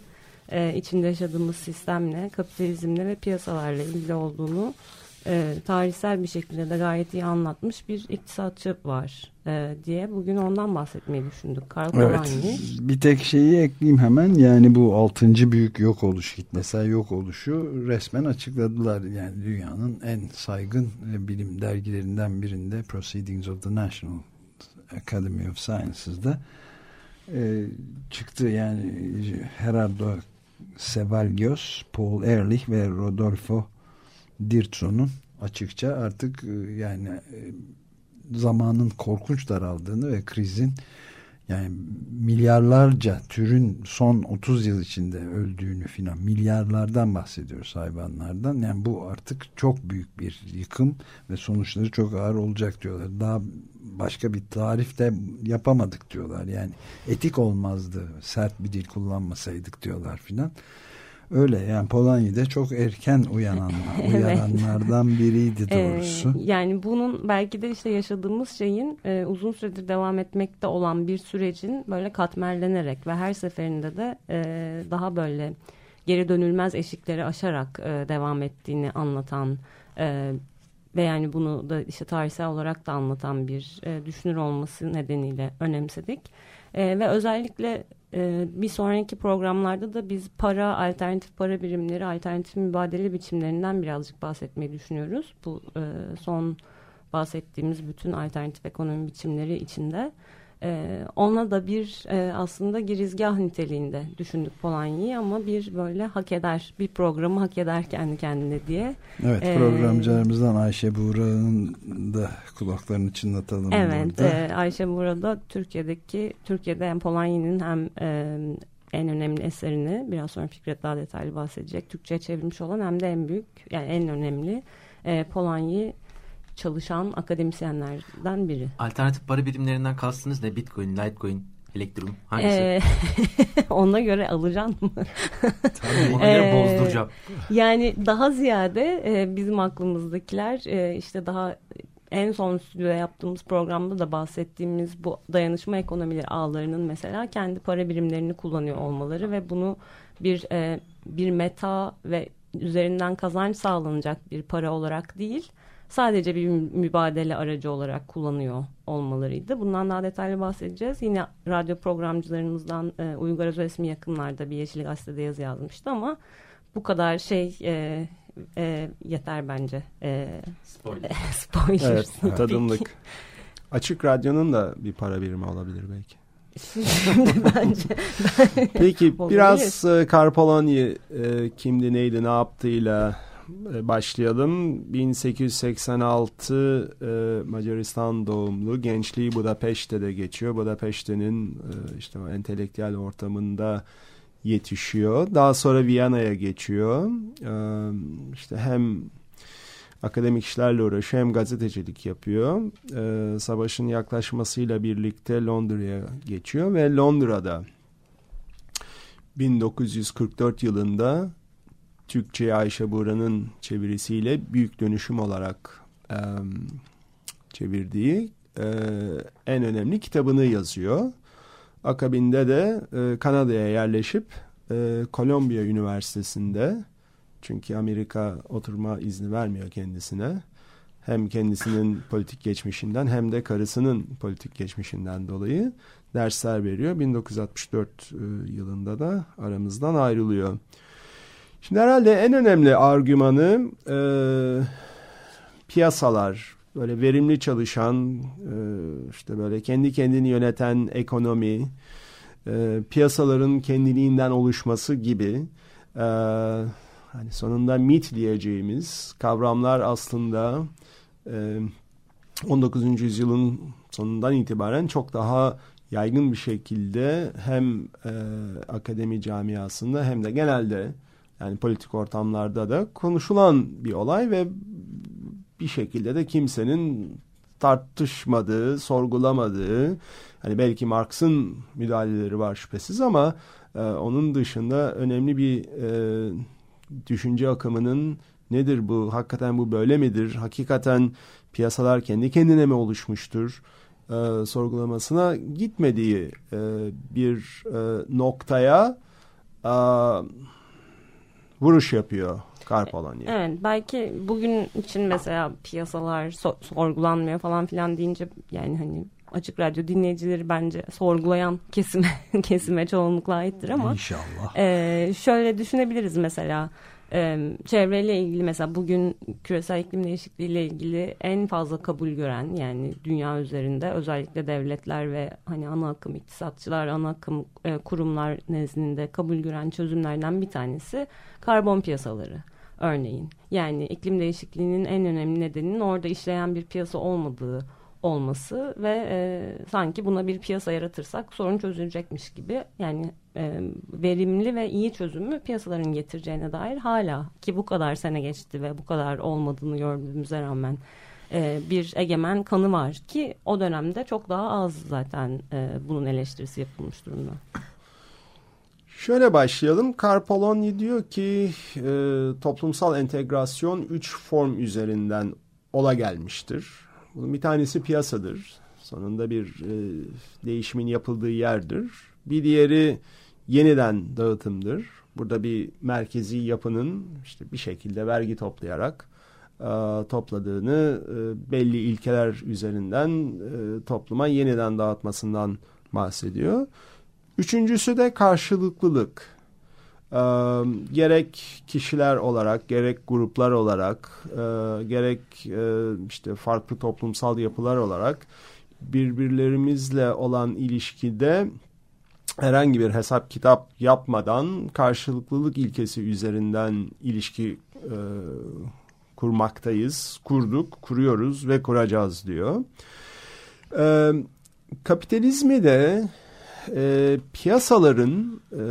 G: içinde yaşadığımız sistemle, kapitalizmle ve piyasalarla ilgili olduğunu e, tarihsel bir şekilde de gayet iyi anlatmış bir iktisatçı var e, diye bugün ondan bahsetmeyi düşündük. Karl
B: evet, bir tek şeyi ekleyeyim hemen yani bu altıncı büyük yok oluş kitlesel yok oluşu resmen açıkladılar. Yani dünyanın en saygın bilim dergilerinden birinde Proceedings of the National Academy of Sciences'da e, çıktı yani Gerardo Sevalgios, Paul Ehrlich ve Rodolfo Dirtso'nun açıkça artık e, yani e, zamanın korkunç daraldığını ve krizin yani milyarlarca türün son 30 yıl içinde öldüğünü filan milyarlardan bahsediyoruz hayvanlardan. Yani bu artık çok büyük bir yıkım ve sonuçları çok ağır olacak diyorlar. Daha başka bir tarif de yapamadık diyorlar. Yani etik olmazdı sert bir dil kullanmasaydık diyorlar filan. Öyle yani Polonya'da çok erken uyanan, evet. uyananlardan biriydi doğrusu.
G: Ee, yani bunun belki de işte yaşadığımız şeyin e, uzun süredir devam etmekte olan bir sürecin böyle katmerlenerek ve her seferinde de e, daha böyle geri dönülmez eşikleri aşarak e, devam ettiğini anlatan e, ve yani bunu da işte tarihsel olarak da anlatan bir e, düşünür olması nedeniyle önemsedik. E, ve özellikle e, bir sonraki programlarda da biz para, alternatif para birimleri, alternatif mübadele biçimlerinden birazcık bahsetmeyi düşünüyoruz. Bu e, son bahsettiğimiz bütün alternatif ekonomi biçimleri içinde. E, ona da bir e, aslında girizgah niteliğinde düşündük Polanya'yı ama bir böyle hak eder, bir programı hak eder kendi kendine diye.
B: Evet ee, programcılarımızdan Ayşe Buğra'nın da kulaklarını çınlatalım
G: evet, burada. Evet Ayşe Buğra da Türkiye'deki, Türkiye'de hem Polanya'nın hem e, en önemli eserini biraz sonra Fikret daha detaylı bahsedecek. Türkçe'ye çevrilmiş olan hem de en büyük yani en önemli e, Polanya'yı çalışan akademisyenlerden biri.
C: Alternatif para birimlerinden kastınız ne? Bitcoin, Litecoin, Electrum hangisi? Ee,
G: ona göre alacağım mı?
C: Tabii ona göre ee, bozduracağım.
G: Yani daha ziyade e, bizim aklımızdakiler e, işte daha en son stüdyoda yaptığımız programda da bahsettiğimiz bu dayanışma ekonomileri ağlarının mesela kendi para birimlerini kullanıyor olmaları ve bunu bir e, bir meta ve üzerinden kazanç sağlanacak bir para olarak değil sadece bir mübadele aracı olarak kullanıyor olmalarıydı. Bundan daha detaylı bahsedeceğiz. Yine radyo programcılarımızdan e, Uygar Özresmi yakınlarda bir Yeşil Gazete'de yazı yazmıştı ama bu kadar şey e, e, yeter bence. E,
C: Spoiler.
G: spoiler.
F: Evet, tadımlık. Açık Radyo'nun da bir para birimi olabilir belki.
G: Şimdi bence.
F: Peki biraz e, Karpolony e, kimdi neydi ne yaptığıyla başlayalım. 1886 e, Macaristan doğumlu gençliği Budapeşte de geçiyor. Budapeşte'nin e, işte entelektüel ortamında yetişiyor. Daha sonra Viyana'ya geçiyor. E, işte hem akademik işlerle uğraşıyor hem gazetecilik yapıyor. E, savaşın yaklaşmasıyla birlikte Londra'ya geçiyor ve Londra'da 1944 yılında Türkçe'ye Ayşe Buğra'nın çevirisiyle Büyük Dönüşüm olarak e, çevirdiği e, en önemli kitabını yazıyor. Akabinde de e, Kanada'ya yerleşip e, Columbia Üniversitesi'nde çünkü Amerika oturma izni vermiyor kendisine. Hem kendisinin politik geçmişinden hem de karısının politik geçmişinden dolayı dersler veriyor. 1964 e, yılında da aramızdan ayrılıyor. Şimdi herhalde en önemli argümanı e, piyasalar, böyle verimli çalışan, e, işte böyle kendi kendini yöneten ekonomi, e, piyasaların kendiliğinden oluşması gibi e, hani sonunda mit diyeceğimiz kavramlar aslında e, 19. yüzyılın sonundan itibaren çok daha yaygın bir şekilde hem e, akademi camiasında hem de genelde yani politik ortamlarda da konuşulan bir olay ve bir şekilde de kimsenin tartışmadığı, sorgulamadığı, hani belki Marx'ın müdahaleleri var şüphesiz ama e, onun dışında önemli bir e, düşünce akımının nedir bu, hakikaten bu böyle midir, hakikaten piyasalar kendi kendine mi oluşmuştur e, sorgulamasına gitmediği e, bir e, noktaya e, vuruş yapıyor Karpolanya.
G: Evet belki bugün için mesela piyasalar so- sorgulanmıyor falan filan deyince yani hani açık radyo dinleyicileri bence sorgulayan kesime kesime çoğunlukla aittir ama
B: İnşallah.
G: e, şöyle düşünebiliriz mesela e, çevreyle ilgili mesela bugün küresel iklim değişikliği ile ilgili en fazla kabul gören yani dünya üzerinde özellikle devletler ve hani ana akım iktisatçılar ana akım e, kurumlar nezdinde kabul gören çözümlerden bir tanesi karbon piyasaları örneğin. Yani iklim değişikliğinin en önemli nedeninin orada işleyen bir piyasa olmadığı olması ve e, sanki buna bir piyasa yaratırsak sorun çözülecekmiş gibi yani e, verimli ve iyi çözümü piyasaların getireceğine dair hala ki bu kadar sene geçti ve bu kadar olmadığını gördüğümüze rağmen e, bir egemen kanı var ki o dönemde çok daha az zaten e, bunun eleştirisi yapılmış durumda.
F: Şöyle başlayalım. Karpolony diyor ki e, toplumsal entegrasyon üç form üzerinden ola gelmiştir. Bunun bir tanesi piyasadır. Sonunda bir e, değişimin yapıldığı yerdir. Bir diğeri yeniden dağıtımdır. Burada bir merkezi yapının işte bir şekilde vergi toplayarak e, topladığını e, belli ilkeler üzerinden e, topluma yeniden dağıtmasından bahsediyor. Üçüncüsü de karşılıklılık. Ee, gerek kişiler olarak, gerek gruplar olarak, e, gerek e, işte farklı toplumsal yapılar olarak birbirlerimizle olan ilişkide herhangi bir hesap kitap yapmadan karşılıklılık ilkesi üzerinden ilişki e, kurmaktayız, kurduk, kuruyoruz ve kuracağız diyor. E, kapitalizmi de e, piyasaların e,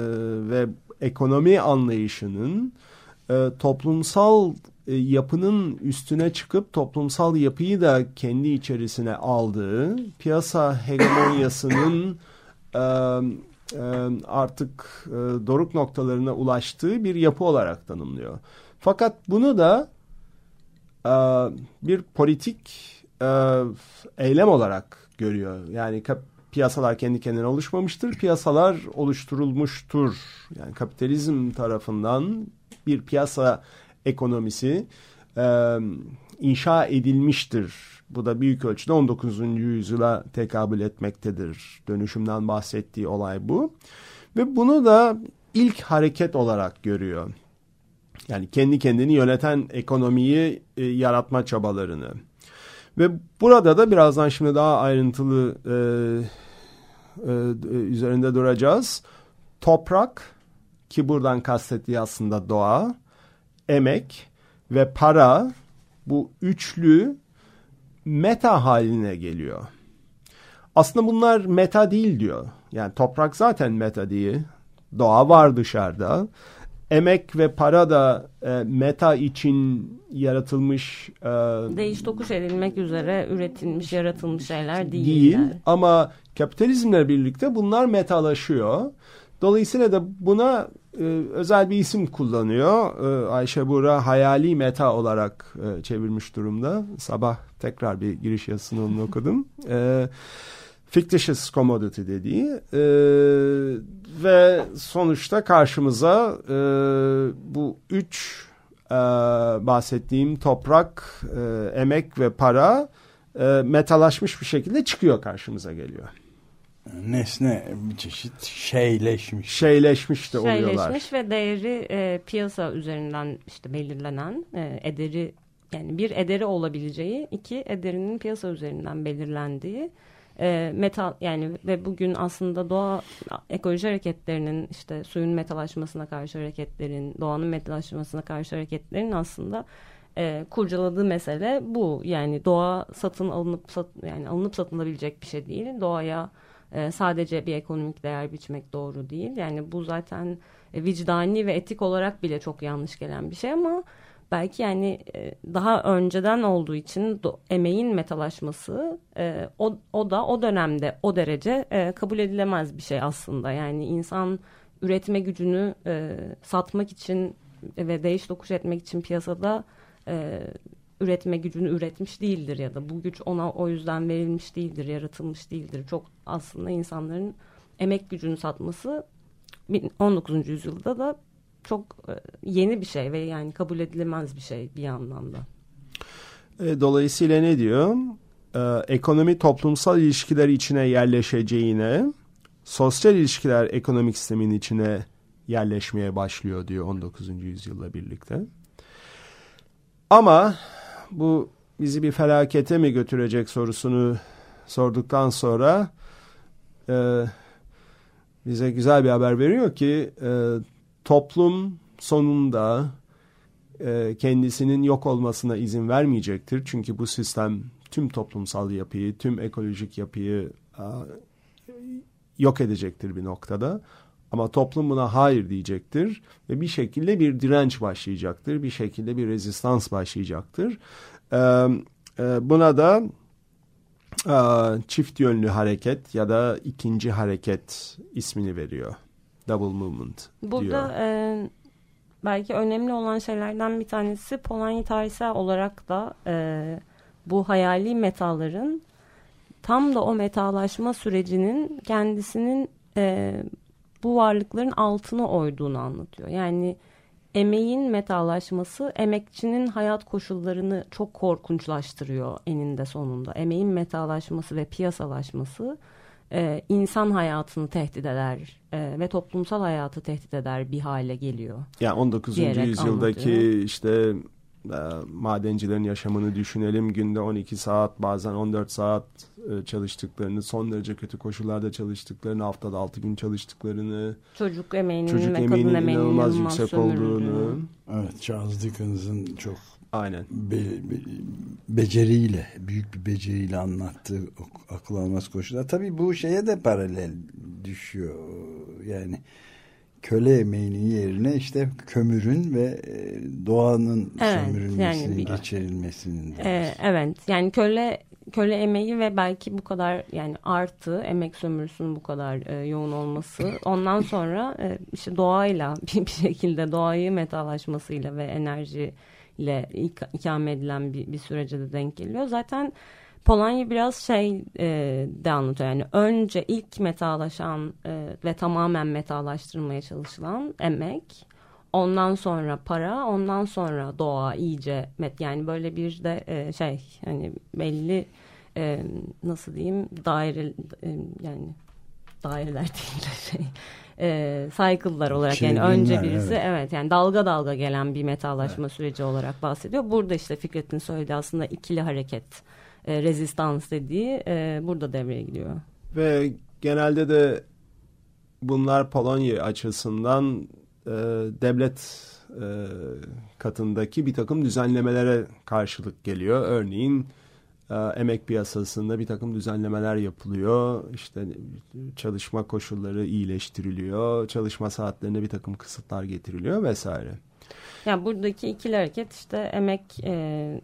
F: ve ekonomi anlayışının e, toplumsal e, yapının üstüne çıkıp toplumsal yapıyı da kendi içerisine aldığı piyasa hegemonyasının e, artık doruk noktalarına ulaştığı bir yapı olarak tanımlıyor. Fakat bunu da bir politik eylem olarak görüyor. Yani piyasalar kendi kendine oluşmamıştır. Piyasalar oluşturulmuştur. Yani kapitalizm tarafından bir piyasa ekonomisi inşa edilmiştir. Bu da büyük ölçüde 19. yüzyıla tekabül etmektedir. Dönüşümden bahsettiği olay bu. Ve bunu da ilk hareket olarak görüyor. Yani kendi kendini yöneten ekonomiyi e, yaratma çabalarını. Ve burada da birazdan şimdi daha ayrıntılı e, e, üzerinde duracağız. Toprak ki buradan kastettiği aslında doğa, emek ve para bu üçlü meta haline geliyor. Aslında bunlar meta değil diyor. Yani toprak zaten meta değil. Doğa var dışarıda. Emek ve para da e, meta için yaratılmış... E,
G: Değiş tokuş edilmek üzere üretilmiş, yaratılmış şeyler değil.
F: Değil ama kapitalizmle birlikte bunlar metalaşıyor. Dolayısıyla da buna e, özel bir isim kullanıyor. E, Ayşe Buğra hayali meta olarak e, çevirmiş durumda. Sabah tekrar bir giriş yazısını onu okudum. E, fictitious commodity dediği e, ve sonuçta karşımıza e, bu üç e, bahsettiğim toprak, e, emek ve para e, metalaşmış bir şekilde çıkıyor karşımıza geliyor
E: nesne bir çeşit şeyleşmiş.
F: Şeyleşmiş de oluyorlar.
G: Şeyleşmiş ve değeri e, piyasa üzerinden işte belirlenen e, ederi yani bir ederi olabileceği iki ederinin piyasa üzerinden belirlendiği e, metal yani ve bugün aslında doğa ekoloji hareketlerinin işte suyun metalaşmasına karşı hareketlerin doğanın metalaşmasına karşı hareketlerin aslında e, kurcaladığı mesele bu yani doğa satın alınıp sat, yani alınıp satılabilecek bir şey değil doğaya e, sadece bir ekonomik değer biçmek doğru değil. Yani bu zaten e, vicdani ve etik olarak bile çok yanlış gelen bir şey ama belki yani e, daha önceden olduğu için emeğin metalaşması e, o, o da o dönemde o derece kabul edilemez bir şey aslında. Yani insan üretme gücünü satmak için ve değiş dokuş etmek için piyasada üretme gücünü üretmiş değildir ya da bu güç ona o yüzden verilmiş değildir, yaratılmış değildir. Çok aslında insanların emek gücünü satması 19. yüzyılda da çok e, yeni bir şey ve yani kabul edilemez bir şey bir yandan da.
F: E, dolayısıyla ne diyor? Ee, ekonomi toplumsal ilişkiler içine yerleşeceğine, sosyal ilişkiler ekonomik sistemin içine yerleşmeye başlıyor diyor 19. yüzyılla birlikte. Ama bu bizi bir felakete mi götürecek sorusunu sorduktan sonra e, bize güzel bir haber veriyor ki e, toplum sonunda e, kendisinin yok olmasına izin vermeyecektir. Çünkü bu sistem tüm toplumsal yapıyı, tüm ekolojik yapıyı e, yok edecektir bir noktada. Ama toplum buna hayır diyecektir ve bir şekilde bir direnç başlayacaktır, bir şekilde bir rezistans başlayacaktır. Ee, e, buna da e, çift yönlü hareket ya da ikinci hareket ismini veriyor. Double movement
G: Burada
F: diyor.
G: E, belki önemli olan şeylerden bir tanesi Polanyi tarihsel olarak da e, bu hayali metaların tam da o metalaşma sürecinin kendisinin e, bu varlıkların altına oyduğunu anlatıyor. Yani emeğin metalaşması emekçinin hayat koşullarını çok korkunçlaştırıyor eninde sonunda. Emeğin metalaşması ve piyasalaşması e, insan hayatını tehdit eder e, ve toplumsal hayatı tehdit eder bir hale geliyor.
F: Yani 19. yüzyıldaki anlatıyor. işte e, madencilerin yaşamını düşünelim. Günde 12 saat bazen 14 saat e, çalıştıklarını, son derece kötü koşullarda çalıştıklarını, haftada 6 gün çalıştıklarını,
G: çocuk emeğinin
F: çocuk
G: ve
F: emeğinin
G: kadın emeğinin
F: inanılmaz yüksek olduğunu.
E: Evet, Charles Dickens'ın çok
F: Aynen.
E: Be, be, beceriyle, büyük bir beceriyle anlattığı akıl almaz koşullar. Tabii bu şeye de paralel düşüyor. Yani köle emeğinin yerine işte kömürün ve e, doğanın evet, sömürülmesinin yani, geçirilmesinin
G: e, evet yani köle köle emeği ve belki bu kadar yani artı emek sömürüsünün bu kadar e, yoğun olması ondan sonra e, işte doğayla bir, bir şekilde doğayı metalaşmasıyla ve enerjiyle ik ikame edilen bir, bir sürece de denk geliyor. Zaten Polonya biraz şey e, de anlatıyor yani önce ilk metalaşan e, ve tamamen metalaştırmaya çalışılan emek ondan sonra para, ondan sonra doğa iyice met yani böyle bir de e, şey hani belli e, nasıl diyeyim daire e, yani daireler değil şey e, cycle'lar olarak
E: Şey,
G: yani önce birisi
E: evet.
G: evet. yani dalga dalga gelen bir metallaşma süreci olarak bahsediyor. Burada işte Fikret'in söylediği aslında ikili hareket e, rezistans dediği e, burada devreye giriyor.
F: Ve genelde de bunlar Polonya açısından e, devlet e, katındaki bir takım düzenlemelere karşılık geliyor. Örneğin e, emek piyasasında bir takım düzenlemeler yapılıyor. İşte çalışma koşulları iyileştiriliyor. Çalışma saatlerine bir takım kısıtlar getiriliyor vesaire.
G: Yani buradaki ikili hareket işte emek e,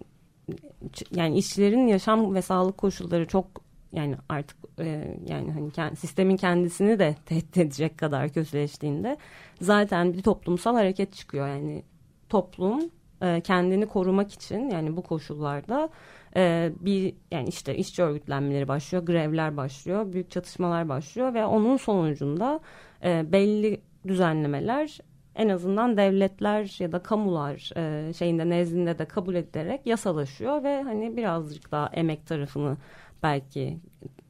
G: yani işçilerin yaşam ve sağlık koşulları çok yani artık e, yani hani kend- sistemin kendisini de tehdit edecek kadar kötüleştiğinde zaten bir toplumsal hareket çıkıyor. Yani toplum e, kendini korumak için yani bu koşullarda e, bir yani işte işçi örgütlenmeleri başlıyor, grevler başlıyor, büyük çatışmalar başlıyor ve onun sonucunda e, belli düzenlemeler en azından devletler ya da kamular e, şeyinde nezdinde de kabul edilerek yasalaşıyor ve hani birazcık daha emek tarafını belki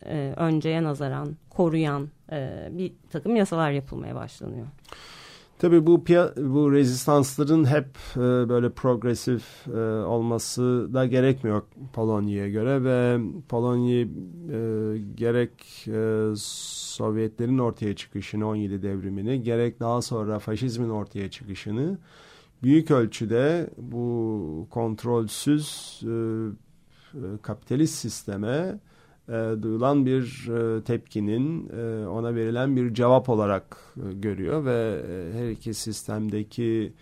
G: e, önceye nazaran koruyan e, bir takım yasalar yapılmaya başlanıyor.
F: Tabii bu bu rezistansların hep e, böyle progresif e, olması da gerekmiyor Polonya'ya göre ve Polonya e, gerek e, Sovyetlerin ortaya çıkışını 17 devrimini gerek daha sonra faşizmin ortaya çıkışını büyük ölçüde bu kontrolsüz e, e, kapitalist sisteme e, duyulan bir e, tepkinin e, ona verilen bir cevap olarak e, görüyor ve e, her iki sistemdeki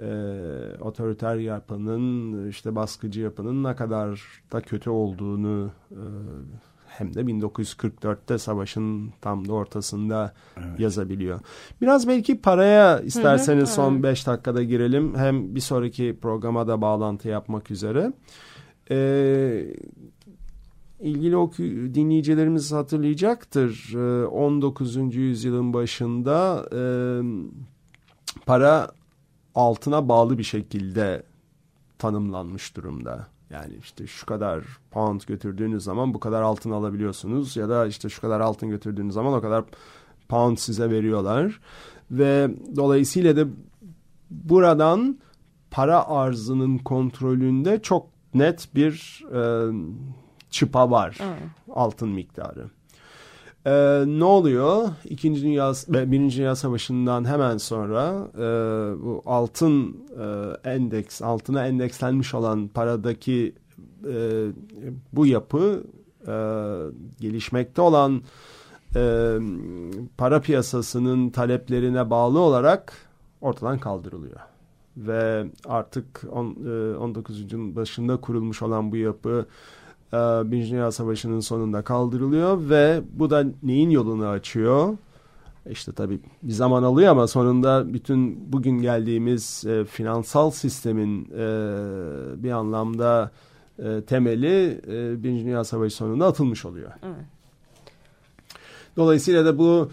F: e, otoriter yapının işte baskıcı yapının ne kadar da kötü olduğunu e, hem de 1944'te savaşın tam da ortasında yazabiliyor. Biraz belki paraya isterseniz
G: Hı hı,
F: son
G: evet.
F: 5 dakikada girelim. Hem bir sonraki programa da bağlantı yapmak üzere. Ee, ilgili oku dinleyicilerimiz hatırlayacaktır. Ee, 19. yüzyılın başında e, para altına bağlı bir şekilde tanımlanmış durumda. Yani işte şu kadar pound götürdüğünüz zaman bu kadar altın alabiliyorsunuz ya da işte şu kadar altın götürdüğünüz zaman o kadar pound size veriyorlar. Ve dolayısıyla da buradan para arzının kontrolünde çok net bir e, çıpa var
G: Evet.
F: altın miktarı. Ee, ne oluyor? İkinci Dünya, Birinci Dünya Savaşı'ndan hemen sonra e, bu altın e, endeks, altına endekslenmiş olan paradaki e, bu yapı e, gelişmekte olan e, para piyasasının taleplerine bağlı olarak ortadan kaldırılıyor. Ve artık on, e, 19. yüzyılın başında kurulmuş olan bu yapı Birinci Dünya Savaşı'nın sonunda kaldırılıyor ve bu da neyin yolunu açıyor? İşte tabii bir zaman alıyor ama sonunda bütün bugün geldiğimiz e, finansal sistemin e, bir anlamda e, temeli e, Birinci Dünya Savaşı sonunda atılmış oluyor.
G: Evet.
F: Dolayısıyla da bu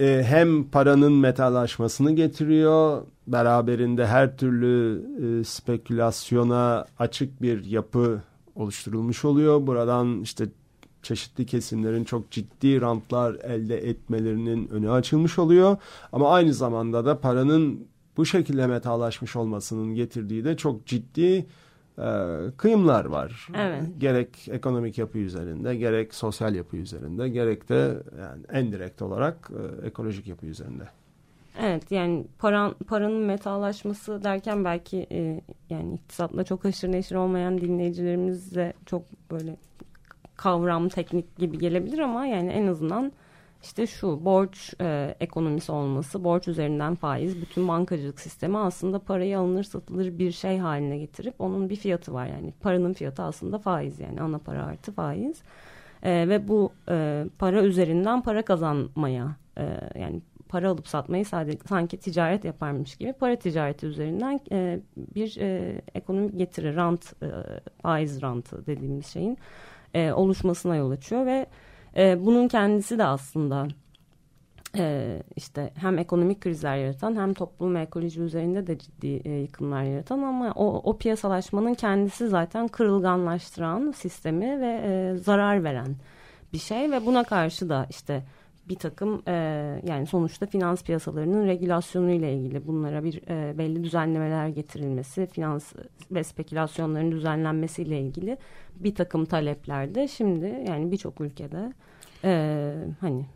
F: e, hem paranın metallaşmasını getiriyor, beraberinde her türlü e, spekülasyona açık bir yapı oluşturulmuş oluyor. Buradan işte çeşitli kesimlerin çok ciddi rantlar elde etmelerinin önü açılmış oluyor. Ama aynı zamanda da paranın bu şekilde metallaşmış olmasının getirdiği de çok ciddi e, kıyımlar var.
G: Evet.
F: Gerek ekonomik yapı üzerinde, gerek sosyal yapı üzerinde, gerek de yani en direkt olarak e, ekolojik yapı üzerinde.
G: Evet yani paran, paranın metallaşması derken belki e, yani iktisatla çok haşır neşir olmayan dinleyicilerimizle çok böyle kavram teknik gibi gelebilir ama yani en azından işte şu borç e, ekonomisi olması, borç üzerinden faiz, bütün bankacılık sistemi aslında parayı alınır satılır bir şey haline getirip onun bir fiyatı var yani. Paranın fiyatı aslında faiz yani ana para artı faiz. E, ve bu e, para üzerinden para kazanmaya e, yani para alıp satmayı sadece sanki ticaret yaparmış gibi para ticareti üzerinden e, bir e, ekonomik getiri rant e, faiz rantı dediğimiz şeyin e, oluşmasına yol açıyor ve e, bunun kendisi de aslında e, işte hem ekonomik krizler yaratan hem toplum ve ekoloji üzerinde de ciddi e, yıkımlar yaratan ama o, o piyasalaşmanın kendisi zaten kırılganlaştıran sistemi ve e, zarar veren bir şey ve buna karşı da işte bir takım e, yani sonuçta finans piyasalarının regülasyonu ile ilgili bunlara bir e, belli düzenlemeler getirilmesi, finans ve spekülasyonların düzenlenmesi ile ilgili bir takım taleplerde şimdi yani birçok ülkede e, hani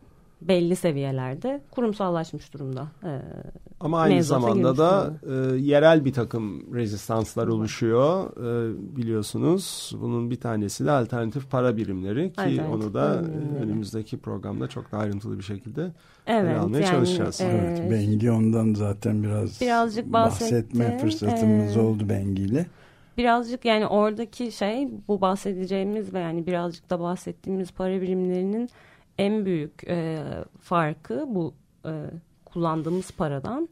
G: belli seviyelerde kurumsallaşmış durumda.
F: E, Ama aynı zamanda da e, yerel bir takım rezistanslar oluşuyor e, biliyorsunuz. Bunun bir tanesi de alternatif para birimleri ki alternatif onu da birimleri. önümüzdeki programda çok daha ayrıntılı bir şekilde evet, almaya yani, çalışacağız.
B: E, evet, Bengi ondan zaten biraz birazcık bahsetme fırsatımız e, oldu Bengi ile
G: birazcık yani oradaki şey bu bahsedeceğimiz ve yani birazcık da bahsettiğimiz para birimlerinin en büyük e, farkı bu e, kullandığımız paradan.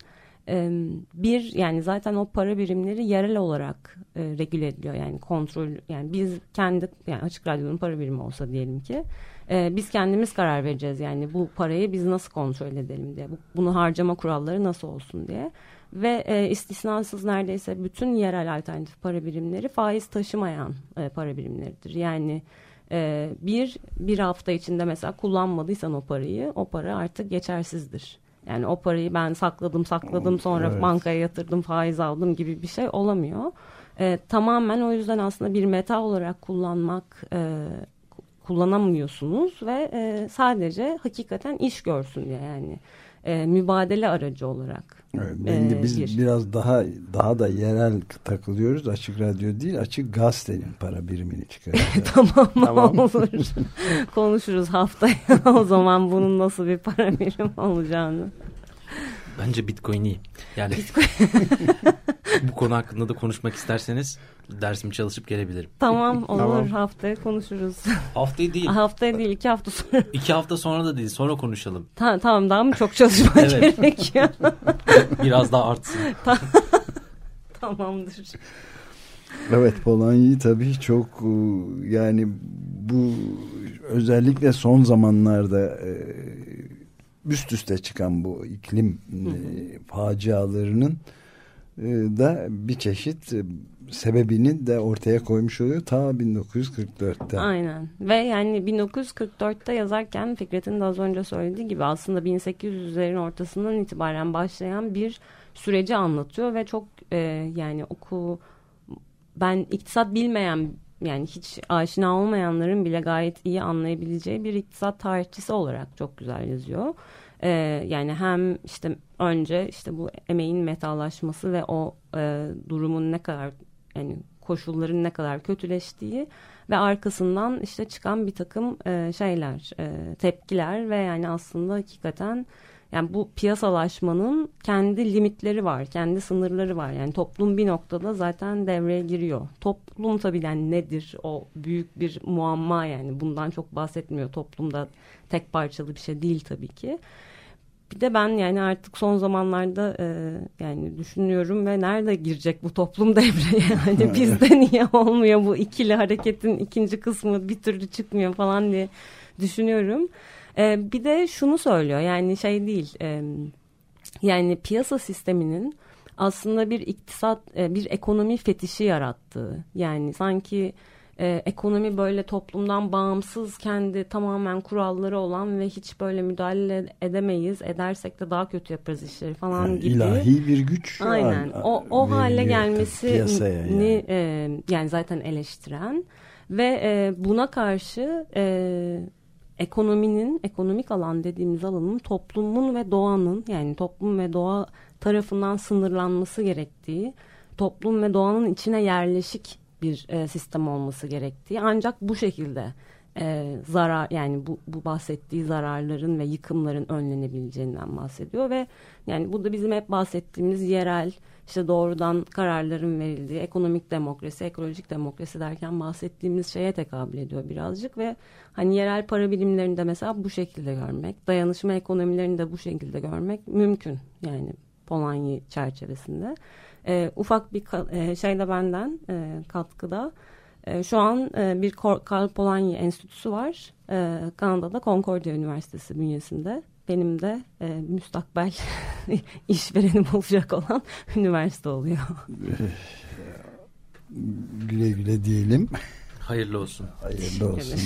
G: E, bir yani zaten o para birimleri yerel olarak e, regüle ediliyor. Yani kontrol yani biz kendi yani açık radyonun para birimi olsa diyelim ki e, biz kendimiz karar vereceğiz. Yani bu parayı biz nasıl kontrol edelim diye bu, bunu harcama kuralları nasıl olsun diye. Ve e, istisnasız neredeyse bütün yerel alternatif para birimleri faiz taşımayan e, para birimleridir. Yani e, bir bir hafta içinde mesela kullanmadıysan o parayı o para artık geçersizdir. Yani o parayı ben sakladım sakladım sonra evet. bankaya yatırdım faiz aldım gibi bir şey olamıyor. E, tamamen o yüzden aslında bir meta olarak kullanmak e, kullanamıyorsunuz ve e, sadece hakikaten iş görsün diye yani e, mübadele aracı olarak.
B: Evet, ben de biz bir. biraz daha daha da yerel takılıyoruz. Açık radyo değil, açık gazetenin para birimini çıkaracağız.
G: tamam, tamam olur. Konuşuruz haftaya o zaman bunun nasıl bir para birimi olacağını.
C: Bence Bitcoin iyi. Yani Bitcoin. bu konu hakkında da konuşmak isterseniz dersimi çalışıp gelebilirim.
G: Tamam olur tamam. haftaya konuşuruz.
C: Haftaya değil.
G: Haftaya değil iki hafta sonra.
C: İki hafta sonra da değil sonra konuşalım.
G: Ta tamam daha mı çok çalışma gerekiyor?
C: Biraz daha artsın.
G: Tamamdır.
B: Evet Polonya'yı tabii çok e, yani bu özellikle son zamanlarda e, üst üste çıkan bu iklim hı hı. E, facialarının da bir çeşit sebebini de ortaya koymuş oluyor ta 1944'te.
G: Aynen ve yani 1944'te yazarken Fikret'in de az önce söylediği gibi aslında 1800'lerin ortasından itibaren başlayan bir süreci anlatıyor ve çok e, yani oku ben iktisat bilmeyen yani hiç aşina olmayanların bile gayet iyi anlayabileceği bir iktisat tarihçisi olarak çok güzel yazıyor. Ee, yani hem işte önce işte bu emeğin metalaşması ve o e, durumun ne kadar yani koşulların ne kadar kötüleştiği ve arkasından işte çıkan bir takım e, şeyler, e, tepkiler ve yani aslında hakikaten yani bu piyasalaşmanın kendi limitleri var, kendi sınırları var. Yani toplum bir noktada zaten devreye giriyor. Toplum tabii yani nedir? O büyük bir muamma yani. Bundan çok bahsetmiyor. Toplumda tek parçalı bir şey değil tabii ki. Bir de ben yani artık son zamanlarda e, yani düşünüyorum ve nerede girecek bu toplum devreye? Hani bizde niye olmuyor bu ikili hareketin ikinci kısmı bir türlü çıkmıyor falan diye düşünüyorum. E, bir de şunu söylüyor yani şey değil e, yani piyasa sisteminin aslında bir iktisat e, bir ekonomi fetişi yarattığı yani sanki e, ekonomi böyle toplumdan bağımsız kendi tamamen kuralları olan ve hiç böyle müdahale edemeyiz. Edersek de daha kötü yaparız işleri falan yani gibi.
B: İlahi bir güç.
G: Aynen. O, o hale gelmesini yani. E, yani zaten eleştiren ve e, buna karşı e, ekonominin ekonomik alan dediğimiz alanın toplumun ve doğanın yani toplum ve doğa tarafından sınırlanması gerektiği toplum ve doğanın içine yerleşik bir e, sistem olması gerektiği ancak bu şekilde e, zarar yani bu, bu bahsettiği zararların ve yıkımların önlenebileceğinden bahsediyor ve yani bu da bizim hep bahsettiğimiz yerel işte doğrudan kararların verildiği ekonomik demokrasi, ekolojik demokrasi derken bahsettiğimiz şeye tekabül ediyor birazcık ve hani yerel para birimlerini de mesela bu şekilde görmek, dayanışma ekonomilerini de bu şekilde görmek mümkün yani Polonya çerçevesinde. E, ufak bir e, şey de benden e, katkıda. E, şu an e, bir Karl Polanyi Enstitüsü var. E, Kanada'da Concordia Üniversitesi bünyesinde. Benim de e, müstakbel işverenim olacak olan üniversite oluyor.
B: güle güle diyelim.
C: Hayırlı olsun.
B: Hayırlı olsun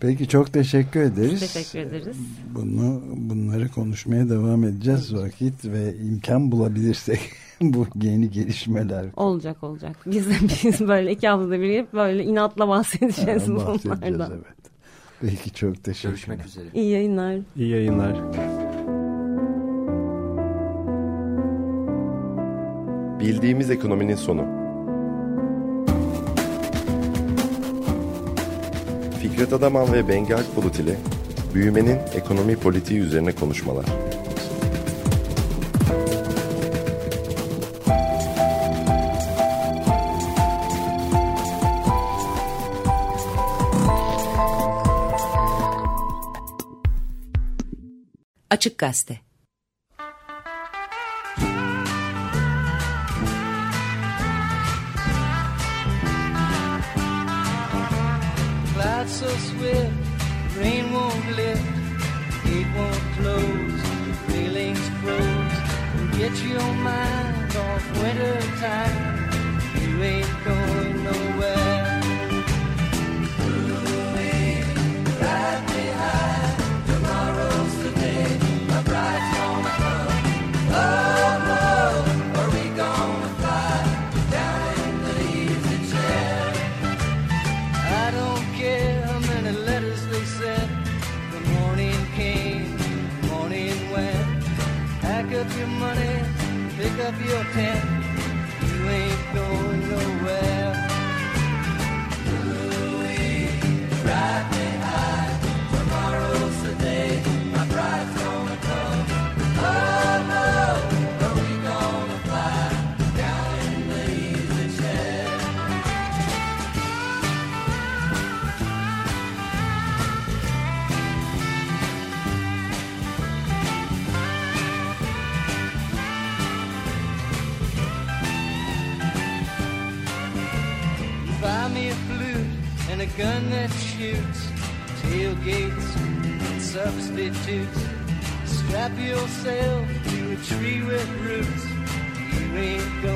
B: Peki çok teşekkür ederiz.
G: Teşekkür ederiz.
B: Bunu bunları konuşmaya devam edeceğiz vakit ve imkan bulabilirsek bu yeni gelişmeler.
G: Olacak olacak. Biz de biz böyle iki haftada bir hep böyle inatla bahsedeceğiz
B: ha,
G: bunlardan.
B: Evet. Peki çok teşekkür
C: Görüşmek üzere.
G: İyi yayınlar.
F: İyi yayınlar.
H: Bildiğimiz ekonominin sonu. Fikret Adaman ve Bengi Akbulut ile büyümenin ekonomi politiği üzerine konuşmalar.
A: Açık Gazete.
I: Clouds so swift, rain won't lift, gate won't close, railings froze. Get your mind off winter time, you ain't going up your tent. You ain't going substitutes. Strap yourself to a tree with roots. You ain't going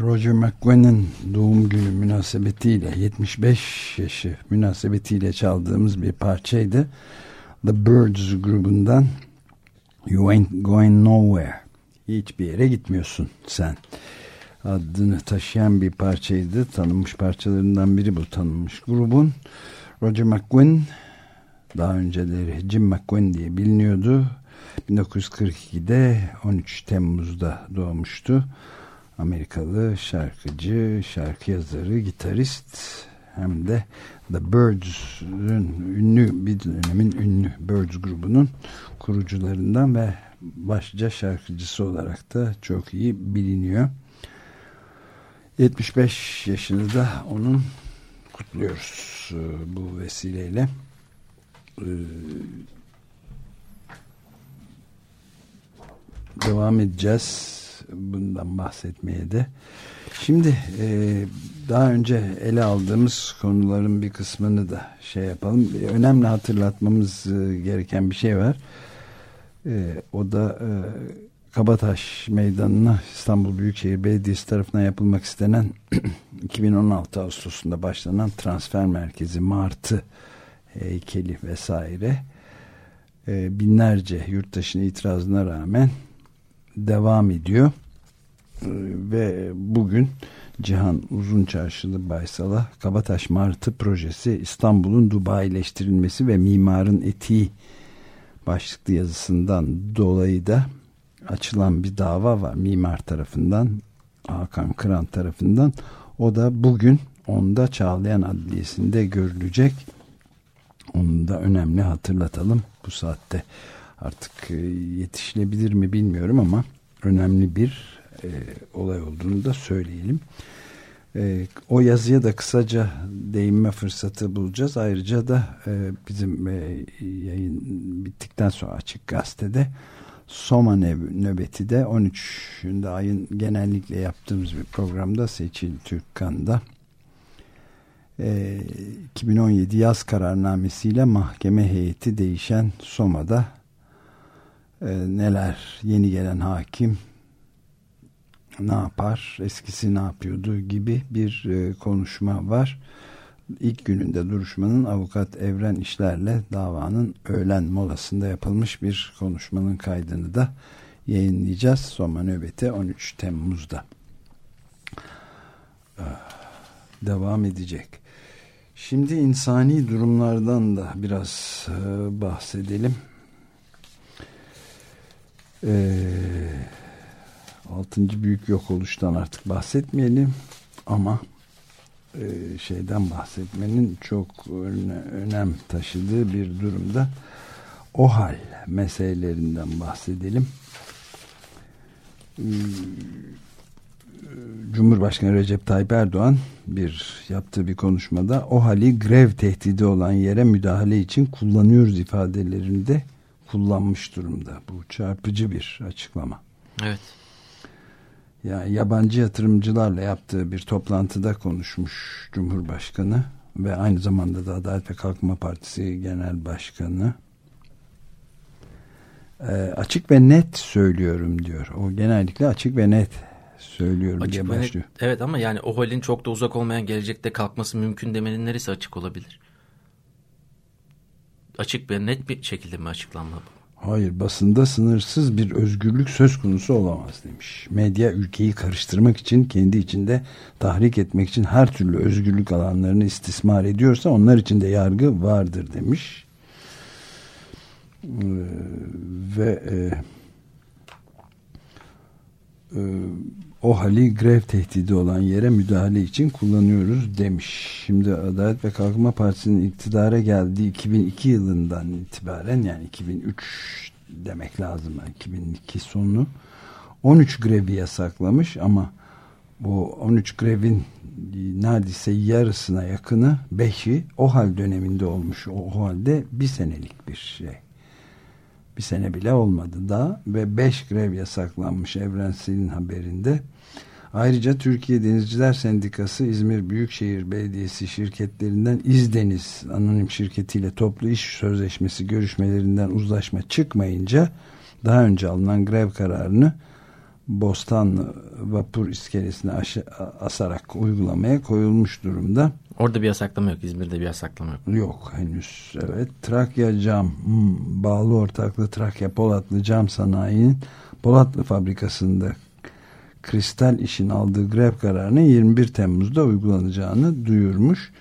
B: Roger McGuinn'in doğum günü münasebetiyle 75 yaşı münasebetiyle çaldığımız bir parçaydı. The Birds grubundan You Ain't Going Nowhere. Hiçbir yere gitmiyorsun sen. Adını taşıyan bir parçaydı. Tanınmış parçalarından biri bu tanınmış grubun. Roger McGuinn daha önceleri Jim McGuinn diye biliniyordu. 1942'de 13 Temmuz'da doğmuştu. Amerikalı şarkıcı, şarkı yazarı, gitarist hem de The Birds'ün ünlü bir dönemin ünlü Birds grubunun kurucularından ve başlıca şarkıcısı olarak da çok iyi biliniyor. 75 yaşını da onun kutluyoruz e, bu vesileyle. E, devam edeceğiz bundan bahsetmeye de. Şimdi e, daha önce ele aldığımız konuların bir kısmını da şey yapalım. Önemli hatırlatmamız e, gereken bir şey var. E, o da e, Kabataş Meydanı'na İstanbul Büyükşehir Belediyesi tarafından yapılmak istenen 2016 Ağustos'unda başlanan transfer merkezi Martı heykeli vesaire e, binlerce yurttaşın itirazına rağmen devam ediyor. Ee, ve bugün Cihan Uzun Çarşılı Baysal'a Kabataş Martı projesi İstanbul'un Dubaileştirilmesi ve mimarın etiği başlıklı yazısından dolayı da açılan bir dava var mimar tarafından Hakan Kıran tarafından. O da bugün onda Çağlayan Adliyesi'nde görülecek. Onu da önemli hatırlatalım. Bu saatte artık e, yetişilebilir mi bilmiyorum ama önemli bir e, olay olduğunu da söyleyelim. E, o yazıya da kısaca değinme fırsatı bulacağız. Ayrıca da e, bizim e, yayın bittikten sonra Açık Gazete'de Soma nöbeti de 13'ünde ayın genellikle yaptığımız bir programda Seçil Türkkan'da e, 2017 yaz kararnamesiyle mahkeme heyeti değişen Soma'da e, neler yeni gelen hakim ne yapar, eskisi ne yapıyordu gibi bir e, konuşma var. İlk gününde duruşmanın avukat Evren İşler'le davanın öğlen molasında yapılmış bir konuşmanın kaydını da yayınlayacağız. Soma nöbeti 13 Temmuz'da ah, devam edecek. Şimdi insani durumlardan da biraz e, bahsedelim. Eee altıncı büyük yok oluştan artık bahsetmeyelim ama e, şeyden bahsetmenin çok önem taşıdığı bir durumda o hal meselelerinden bahsedelim. Cumhurbaşkanı Recep Tayyip Erdoğan bir yaptığı bir konuşmada o hali grev tehdidi olan yere müdahale için kullanıyoruz ifadelerinde kullanmış durumda. Bu çarpıcı bir açıklama.
C: Evet
B: yani yabancı yatırımcılarla yaptığı bir toplantıda konuşmuş Cumhurbaşkanı ve aynı zamanda da Adalet ve Kalkınma Partisi Genel Başkanı e, açık ve net söylüyorum diyor. O genellikle açık ve net söylüyorum açık diye başlıyor.
C: Net, evet ama yani o halin çok da uzak olmayan gelecekte kalkması mümkün demenin neresi açık olabilir? Açık ve net bir şekilde mi açıklanma bu?
B: Hayır basında sınırsız bir özgürlük söz konusu olamaz demiş. Medya ülkeyi karıştırmak için kendi içinde tahrik etmek için her türlü özgürlük alanlarını istismar ediyorsa onlar için de yargı vardır demiş. Ee, ve e, e, o hali grev tehdidi olan yere müdahale için kullanıyoruz demiş. Şimdi Adalet ve Kalkınma Partisi'nin iktidara geldiği 2002 yılından itibaren yani 2003 demek lazım 2002 sonu 13 grevi yasaklamış ama bu 13 grevin neredeyse yarısına yakını 5'i o hal döneminde olmuş. O halde bir senelik bir şey bir sene bile olmadı daha ve 5 grev yasaklanmış Evrensel'in haberinde. Ayrıca Türkiye Denizciler Sendikası İzmir Büyükşehir Belediyesi şirketlerinden İzdeniz anonim şirketiyle toplu iş sözleşmesi görüşmelerinden uzlaşma çıkmayınca daha önce alınan grev kararını Bostanlı vapur iskelesine asarak uygulamaya koyulmuş durumda.
C: Orada bir yasaklama yok. İzmir'de bir yasaklama yok.
B: Yok henüz. Evet. Trakya Cam hmm, bağlı ortaklı Trakya Polatlı Cam Sanayi'nin Polatlı fabrikasında kristal işin aldığı grev kararının 21 Temmuz'da uygulanacağını duyurmuş.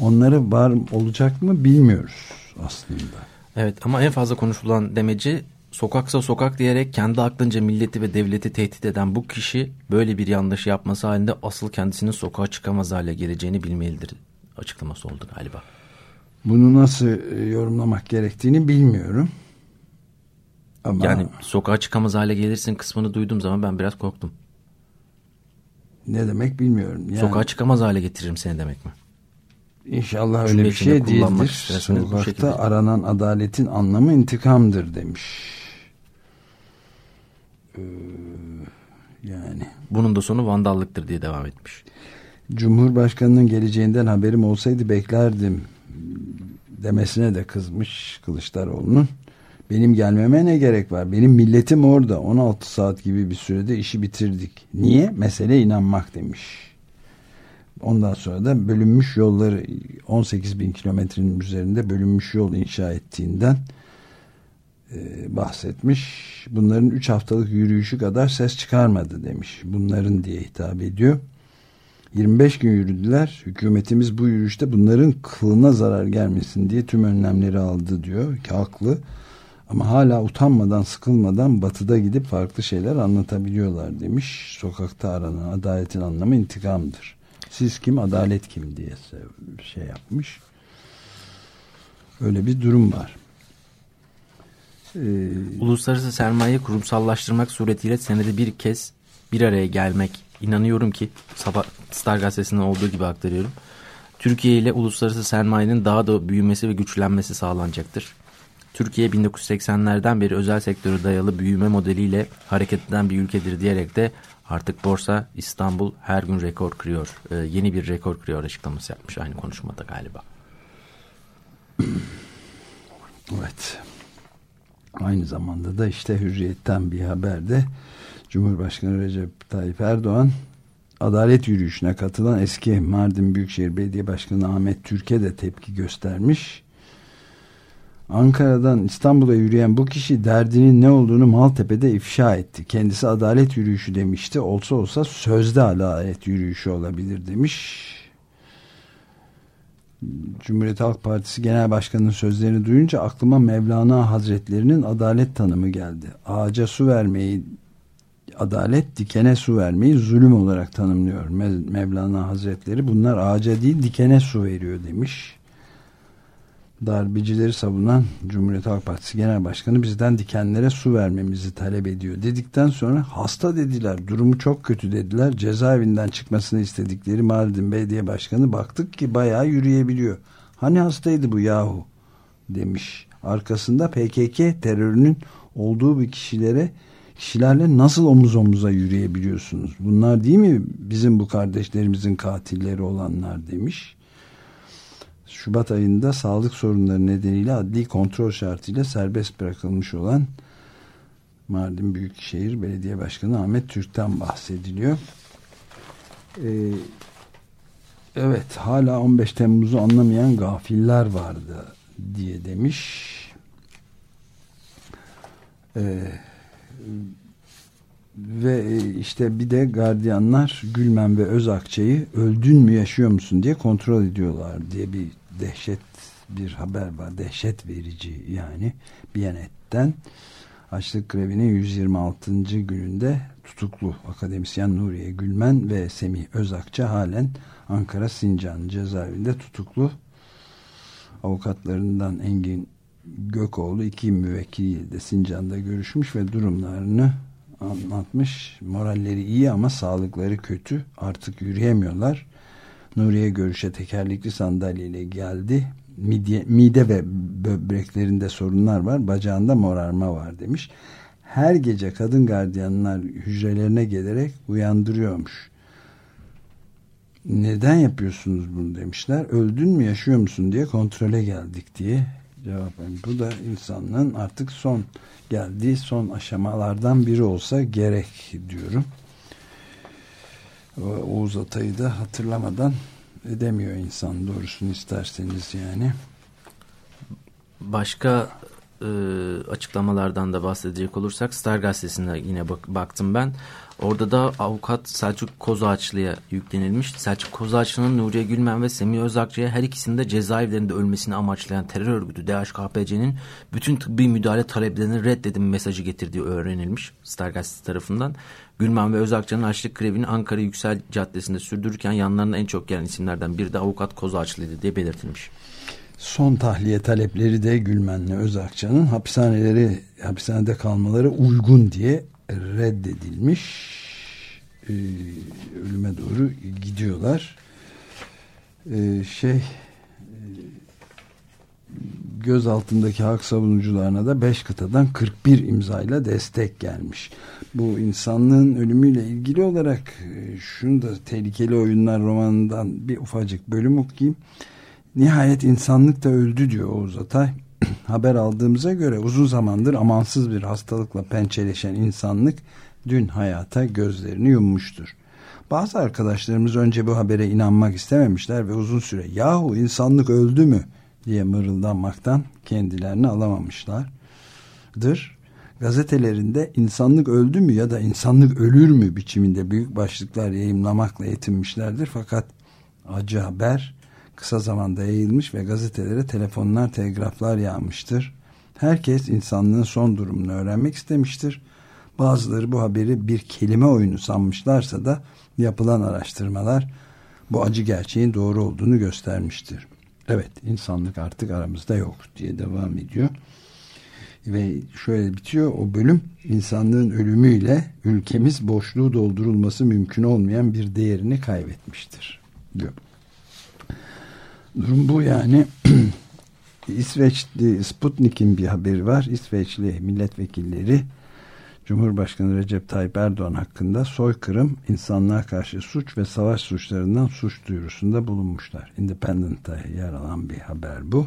B: Onları var olacak mı bilmiyoruz aslında.
C: Evet ama en fazla konuşulan demeci sokaksa sokak diyerek kendi aklınca milleti ve devleti tehdit eden bu kişi böyle bir yanlış yapması halinde asıl kendisinin sokağa çıkamaz hale geleceğini bilmelidir açıklaması oldu galiba.
B: Bunu nasıl e, yorumlamak gerektiğini bilmiyorum.
C: Ama... Yani sokağa çıkamaz hale gelirsin kısmını duyduğum zaman ben biraz korktum.
B: Ne demek bilmiyorum.
C: Yani... Sokağa çıkamaz hale getiririm seni demek mi?
B: İnşallah öyle bir şey değildir. Sokakta aranan adaletin anlamı intikamdır demiş. Ee, yani.
C: Bunun da sonu vandallıktır diye devam etmiş.
B: Cumhurbaşkanının geleceğinden haberim olsaydı beklerdim demesine de kızmış Kılıçdaroğlu'nun. Benim gelmeme ne gerek var? Benim milletim orada. 16 saat gibi bir sürede işi bitirdik. Niye? Mesele inanmak demiş. Ondan sonra da bölünmüş yolları 18 bin kilometrenin üzerinde bölünmüş yol inşa ettiğinden e, bahsetmiş. Bunların 3 haftalık yürüyüşü kadar ses çıkarmadı demiş. Bunların diye hitap ediyor. 25 gün yürüdüler. Hükümetimiz bu yürüyüşte bunların kılına zarar gelmesin diye tüm önlemleri aldı diyor ki haklı. Ama hala utanmadan sıkılmadan batıda gidip farklı şeyler anlatabiliyorlar demiş. Sokakta aranan adaletin anlamı intikamdır. Siz kim adalet kim diye şey yapmış. Öyle bir durum var.
C: Ee, Uluslararası sermaye kurumsallaştırmak suretiyle senede bir kez bir araya gelmek inanıyorum ki sabah Star gazetesinde olduğu gibi aktarıyorum. Türkiye ile uluslararası sermayenin daha da büyümesi ve güçlenmesi sağlanacaktır. Türkiye 1980'lerden beri özel sektöre dayalı büyüme modeliyle hareket eden bir ülkedir diyerek de artık borsa İstanbul her gün rekor kırıyor. Ee, yeni bir rekor kırıyor açıklaması yapmış aynı konuşmada galiba.
B: Evet. Aynı zamanda da işte hürriyetten bir haberde Cumhurbaşkanı Recep Tayyip Erdoğan adalet yürüyüşüne katılan eski Mardin Büyükşehir Belediye Başkanı Ahmet Türk'e de tepki göstermiş. Ankara'dan İstanbul'a yürüyen bu kişi derdinin ne olduğunu Maltepe'de ifşa etti. Kendisi adalet yürüyüşü demişti. Olsa olsa sözde adalet yürüyüşü olabilir demiş. Cumhuriyet Halk Partisi Genel Başkanı'nın sözlerini duyunca aklıma Mevlana Hazretlerinin adalet tanımı geldi. Ağaca su vermeyi adalet dikene su vermeyi zulüm olarak tanımlıyor Mevlana Hazretleri. Bunlar ağaca değil dikene su veriyor demiş. Darbecileri savunan Cumhuriyet Halk Partisi Genel Başkanı bizden dikenlere su vermemizi talep ediyor. Dedikten sonra hasta dediler, durumu çok kötü dediler. Cezaevinden çıkmasını istedikleri Mardin Belediye Başkanı baktık ki bayağı yürüyebiliyor. Hani hastaydı bu yahu demiş. Arkasında PKK terörünün olduğu bir kişilere kişilerle nasıl omuz omuza yürüyebiliyorsunuz? Bunlar değil mi bizim bu kardeşlerimizin katilleri olanlar demiş. Şubat ayında sağlık sorunları nedeniyle adli kontrol şartıyla serbest bırakılmış olan Mardin Büyükşehir Belediye Başkanı Ahmet Türk'ten bahsediliyor. Ee, evet hala 15 Temmuz'u anlamayan gafiller vardı diye demiş. Ee, ve işte bir de gardiyanlar Gülmen ve Özakçı'yı öldün mü yaşıyor musun diye kontrol ediyorlar diye bir dehşet bir haber var. Dehşet verici yani Biyanet'ten açlık grevinin 126. gününde tutuklu akademisyen Nuriye Gülmen ve Semih Özakçı halen Ankara Sincan cezaevinde tutuklu. Avukatlarından Engin Gökoğlu iki müvekkiliyle de Sincan'da görüşmüş ve durumlarını anlatmış. Moralleri iyi ama sağlıkları kötü. Artık yürüyemiyorlar. Nuriye görüşe tekerlekli sandalyeyle geldi. Midye, mide ve böbreklerinde sorunlar var. Bacağında morarma var demiş. Her gece kadın gardiyanlar hücrelerine gelerek uyandırıyormuş. Neden yapıyorsunuz bunu demişler. Öldün mü yaşıyor musun diye kontrole geldik diye cevap vermiş. Bu da insanlığın artık son geldiği son aşamalardan biri olsa gerek diyorum. Oğuz Atay'ı da hatırlamadan edemiyor insan doğrusunu isterseniz yani.
C: Başka e, açıklamalardan da bahsedecek olursak Star Gazetesi'ne yine bak, baktım ben. Orada da avukat Selçuk Kozağaçlı'ya yüklenilmiş. Selçuk Kozağaçlı'nın Nuriye Gülmen ve Semih Özakçı'ya her ikisinin de cezaevlerinde ölmesini amaçlayan terör örgütü DHKPC'nin bütün tıbbi müdahale taleplerini reddedin mesajı getirdiği öğrenilmiş Star Gazetesi tarafından. Gülmen ve Özakçı'nın açlık grevini Ankara Yüksel Caddesi'nde sürdürürken yanlarına en çok gelen isimlerden biri de avukat Kozağaçlı'ydı diye belirtilmiş.
B: Son tahliye talepleri de Gülmen'le Özakçı'nın hapishaneleri hapishanede kalmaları uygun diye reddedilmiş. Ee, ölüme doğru gidiyorlar. Ee, şey göz altındaki hak savunucularına da 5 kıtadan 41 imzayla destek gelmiş. Bu insanlığın ölümüyle ilgili olarak e, şunu da tehlikeli oyunlar romanından bir ufacık bölüm okuyayım. Nihayet insanlık da öldü diyor Oğuz Atay. Haber aldığımıza göre uzun zamandır amansız bir hastalıkla pençeleşen insanlık dün hayata gözlerini yummuştur. Bazı arkadaşlarımız önce bu habere inanmak istememişler ve uzun süre yahu insanlık öldü mü diye mırıldanmaktan kendilerini alamamışlar. yıllardır gazetelerinde insanlık öldü mü ya da insanlık ölür mü biçiminde büyük başlıklar yayımlamakla yetinmişlerdir. Fakat acı haber kısa zamanda yayılmış ve gazetelere telefonlar, telgraflar yağmıştır. Herkes insanlığın son durumunu öğrenmek istemiştir. Bazıları bu haberi bir kelime oyunu sanmışlarsa da yapılan araştırmalar bu acı gerçeğin doğru olduğunu göstermiştir. Evet insanlık artık aramızda yok diye devam ediyor. Ve şöyle bitiyor o bölüm insanlığın ölümüyle ülkemiz boşluğu doldurulması mümkün olmayan bir değerini kaybetmiştir diyor. Durum bu yani İsveçli Sputnik'in bir haberi var. İsveçli milletvekilleri Cumhurbaşkanı Recep Tayyip Erdoğan hakkında soykırım, insanlığa karşı suç ve savaş suçlarından suç duyurusunda bulunmuşlar. Independent'ta yer alan bir haber bu.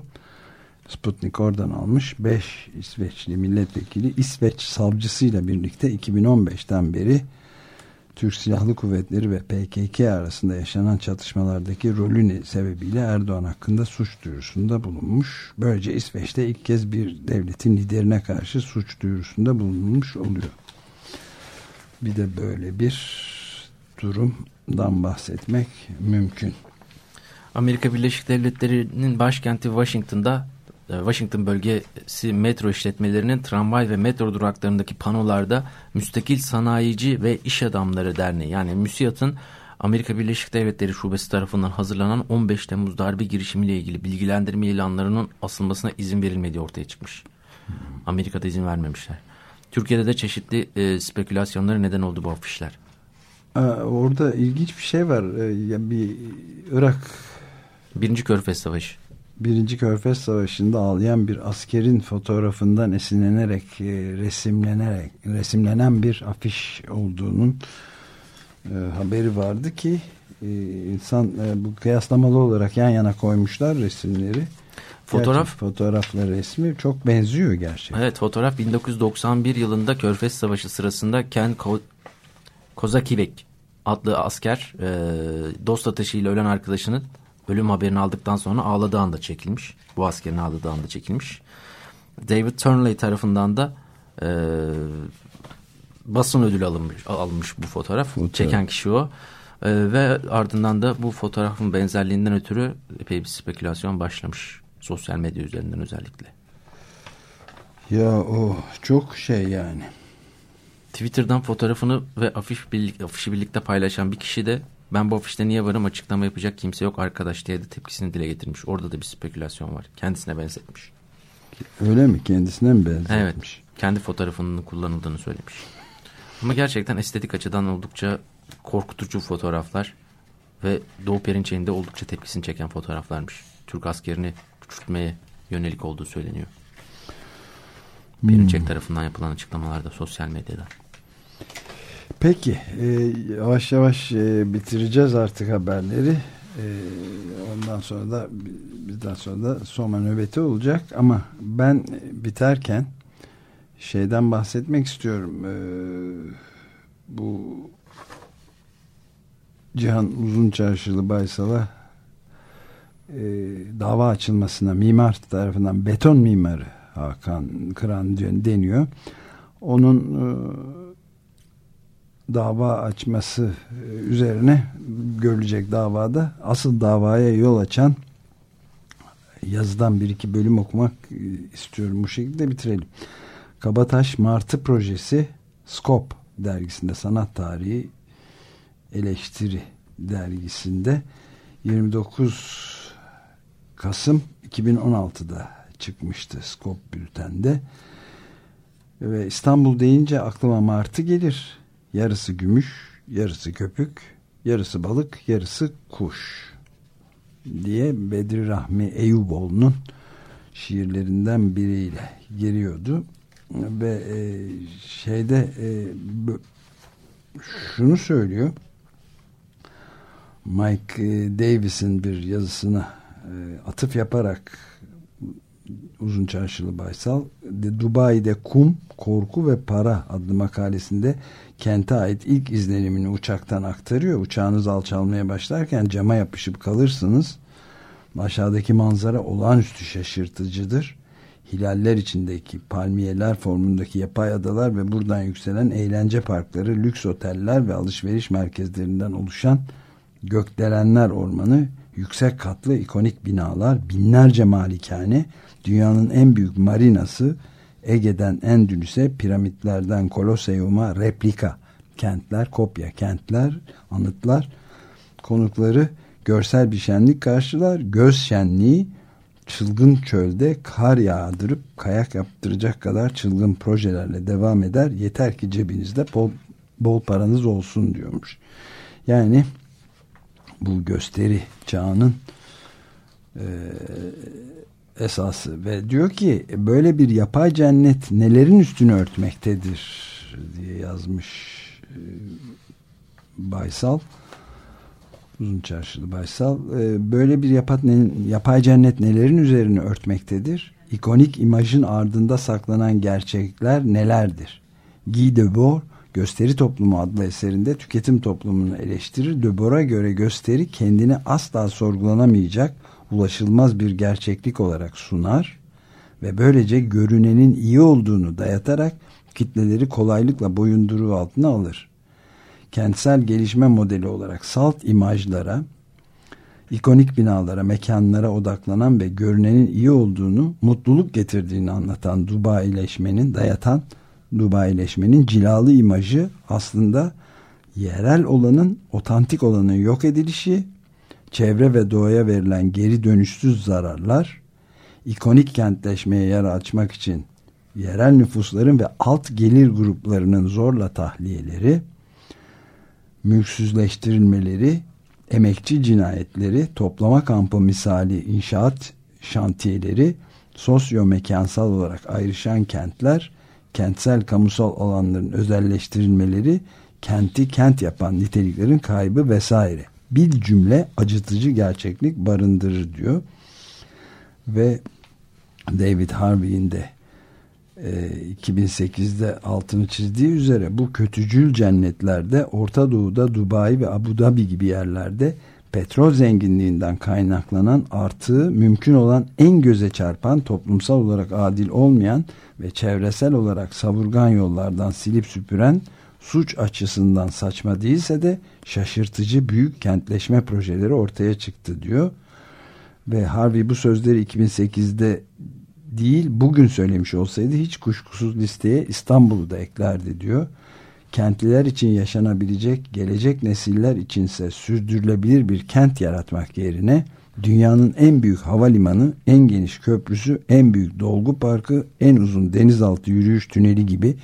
B: Sputnik oradan almış. 5 İsveçli milletvekili İsveç savcısıyla birlikte 2015'ten beri Türk Silahlı Kuvvetleri ve PKK arasında yaşanan çatışmalardaki rolü sebebiyle Erdoğan hakkında suç duyurusunda bulunmuş. Böylece İsveç'te ilk kez bir devletin liderine karşı suç duyurusunda bulunmuş oluyor. Bir de böyle bir durumdan bahsetmek mümkün.
C: Amerika Birleşik Devletleri'nin başkenti Washington'da Washington bölgesi metro işletmelerinin tramvay ve metro duraklarındaki panolarda Müstakil Sanayici ve İş Adamları Derneği yani MÜSİAD'ın Amerika Birleşik Devletleri Şubesi tarafından hazırlanan 15 Temmuz darbe girişimiyle ilgili bilgilendirme ilanlarının asılmasına izin verilmediği ortaya çıkmış. Amerika'da izin vermemişler. Türkiye'de de çeşitli e, spekülasyonlara neden oldu bu afişler.
B: Aa, orada ilginç bir şey var. Ee, ya bir Irak
C: Birinci Körfez Savaşı.
B: Birinci Körfez Savaşı'nda ağlayan bir askerin fotoğrafından esinlenerek, e, resimlenerek, resimlenen bir afiş olduğunun e, haberi vardı ki e, insan e, bu kıyaslamalı olarak yan yana koymuşlar resimleri.
C: Fotoğraf
B: Gerçi fotoğrafla resmi çok benziyor gerçekten.
C: Evet fotoğraf 1991 yılında Körfez Savaşı sırasında Ken Ko Kozakivek adlı asker e, dost ateşiyle ölen arkadaşının ölüm haberini aldıktan sonra ağladığı anda çekilmiş. Bu askerin ağladığı anda çekilmiş. David Turnley tarafından da e, basın ödülü alınmış, almış bu fotoğraf.
B: Fotoğraf.
C: Çeken kişi o. E, ve ardından da bu fotoğrafın benzerliğinden ötürü epey bir spekülasyon başlamış. Sosyal medya üzerinden özellikle.
B: Ya o çok şey yani.
C: Twitter'dan fotoğrafını ve afiş birlik, afişi birlikte paylaşan bir kişi de ben bu afişte niye varım açıklama yapacak kimse yok arkadaş diye de tepkisini dile getirmiş. Orada da bir spekülasyon var. Kendisine benzetmiş.
B: Öyle mi? Kendisine mi benzetmiş?
C: Evet. Kendi fotoğrafının kullanıldığını söylemiş. Ama gerçekten estetik açıdan oldukça korkutucu fotoğraflar ve Doğu Perinçek'in de oldukça tepkisini çeken fotoğraflarmış. Türk askerini küçültmeye yönelik olduğu söyleniyor. Perinçek tarafından yapılan açıklamalarda sosyal medyada.
B: Peki e, yavaş yavaş e, bitireceğiz artık haberleri. E, ondan sonra da bizden sonra da Soma nöbeti olacak ama ben biterken şeyden bahsetmek istiyorum. E, bu Cihan Uzunçarşılı Baysal'a e, dava açılmasına mimar tarafından beton mimarı Hakan Kıran deniyor. Onun e, dava açması e, üzerine görülecek davada asıl davaya yol açan yazıdan bir iki bölüm okumak e, istiyorum. Bu şekilde bitirelim. Kabataş Martı projesi Skop dergisinde sanat tarihi eleştiri dergisinde 29 Kasım 2016'da çıkmıştı Skop bültende ve İstanbul deyince aklıma martı gelir yarısı gümüş yarısı köpük yarısı balık yarısı kuş diye Bedri Rahmi Eyüboğlu'nun şiirlerinden biriyle giriyordu ve e, şeyde e, şunu söylüyor. Mike Davis'in bir yazısına e, atıf yaparak uzun çarşılı Baysal Dubai'de kum, korku ve para adlı makalesinde kente ait ilk izlenimini uçaktan aktarıyor. Uçağınız alçalmaya başlarken cama yapışıp kalırsınız. Aşağıdaki manzara olağanüstü şaşırtıcıdır. hilaller içindeki palmiyeler formundaki yapay adalar ve buradan yükselen eğlence parkları, lüks oteller ve alışveriş merkezlerinden oluşan gökdelenler ormanı, yüksek katlı ikonik binalar, binlerce malikane, dünyanın en büyük marinası, Ege'den Endülüs'e, piramitlerden Koloseum'a replika kentler, kopya kentler, anıtlar, konukları görsel bir şenlik karşılar, göz şenliği, çılgın çölde kar yağdırıp kayak yaptıracak kadar çılgın projelerle devam eder. Yeter ki cebinizde bol, bol paranız olsun diyormuş. Yani bu gösteri çağının e, esası ve diyor ki böyle bir yapay cennet nelerin üstünü örtmektedir? diye yazmış e, Baysal. Uzun çarşılı Baysal. E, böyle bir yapay, yapay cennet nelerin üzerine örtmektedir? İkonik imajın ardında saklanan gerçekler nelerdir? Guy Debord Gösteri Toplumu adlı eserinde tüketim toplumunu eleştirir. Debord'a göre gösteri kendini asla sorgulanamayacak ulaşılmaz bir gerçeklik olarak sunar ve böylece görünenin iyi olduğunu dayatarak kitleleri kolaylıkla boyunduruğu altına alır. Kentsel gelişme modeli olarak salt imajlara, ikonik binalara, mekanlara odaklanan ve görünenin iyi olduğunu, mutluluk getirdiğini anlatan Dubaileşmenin, dayatan Dubaileşmenin cilalı imajı aslında yerel olanın, otantik olanın yok edilişi çevre ve doğaya verilen geri dönüşsüz zararlar, ikonik kentleşmeye yer açmak için yerel nüfusların ve alt gelir gruplarının zorla tahliyeleri, mülksüzleştirilmeleri, emekçi cinayetleri, toplama kampı misali inşaat şantiyeleri, sosyo-mekansal olarak ayrışan kentler, kentsel kamusal alanların özelleştirilmeleri, kenti kent yapan niteliklerin kaybı vesaire bir cümle acıtıcı gerçeklik barındırır diyor. Ve David Harvey'in de e, 2008'de altını çizdiği üzere bu kötücül cennetlerde Orta Doğu'da Dubai ve Abu Dhabi gibi yerlerde petrol zenginliğinden kaynaklanan artığı mümkün olan en göze çarpan toplumsal olarak adil olmayan ve çevresel olarak savurgan yollardan silip süpüren suç açısından saçma değilse de şaşırtıcı büyük kentleşme projeleri ortaya çıktı diyor. Ve Harvey bu sözleri 2008'de değil bugün söylemiş olsaydı hiç kuşkusuz listeye İstanbul'u da eklerdi diyor. Kentliler için yaşanabilecek, gelecek nesiller içinse sürdürülebilir bir kent yaratmak yerine dünyanın en büyük havalimanı, en geniş köprüsü, en büyük dolgu parkı, en uzun denizaltı yürüyüş tüneli gibi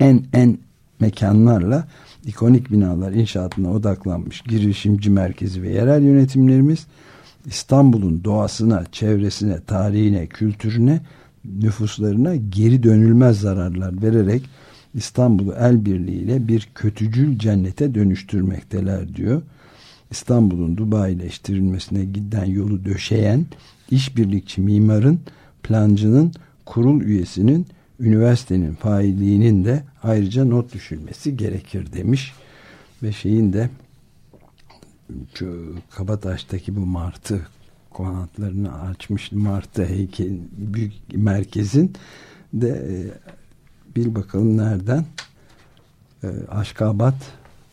B: en en mekanlarla ikonik binalar inşaatına odaklanmış girişimci merkezi ve yerel yönetimlerimiz İstanbul'un doğasına, çevresine, tarihine, kültürüne, nüfuslarına geri dönülmez zararlar vererek İstanbul'u el birliğiyle bir kötücül cennete dönüştürmekteler diyor. İstanbul'un Dubaileştirilmesine giden yolu döşeyen işbirlikçi mimarın, plancının, kurul üyesinin üniversitenin failliğinin de ayrıca not düşülmesi gerekir demiş. Ve şeyin de şu Kabataş'taki bu martı konatlarını açmış martı heykel büyük merkezin de e, bil bakalım nereden e, Aşkabat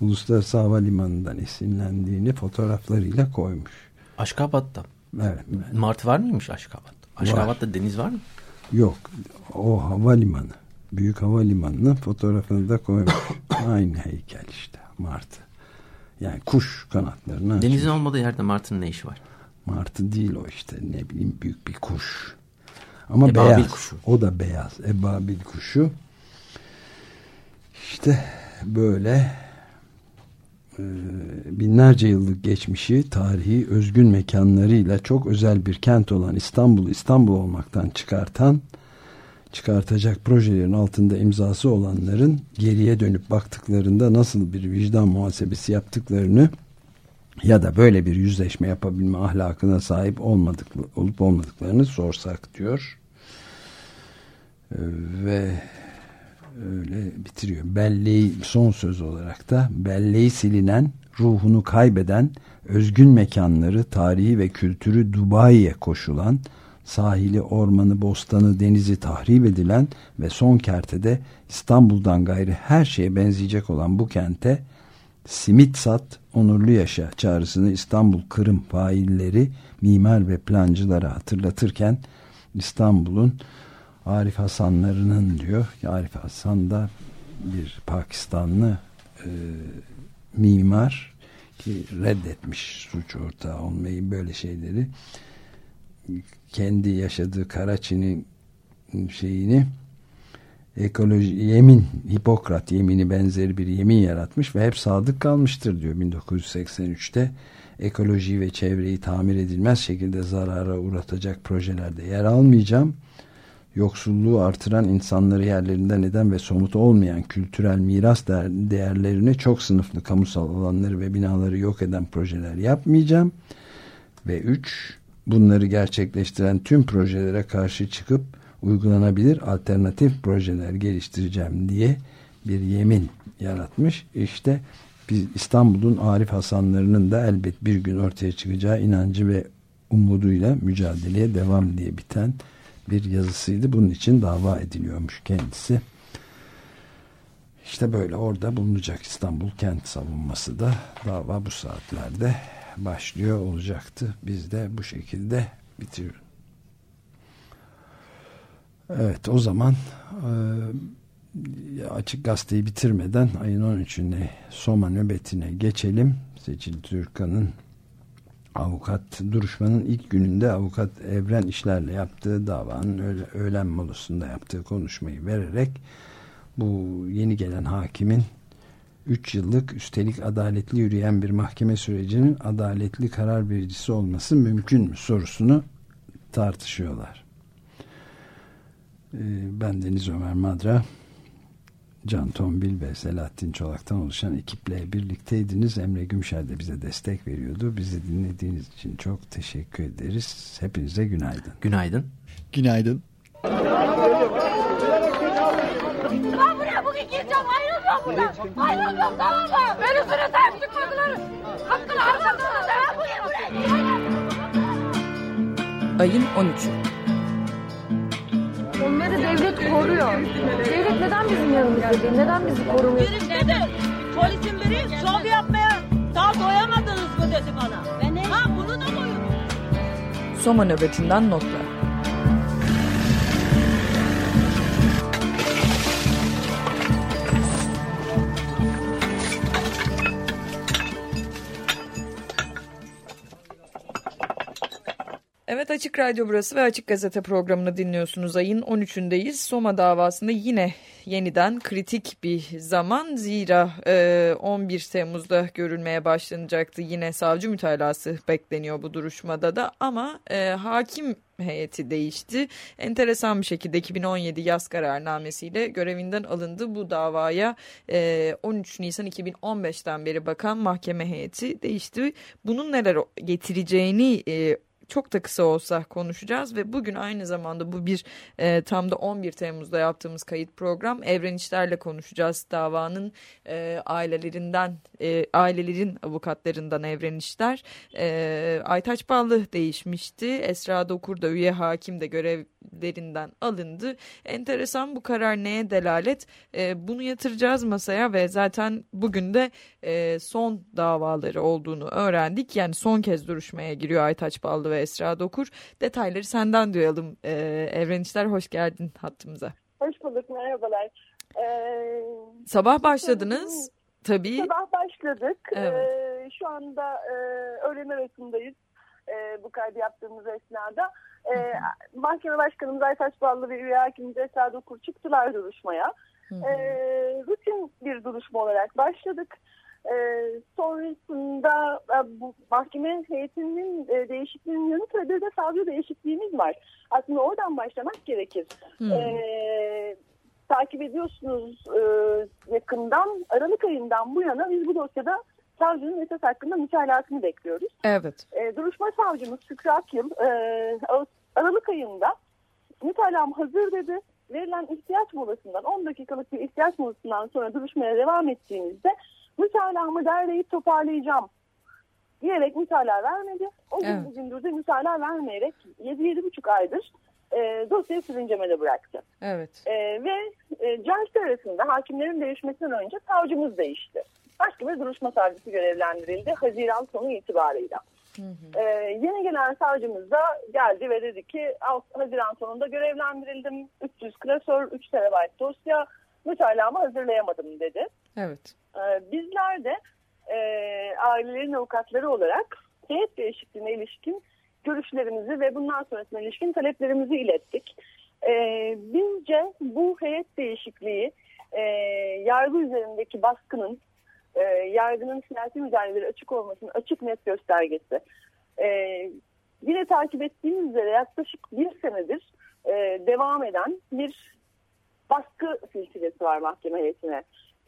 B: Uluslararası Havalimanı'ndan esinlendiğini fotoğraflarıyla koymuş.
C: Aşkabat'ta.
B: Evet.
C: Martı var mıymış Aşkabat? Aşkabat'ta var. deniz var mı?
B: Yok. O havalimanı. Büyük havalimanının fotoğrafını da koymuş. Aynı heykel işte. Martı. Yani kuş kanatlarını
C: Denizin açmış. olmadığı yerde martının ne işi var?
B: Martı değil o işte. Ne bileyim büyük bir kuş. Ama Ebabil beyaz. Kuşu. O da beyaz. Ebabil kuşu. İşte böyle binlerce yıllık geçmişi, tarihi, özgün mekanlarıyla çok özel bir kent olan İstanbul, İstanbul olmaktan çıkartan, çıkartacak projelerin altında imzası olanların geriye dönüp baktıklarında nasıl bir vicdan muhasebesi yaptıklarını ya da böyle bir yüzleşme yapabilme ahlakına sahip olmadık, olup olmadıklarını sorsak diyor. E, ve öyle bitiriyor. Belleği son söz olarak da belleği silinen, ruhunu kaybeden, özgün mekanları, tarihi ve kültürü Dubai'ye koşulan, sahili, ormanı, bostanı, denizi tahrip edilen ve son kertede İstanbul'dan gayri her şeye benzeyecek olan bu kente simit sat, onurlu yaşa çağrısını İstanbul Kırım failleri, mimar ve plancılara hatırlatırken İstanbul'un Arif Hasanlarının diyor. Arif Hasan da bir Pakistanlı e, mimar ki reddetmiş suç ortağı olmayı böyle şeyleri kendi yaşadığı Karaçi'nin şeyini ekoloji yemin Hipokrat yemini benzeri bir yemin yaratmış ve hep sadık kalmıştır diyor 1983'te ekolojiyi ve çevreyi tamir edilmez şekilde zarara uğratacak projelerde yer almayacağım yoksulluğu artıran insanları yerlerinden eden ve somut olmayan kültürel miras değerlerini çok sınıflı kamusal alanları ve binaları yok eden projeler yapmayacağım ve üç bunları gerçekleştiren tüm projelere karşı çıkıp uygulanabilir alternatif projeler geliştireceğim diye bir yemin yaratmış. İşte biz İstanbul'un Arif Hasanlarının da elbet bir gün ortaya çıkacağı inancı ve umuduyla mücadeleye devam diye biten bir yazısıydı. Bunun için dava ediliyormuş kendisi. İşte böyle orada bulunacak İstanbul kent savunması da dava bu saatlerde başlıyor olacaktı. Biz de bu şekilde bitiriyoruz. Evet o zaman e, açık gazeteyi bitirmeden ayın 13'üne Soma nöbetine geçelim. Seçil Türkan'ın avukat duruşmanın ilk gününde avukat Evren işlerle yaptığı davanın öğle, öğlen molasında yaptığı konuşmayı vererek bu yeni gelen hakimin 3 yıllık üstelik adaletli yürüyen bir mahkeme sürecinin adaletli karar vericisi olması mümkün mü sorusunu tartışıyorlar. Ee, ben Deniz Ömer Madra Can Tombil ve Selahattin Çolak'tan oluşan ekiple birlikteydiniz. Emre Gümşer de bize destek veriyordu. Bizi dinlediğiniz için çok teşekkür ederiz. Hepinize günaydın.
C: Günaydın.
J: Günaydın.
K: Ben buraya bugün gireceğim. Ayrılmıyorum buradan. Ayrılmıyorum tamam mı? Beni üstüne sahip çıkmadılar. Hakkını harcadılar. Ben buraya gireceğim.
L: Ayın 13'ü.
M: Onları devlet koruyor. Devlet neden bizim yanımızda değil? Neden bizi korumuyor?
K: Biri dedi. Polisin biri şov yapmaya daha doyamadınız mı dedi bana. Ben ne? Ha bunu da koyun.
L: Soma nöbetinden notlar. Evet Açık Radyo burası ve Açık Gazete programını dinliyorsunuz. Ayın 13'ündeyiz. Soma davasında yine yeniden kritik bir zaman. Zira e, 11 Temmuz'da görülmeye başlanacaktı. Yine savcı mütalası bekleniyor bu duruşmada da ama e, hakim heyeti değişti. Enteresan bir şekilde 2017 yaz kararnamesiyle görevinden alındı. Bu davaya e, 13 Nisan 2015'ten beri bakan mahkeme heyeti değişti. Bunun neler getireceğini e, çok da kısa olsa konuşacağız ve bugün aynı zamanda bu bir e, tam da 11 Temmuz'da yaptığımız kayıt program Evren İşler'le konuşacağız. Davanın e, ailelerinden, e, ailelerin avukatlarından Evren İşler. E, Aytaç Ballı değişmişti. Esra Dokur da üye hakim de görevlerinden alındı. Enteresan bu karar neye delalet? E, bunu yatıracağız masaya ve zaten bugün de e, son davaları olduğunu öğrendik. Yani son kez duruşmaya giriyor Aytaç Ballı ve Esra Dokur. Detayları senden duyalım. Ee, Evren İşler hoş geldin hattımıza.
N: Hoş bulduk merhabalar. Ee,
L: Sabah başladınız tabii.
N: Sabah başladık.
L: Evet.
N: Ee, şu anda e, öğlen arasındayız e, bu kaydı yaptığımız esnada. E, mahkeme başkanımız Aytaç Ballı ve üye hakimimiz Esra Dokur çıktılar duruşmaya. E, rutin bir duruşma olarak başladık. Ee, sonrasında e, bu mahkeme heyetinin e, değişikliğinin yanı sıra bir de savcı değişikliğimiz var. Aslında oradan başlamak gerekir.
O: Hmm.
N: Ee, takip ediyorsunuz e, yakından. Aralık ayından bu yana biz bu dosyada savcının esas hakkında mütalasını bekliyoruz.
L: Evet.
N: E, duruşma savcımız Şükrü Akyıl e, Aralık ayında mütalam hazır dedi. Verilen ihtiyaç molasından 10 dakikalık bir ihtiyaç molasından sonra duruşmaya devam ettiğimizde mütalamı derleyip toparlayacağım diyerek mütalaa vermedi. O gün
L: Evet.
N: bugündür de mütalaa vermeyerek 7-7,5 aydır e, dosyayı sürüncemede bıraktı.
L: Evet.
N: E, ve e, Cahit arasında hakimlerin değişmesinden önce savcımız değişti. Başka bir duruşma savcısı görevlendirildi Haziran sonu itibarıyla. E, yeni gelen savcımız da geldi ve dedi ki "Alt- Haziran sonunda görevlendirildim. 300 klasör, 3 terabayt dosya mütalamı hazırlayamadım dedi.
L: Evet.
N: Ee, bizler de e, ailelerin avukatları olarak heyet değişikliğine ilişkin görüşlerimizi ve bundan sonrasına ilişkin taleplerimizi ilettik. Ee, bizce bu heyet değişikliği e, yargı üzerindeki baskının e, yargının siyasi müdahaleleri açık olmasının açık net göstergesi. Ee, yine takip ettiğimiz üzere yaklaşık bir senedir e, devam eden bir baskı silsilesi var mahkeme heyetine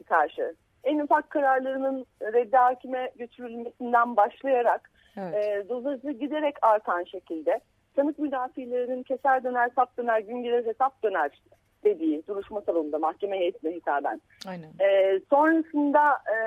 N: karşı. En ufak kararlarının reddi hakime götürülmesinden başlayarak
L: Evet.
N: e, dozajı giderek artan şekilde sanık müdafilerinin keser döner sap döner gün gelir hesap döner dediği duruşma salonunda mahkeme heyetine hitaben.
L: Aynen.
N: E, sonrasında e,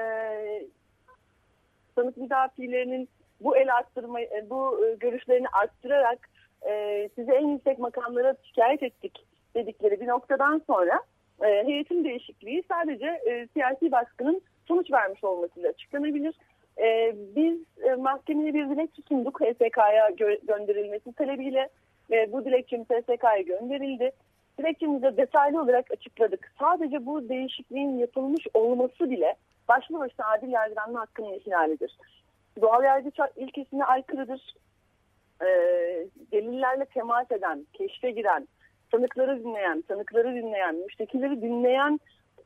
N: sanık müdafilerinin bu el arttırma, e, bu e, görüşlerini arttırarak e, size en yüksek makamlara şikayet ettik dedikleri bir noktadan sonra e, heyetin değişikliği sadece e, siyasi baskının sonuç vermiş olmasıyla açıklanabilir. E, biz e, mahkemeye bir dilekçe sunduk HSK'ya gö- gönderilmesi talebiyle ve bu dilekçemiz HSK'ya gönderildi. Dilekçemizde detaylı olarak açıkladık. Sadece bu değişikliğin yapılmış olması bile başlı başına adil yargılanma hakkının ihlalidir. Doğal yargı ilkesine aykırıdır. E, delillerle temas eden, keşfe giren, tanıkları dinleyen, tanıkları dinleyen, müştekileri dinleyen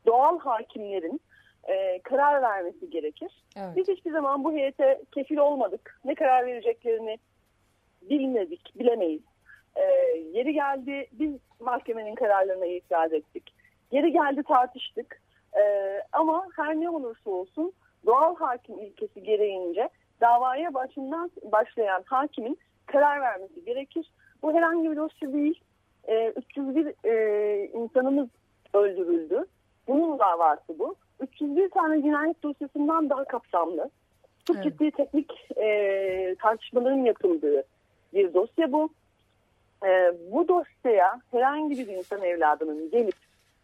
N: doğal hakimlerin e, karar vermesi gerekir.
L: Evet.
N: Biz hiçbir zaman bu heyete kefil olmadık. Ne karar vereceklerini bilmedik, bilemeyiz. E, yeri geldi biz mahkemenin kararlarına itiraz ettik. Yeri geldi tartıştık. E, ama her ne olursa olsun doğal hakim ilkesi gereğince davaya başından başlayan hakimin karar vermesi gerekir. Bu herhangi bir dosya değil. E, 301 e, insanımız öldürüldü. Bunun davası bu. 301 tane cinayet dosyasından daha kapsamlı. Çok
L: Evet.
N: ciddi teknik e, tartışmaların yapıldığı bir dosya bu. E, bu dosyaya herhangi bir insan evladının gelip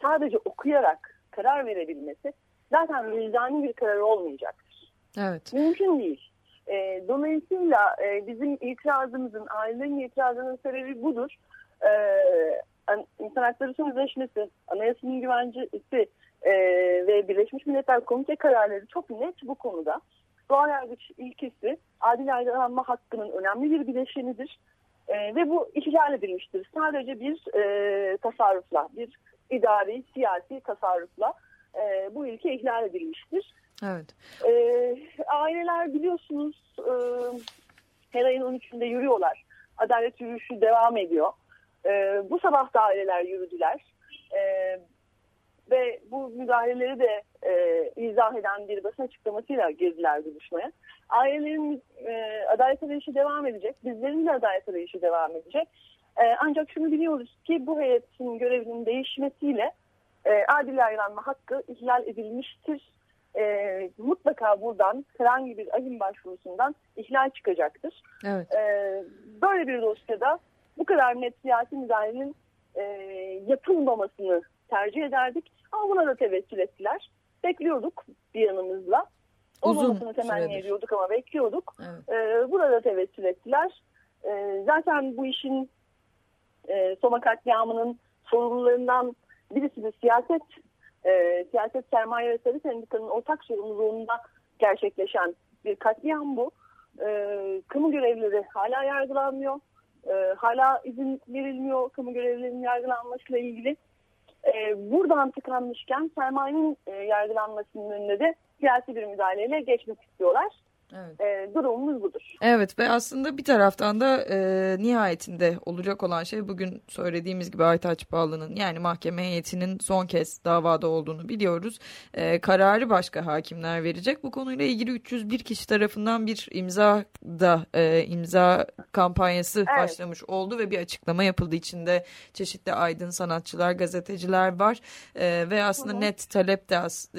N: sadece okuyarak karar verebilmesi zaten vicdani bir karar olmayacaktır.
L: Evet.
N: Mümkün değil. E, dolayısıyla e, bizim itirazımızın, ailelerin itirazının sebebi budur. E, an- İnsan Hakları Sözleşmesi, Anayasa'nın güvencesi e, ve Birleşmiş Milletler Komite kararları çok net bu konuda. Doğal yargıç ilkesi adil yargılanma hakkının önemli bir bileşenidir. E, ve bu ihlal edilmiştir. Sadece bir e, tasarrufla, bir idari, siyasi tasarrufla e, bu ilke ihlal edilmiştir.
L: Evet.
N: E, aileler biliyorsunuz e, her ayın 13'ünde yürüyorlar. Adalet yürüyüşü devam ediyor. E, bu sabah da aileler yürüdüler. E, ve bu müdahaleleri de e, izah eden bir basın açıklamasıyla girdiler duruşmaya. Ailelerin e, adalet arayışı devam edecek. Bizlerin de adalet arayışı devam edecek. E, ancak şunu biliyoruz ki bu heyetin görevinin değişmesiyle e, adil yargılanma hakkı ihlal edilmiştir. E, mutlaka buradan herhangi bir ahim başvurusundan ihlal çıkacaktır.
L: Evet.
N: E, böyle bir dosyada bu kadar net siyasi müdahalenin e, yapılmamasını tercih ederdik. Ama buna da tevessül ettiler. Bekliyorduk bir yanımızla. Olmamasını temenni ediyorduk ama bekliyorduk.
L: Evet.
N: E, buna da tevessül ettiler. E, zaten bu işin e, Soma katliamının sorumlularından birisi de siyaset. E, siyaset sermaye ve sarı sendikanın ortak sorumluluğunda gerçekleşen bir katliam bu. E, kamu görevlileri hala yargılanmıyor. E, hala izin verilmiyor kamu görevlilerinin yargılanmasıyla ilgili. E, buradan tıkanmışken sermayenin e, yargılanmasının önüne de siyasi bir müdahaleyle geçmek istiyorlar.
L: Evet.
N: E, durumumuz budur.
L: Evet ve aslında bir taraftan da e, nihayetinde olacak olan şey bugün söylediğimiz gibi Aytaç Bağlı'nın yani mahkeme heyetinin son kez davada olduğunu biliyoruz. E, kararı başka hakimler verecek. Bu konuyla ilgili 301 kişi tarafından bir imza da e, imza kampanyası
N: Evet.
L: başlamış oldu ve bir açıklama yapıldı. İçinde çeşitli aydın sanatçılar, gazeteciler var E, ve aslında net talep de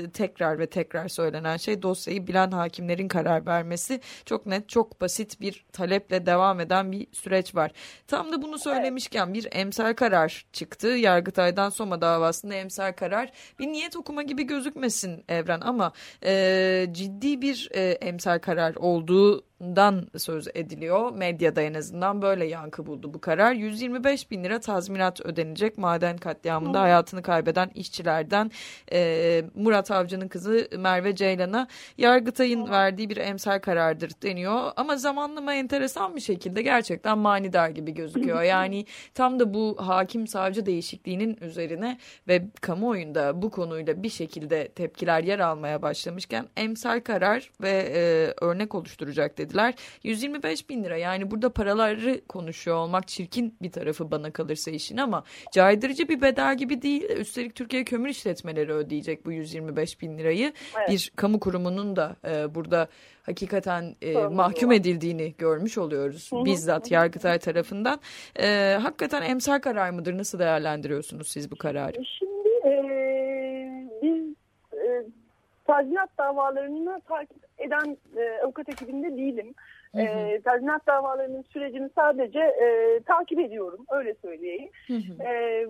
L: tekrar ve tekrar söylenen şey dosyayı bilen hakimlerin karar vermesi vermesi çok net çok basit bir taleple devam eden bir süreç var. Tam da bunu söylemişken bir emsal karar çıktı. Yargıtay'dan Soma davasında emsal karar bir niyet okuma gibi gözükmesin Evren ama e, ciddi bir e, emsal karar olduğu dan söz ediliyor. Medyada en azından böyle yankı buldu bu karar. 125 bin lira tazminat ödenecek maden katliamında hayatını kaybeden işçilerden e, Murat Avcı'nın kızı Merve Ceylan'a Yargıtay'ın verdiği bir emsal karardır deniyor. Ama zamanlama enteresan bir şekilde gerçekten manidar gibi gözüküyor. Yani tam da bu hakim savcı değişikliğinin üzerine ve kamuoyunda bu konuyla bir şekilde tepkiler yer almaya başlamışken emsal karar ve e, örnek oluşturacak dedi dediler. 125 bin lira yani burada paraları konuşuyor olmak çirkin bir tarafı bana kalırsa işin ama caydırıcı bir bedel gibi değil. Üstelik Türkiye Kömür İşletmeleri ödeyecek bu 125 bin lirayı.
N: Evet.
L: Bir kamu kurumunun da e, burada hakikaten e, mahkum edildiğini görmüş oluyoruz
N: Hı hı,
L: bizzat Yargıtay tarafından. E, hakikaten emsal karar mıdır? Nasıl değerlendiriyorsunuz siz bu kararı?
N: Şimdi e, biz e, tazminat davalarını takip eden e, avukat ekibinde değilim.
L: Hı hı.
N: E, tazminat davalarının sürecini sadece e, takip ediyorum, öyle söyleyeyim.
L: Hı hı.
N: E,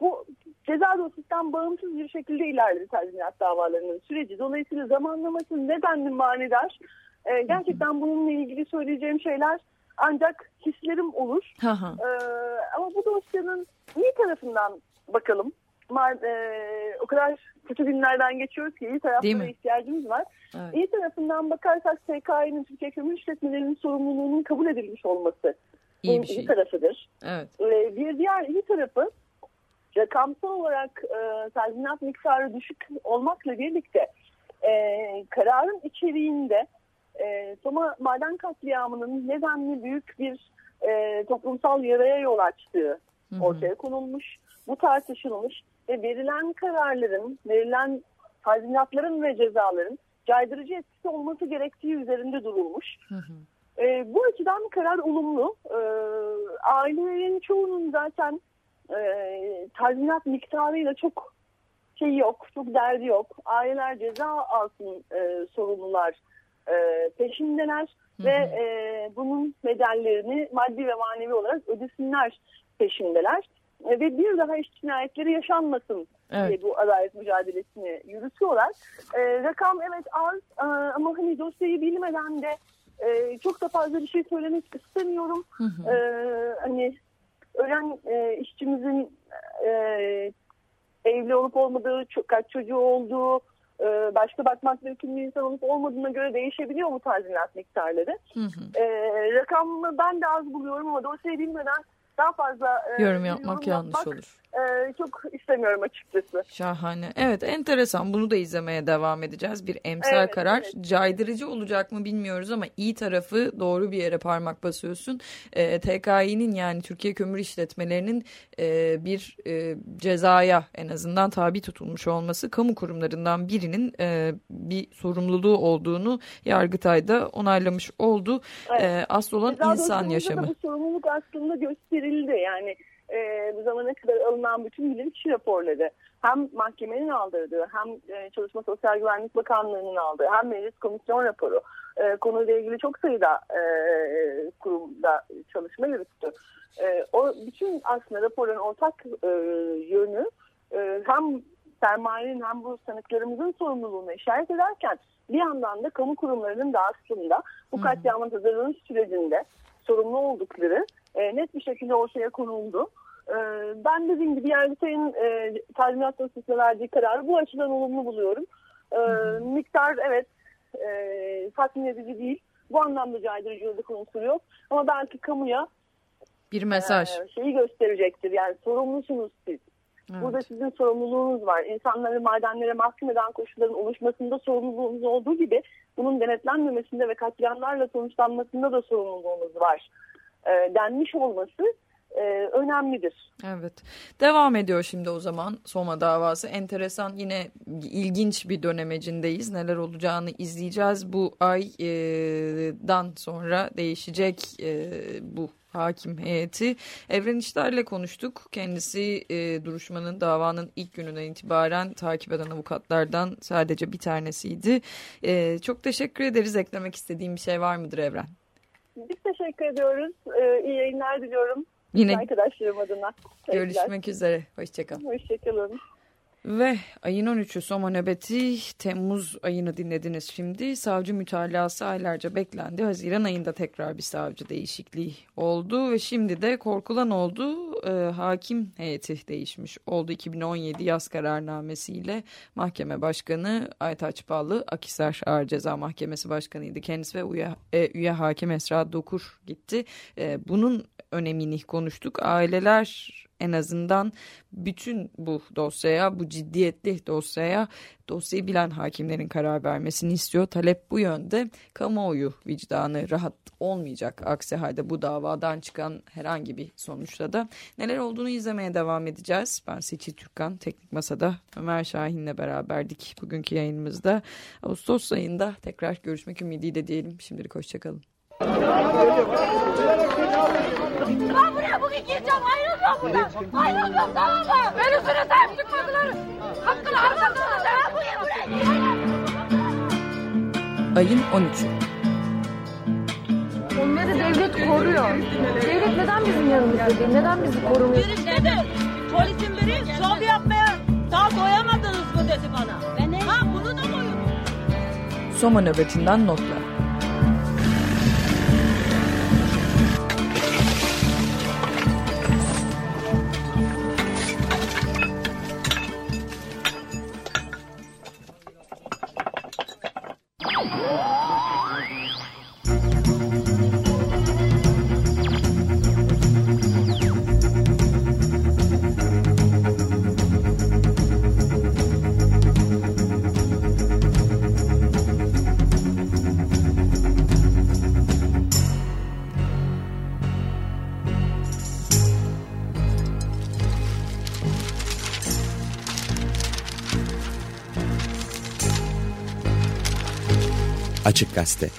N: bu ceza dosyasından bağımsız bir şekilde ilerledi tazminat davalarının süreci. Dolayısıyla zamanlaması nedenli manidar. E, gerçekten bununla ilgili söyleyeceğim şeyler ancak hislerim olur.
L: Hı hı.
N: Ee, ama bu dosyanın iyi tarafından bakalım. E, o kadar kötü günlerden geçiyoruz ki iyi taraflara ihtiyacımız var.
L: Evet.
N: İyi tarafından bakarsak SKİ'nin Türkiye Kömür İşletmelerinin sorumluluğunun kabul edilmiş olması
L: İyi bir şey.
N: iyi tarafıdır.
L: Evet.
N: Ee, bir diğer iyi tarafı rakamsal olarak e, tazminat miktarı düşük olmakla birlikte e, kararın içeriğinde e, Soma maden katliamının nedenli büyük bir e, toplumsal yaraya yol açtığı
L: Hı hı.
N: ortaya konulmuş. Bu tartışılmış ve verilen kararların, verilen tazminatların ve cezaların caydırıcı etkisi olması gerektiği üzerinde durulmuş.
L: Hı hı.
N: E, bu açıdan karar olumlu. E, ailelerin çoğunun zaten e, tazminat miktarıyla çok şey yok, çok derdi yok. Aileler ceza alsın e, sorumlular e, peşindeler
L: Hı
N: ve
L: hı.
N: e, bunun bedellerini maddi ve manevi olarak ödesinler peşindeler. E, ve bir daha iş cinayetleri yaşanmasın
L: Evet.
N: diye bu adalet mücadelesini yürütüyorlar. E, rakam evet az e, ama hani dosyayı bilmeden de e, çok da fazla bir şey söylemek istemiyorum.
L: Hı hı.
N: E, hani ölen e, işçimizin e, evli olup olmadığı, çok, kaç çocuğu olduğu, e, başka bakmakla yükümlü insan olup olmadığına göre değişebiliyor bu tazminat miktarları.
L: Hı hı.
N: E, rakamı ben de az buluyorum ama dosyayı bilmeden daha fazla e,
L: Yorum yapmak yanlış
N: yapmak,
L: olur.
N: e, çok istemiyorum açıkçası.
L: Şahane. Evet enteresan. Bunu da izlemeye devam edeceğiz. Bir emsal
N: Evet,
L: karar.
N: evet.
L: Caydırıcı olacak mı bilmiyoruz ama iyi tarafı doğru bir yere parmak basıyorsun. Ee, TKİ'nin yani Türkiye Kömür İşletmelerinin e, bir e, cezaya en azından tabi tutulmuş olması kamu kurumlarından birinin e, bir sorumluluğu olduğunu Yargıtay'da onaylamış oldu.
N: Evet.
L: Ee, asıl olan
N: Ceza
L: insan yaşamı.
N: Bu sorumluluk aslında gösterildi. Yani e, bu zamana kadar alınan bütün bilirkişi raporları hem mahkemenin aldırdığı hem e, Çalışma Sosyal Güvenlik Bakanlığı'nın aldığı hem meclis komisyon raporu e, konuyla ilgili çok sayıda e, kurumda çalışma yürüttü. E, o bütün aslında raporların ortak e, yönü e, hem sermayenin hem bu sanıklarımızın sorumluluğuna işaret ederken bir yandan da kamu kurumlarının da aslında bu katliamın hazırlanış sürecinde sorumlu oldukları e, net bir şekilde ortaya konuldu. E, ben dediğim gibi Yargıtay'ın e, tazminat dosyasına verdiği kararı bu açıdan olumlu buluyorum. E, miktar evet e, tatmin edici değil. Bu anlamda caydırıcılık unsuru yok. Ama belki kamuya
L: Bir mesaj.
N: e, şeyi gösterecektir. Yani sorumlusunuz siz.
L: Evet.
N: Burada sizin sorumluluğunuz var. İnsanları madenlere mahkum eden koşulların oluşmasında sorumluluğunuz olduğu gibi bunun denetlenmemesinde ve katliamlarla sonuçlanmasında da sorumluluğunuz var. E, denmiş olması e, önemlidir.
L: Evet. Devam ediyor şimdi o zaman Soma davası. Enteresan yine ilginç bir dönemecindeyiz. Neler olacağını izleyeceğiz. Bu aydan sonra değişecek e, bu hakim heyeti. Evren İşler'le konuştuk. Kendisi e, duruşmanın davanın ilk gününden itibaren takip eden avukatlardan sadece bir tanesiydi. E, çok teşekkür ederiz. Eklemek istediğim bir şey var mıdır Evren?
N: Biz teşekkür ediyoruz. E, iyi yayınlar diliyorum.
L: Yine
N: arkadaşlarım adına.
L: Görüşmek üzere. Hoşçakalın.
N: Hoşçakalın.
L: Ve ayın 13'ü Soma nöbeti Temmuz ayını dinlediniz şimdi. Savcı mütalası aylarca beklendi. Haziran ayında tekrar bir savcı değişikliği oldu ve şimdi de korkulan oldu. E, hakim heyeti değişmiş oldu 2017 yaz kararnamesiyle. Mahkeme Başkanı Aytaç Ballı Akisar Ağır Ceza Mahkemesi Başkanıydı kendisi ve üye, e, üye hakim Esra Dokur gitti. E, bunun önemini konuştuk. Aileler en azından bütün bu dosyaya, bu ciddiyetli dosyaya dosyayı bilen hakimlerin karar vermesini istiyor. Talep bu yönde. Kamuoyu vicdanı rahat olmayacak. Aksi halde bu davadan çıkan herhangi bir sonuçta da neler olduğunu izlemeye devam edeceğiz. Ben Seçil Türkan, Teknik Masa'da Ömer Şahin'le beraberdik bugünkü yayınımızda. Ağustos ayında tekrar görüşmek ümidiyle diyelim. Şimdilik hoşçakalın.
K: Ben buraya bugün gireceğim ayrılmıyorum buradan. Ayrılmıyorum tamam mı? Beni üstüne sahip çıkmadılar. Hakkını arasana sen bugün buraya gireceğim.
L: Ayın 13'ü.
M: Onları devlet koruyor. Devlet neden bizim yanımızda değil? Neden bizi korumuyor?
J: Girişte de polisin biri şov yapmaya daha doyamadınız mı dedi bana. Ben ne? Ha bunu da koyun.
L: Soma nöbetinden notlar.
O: Gazete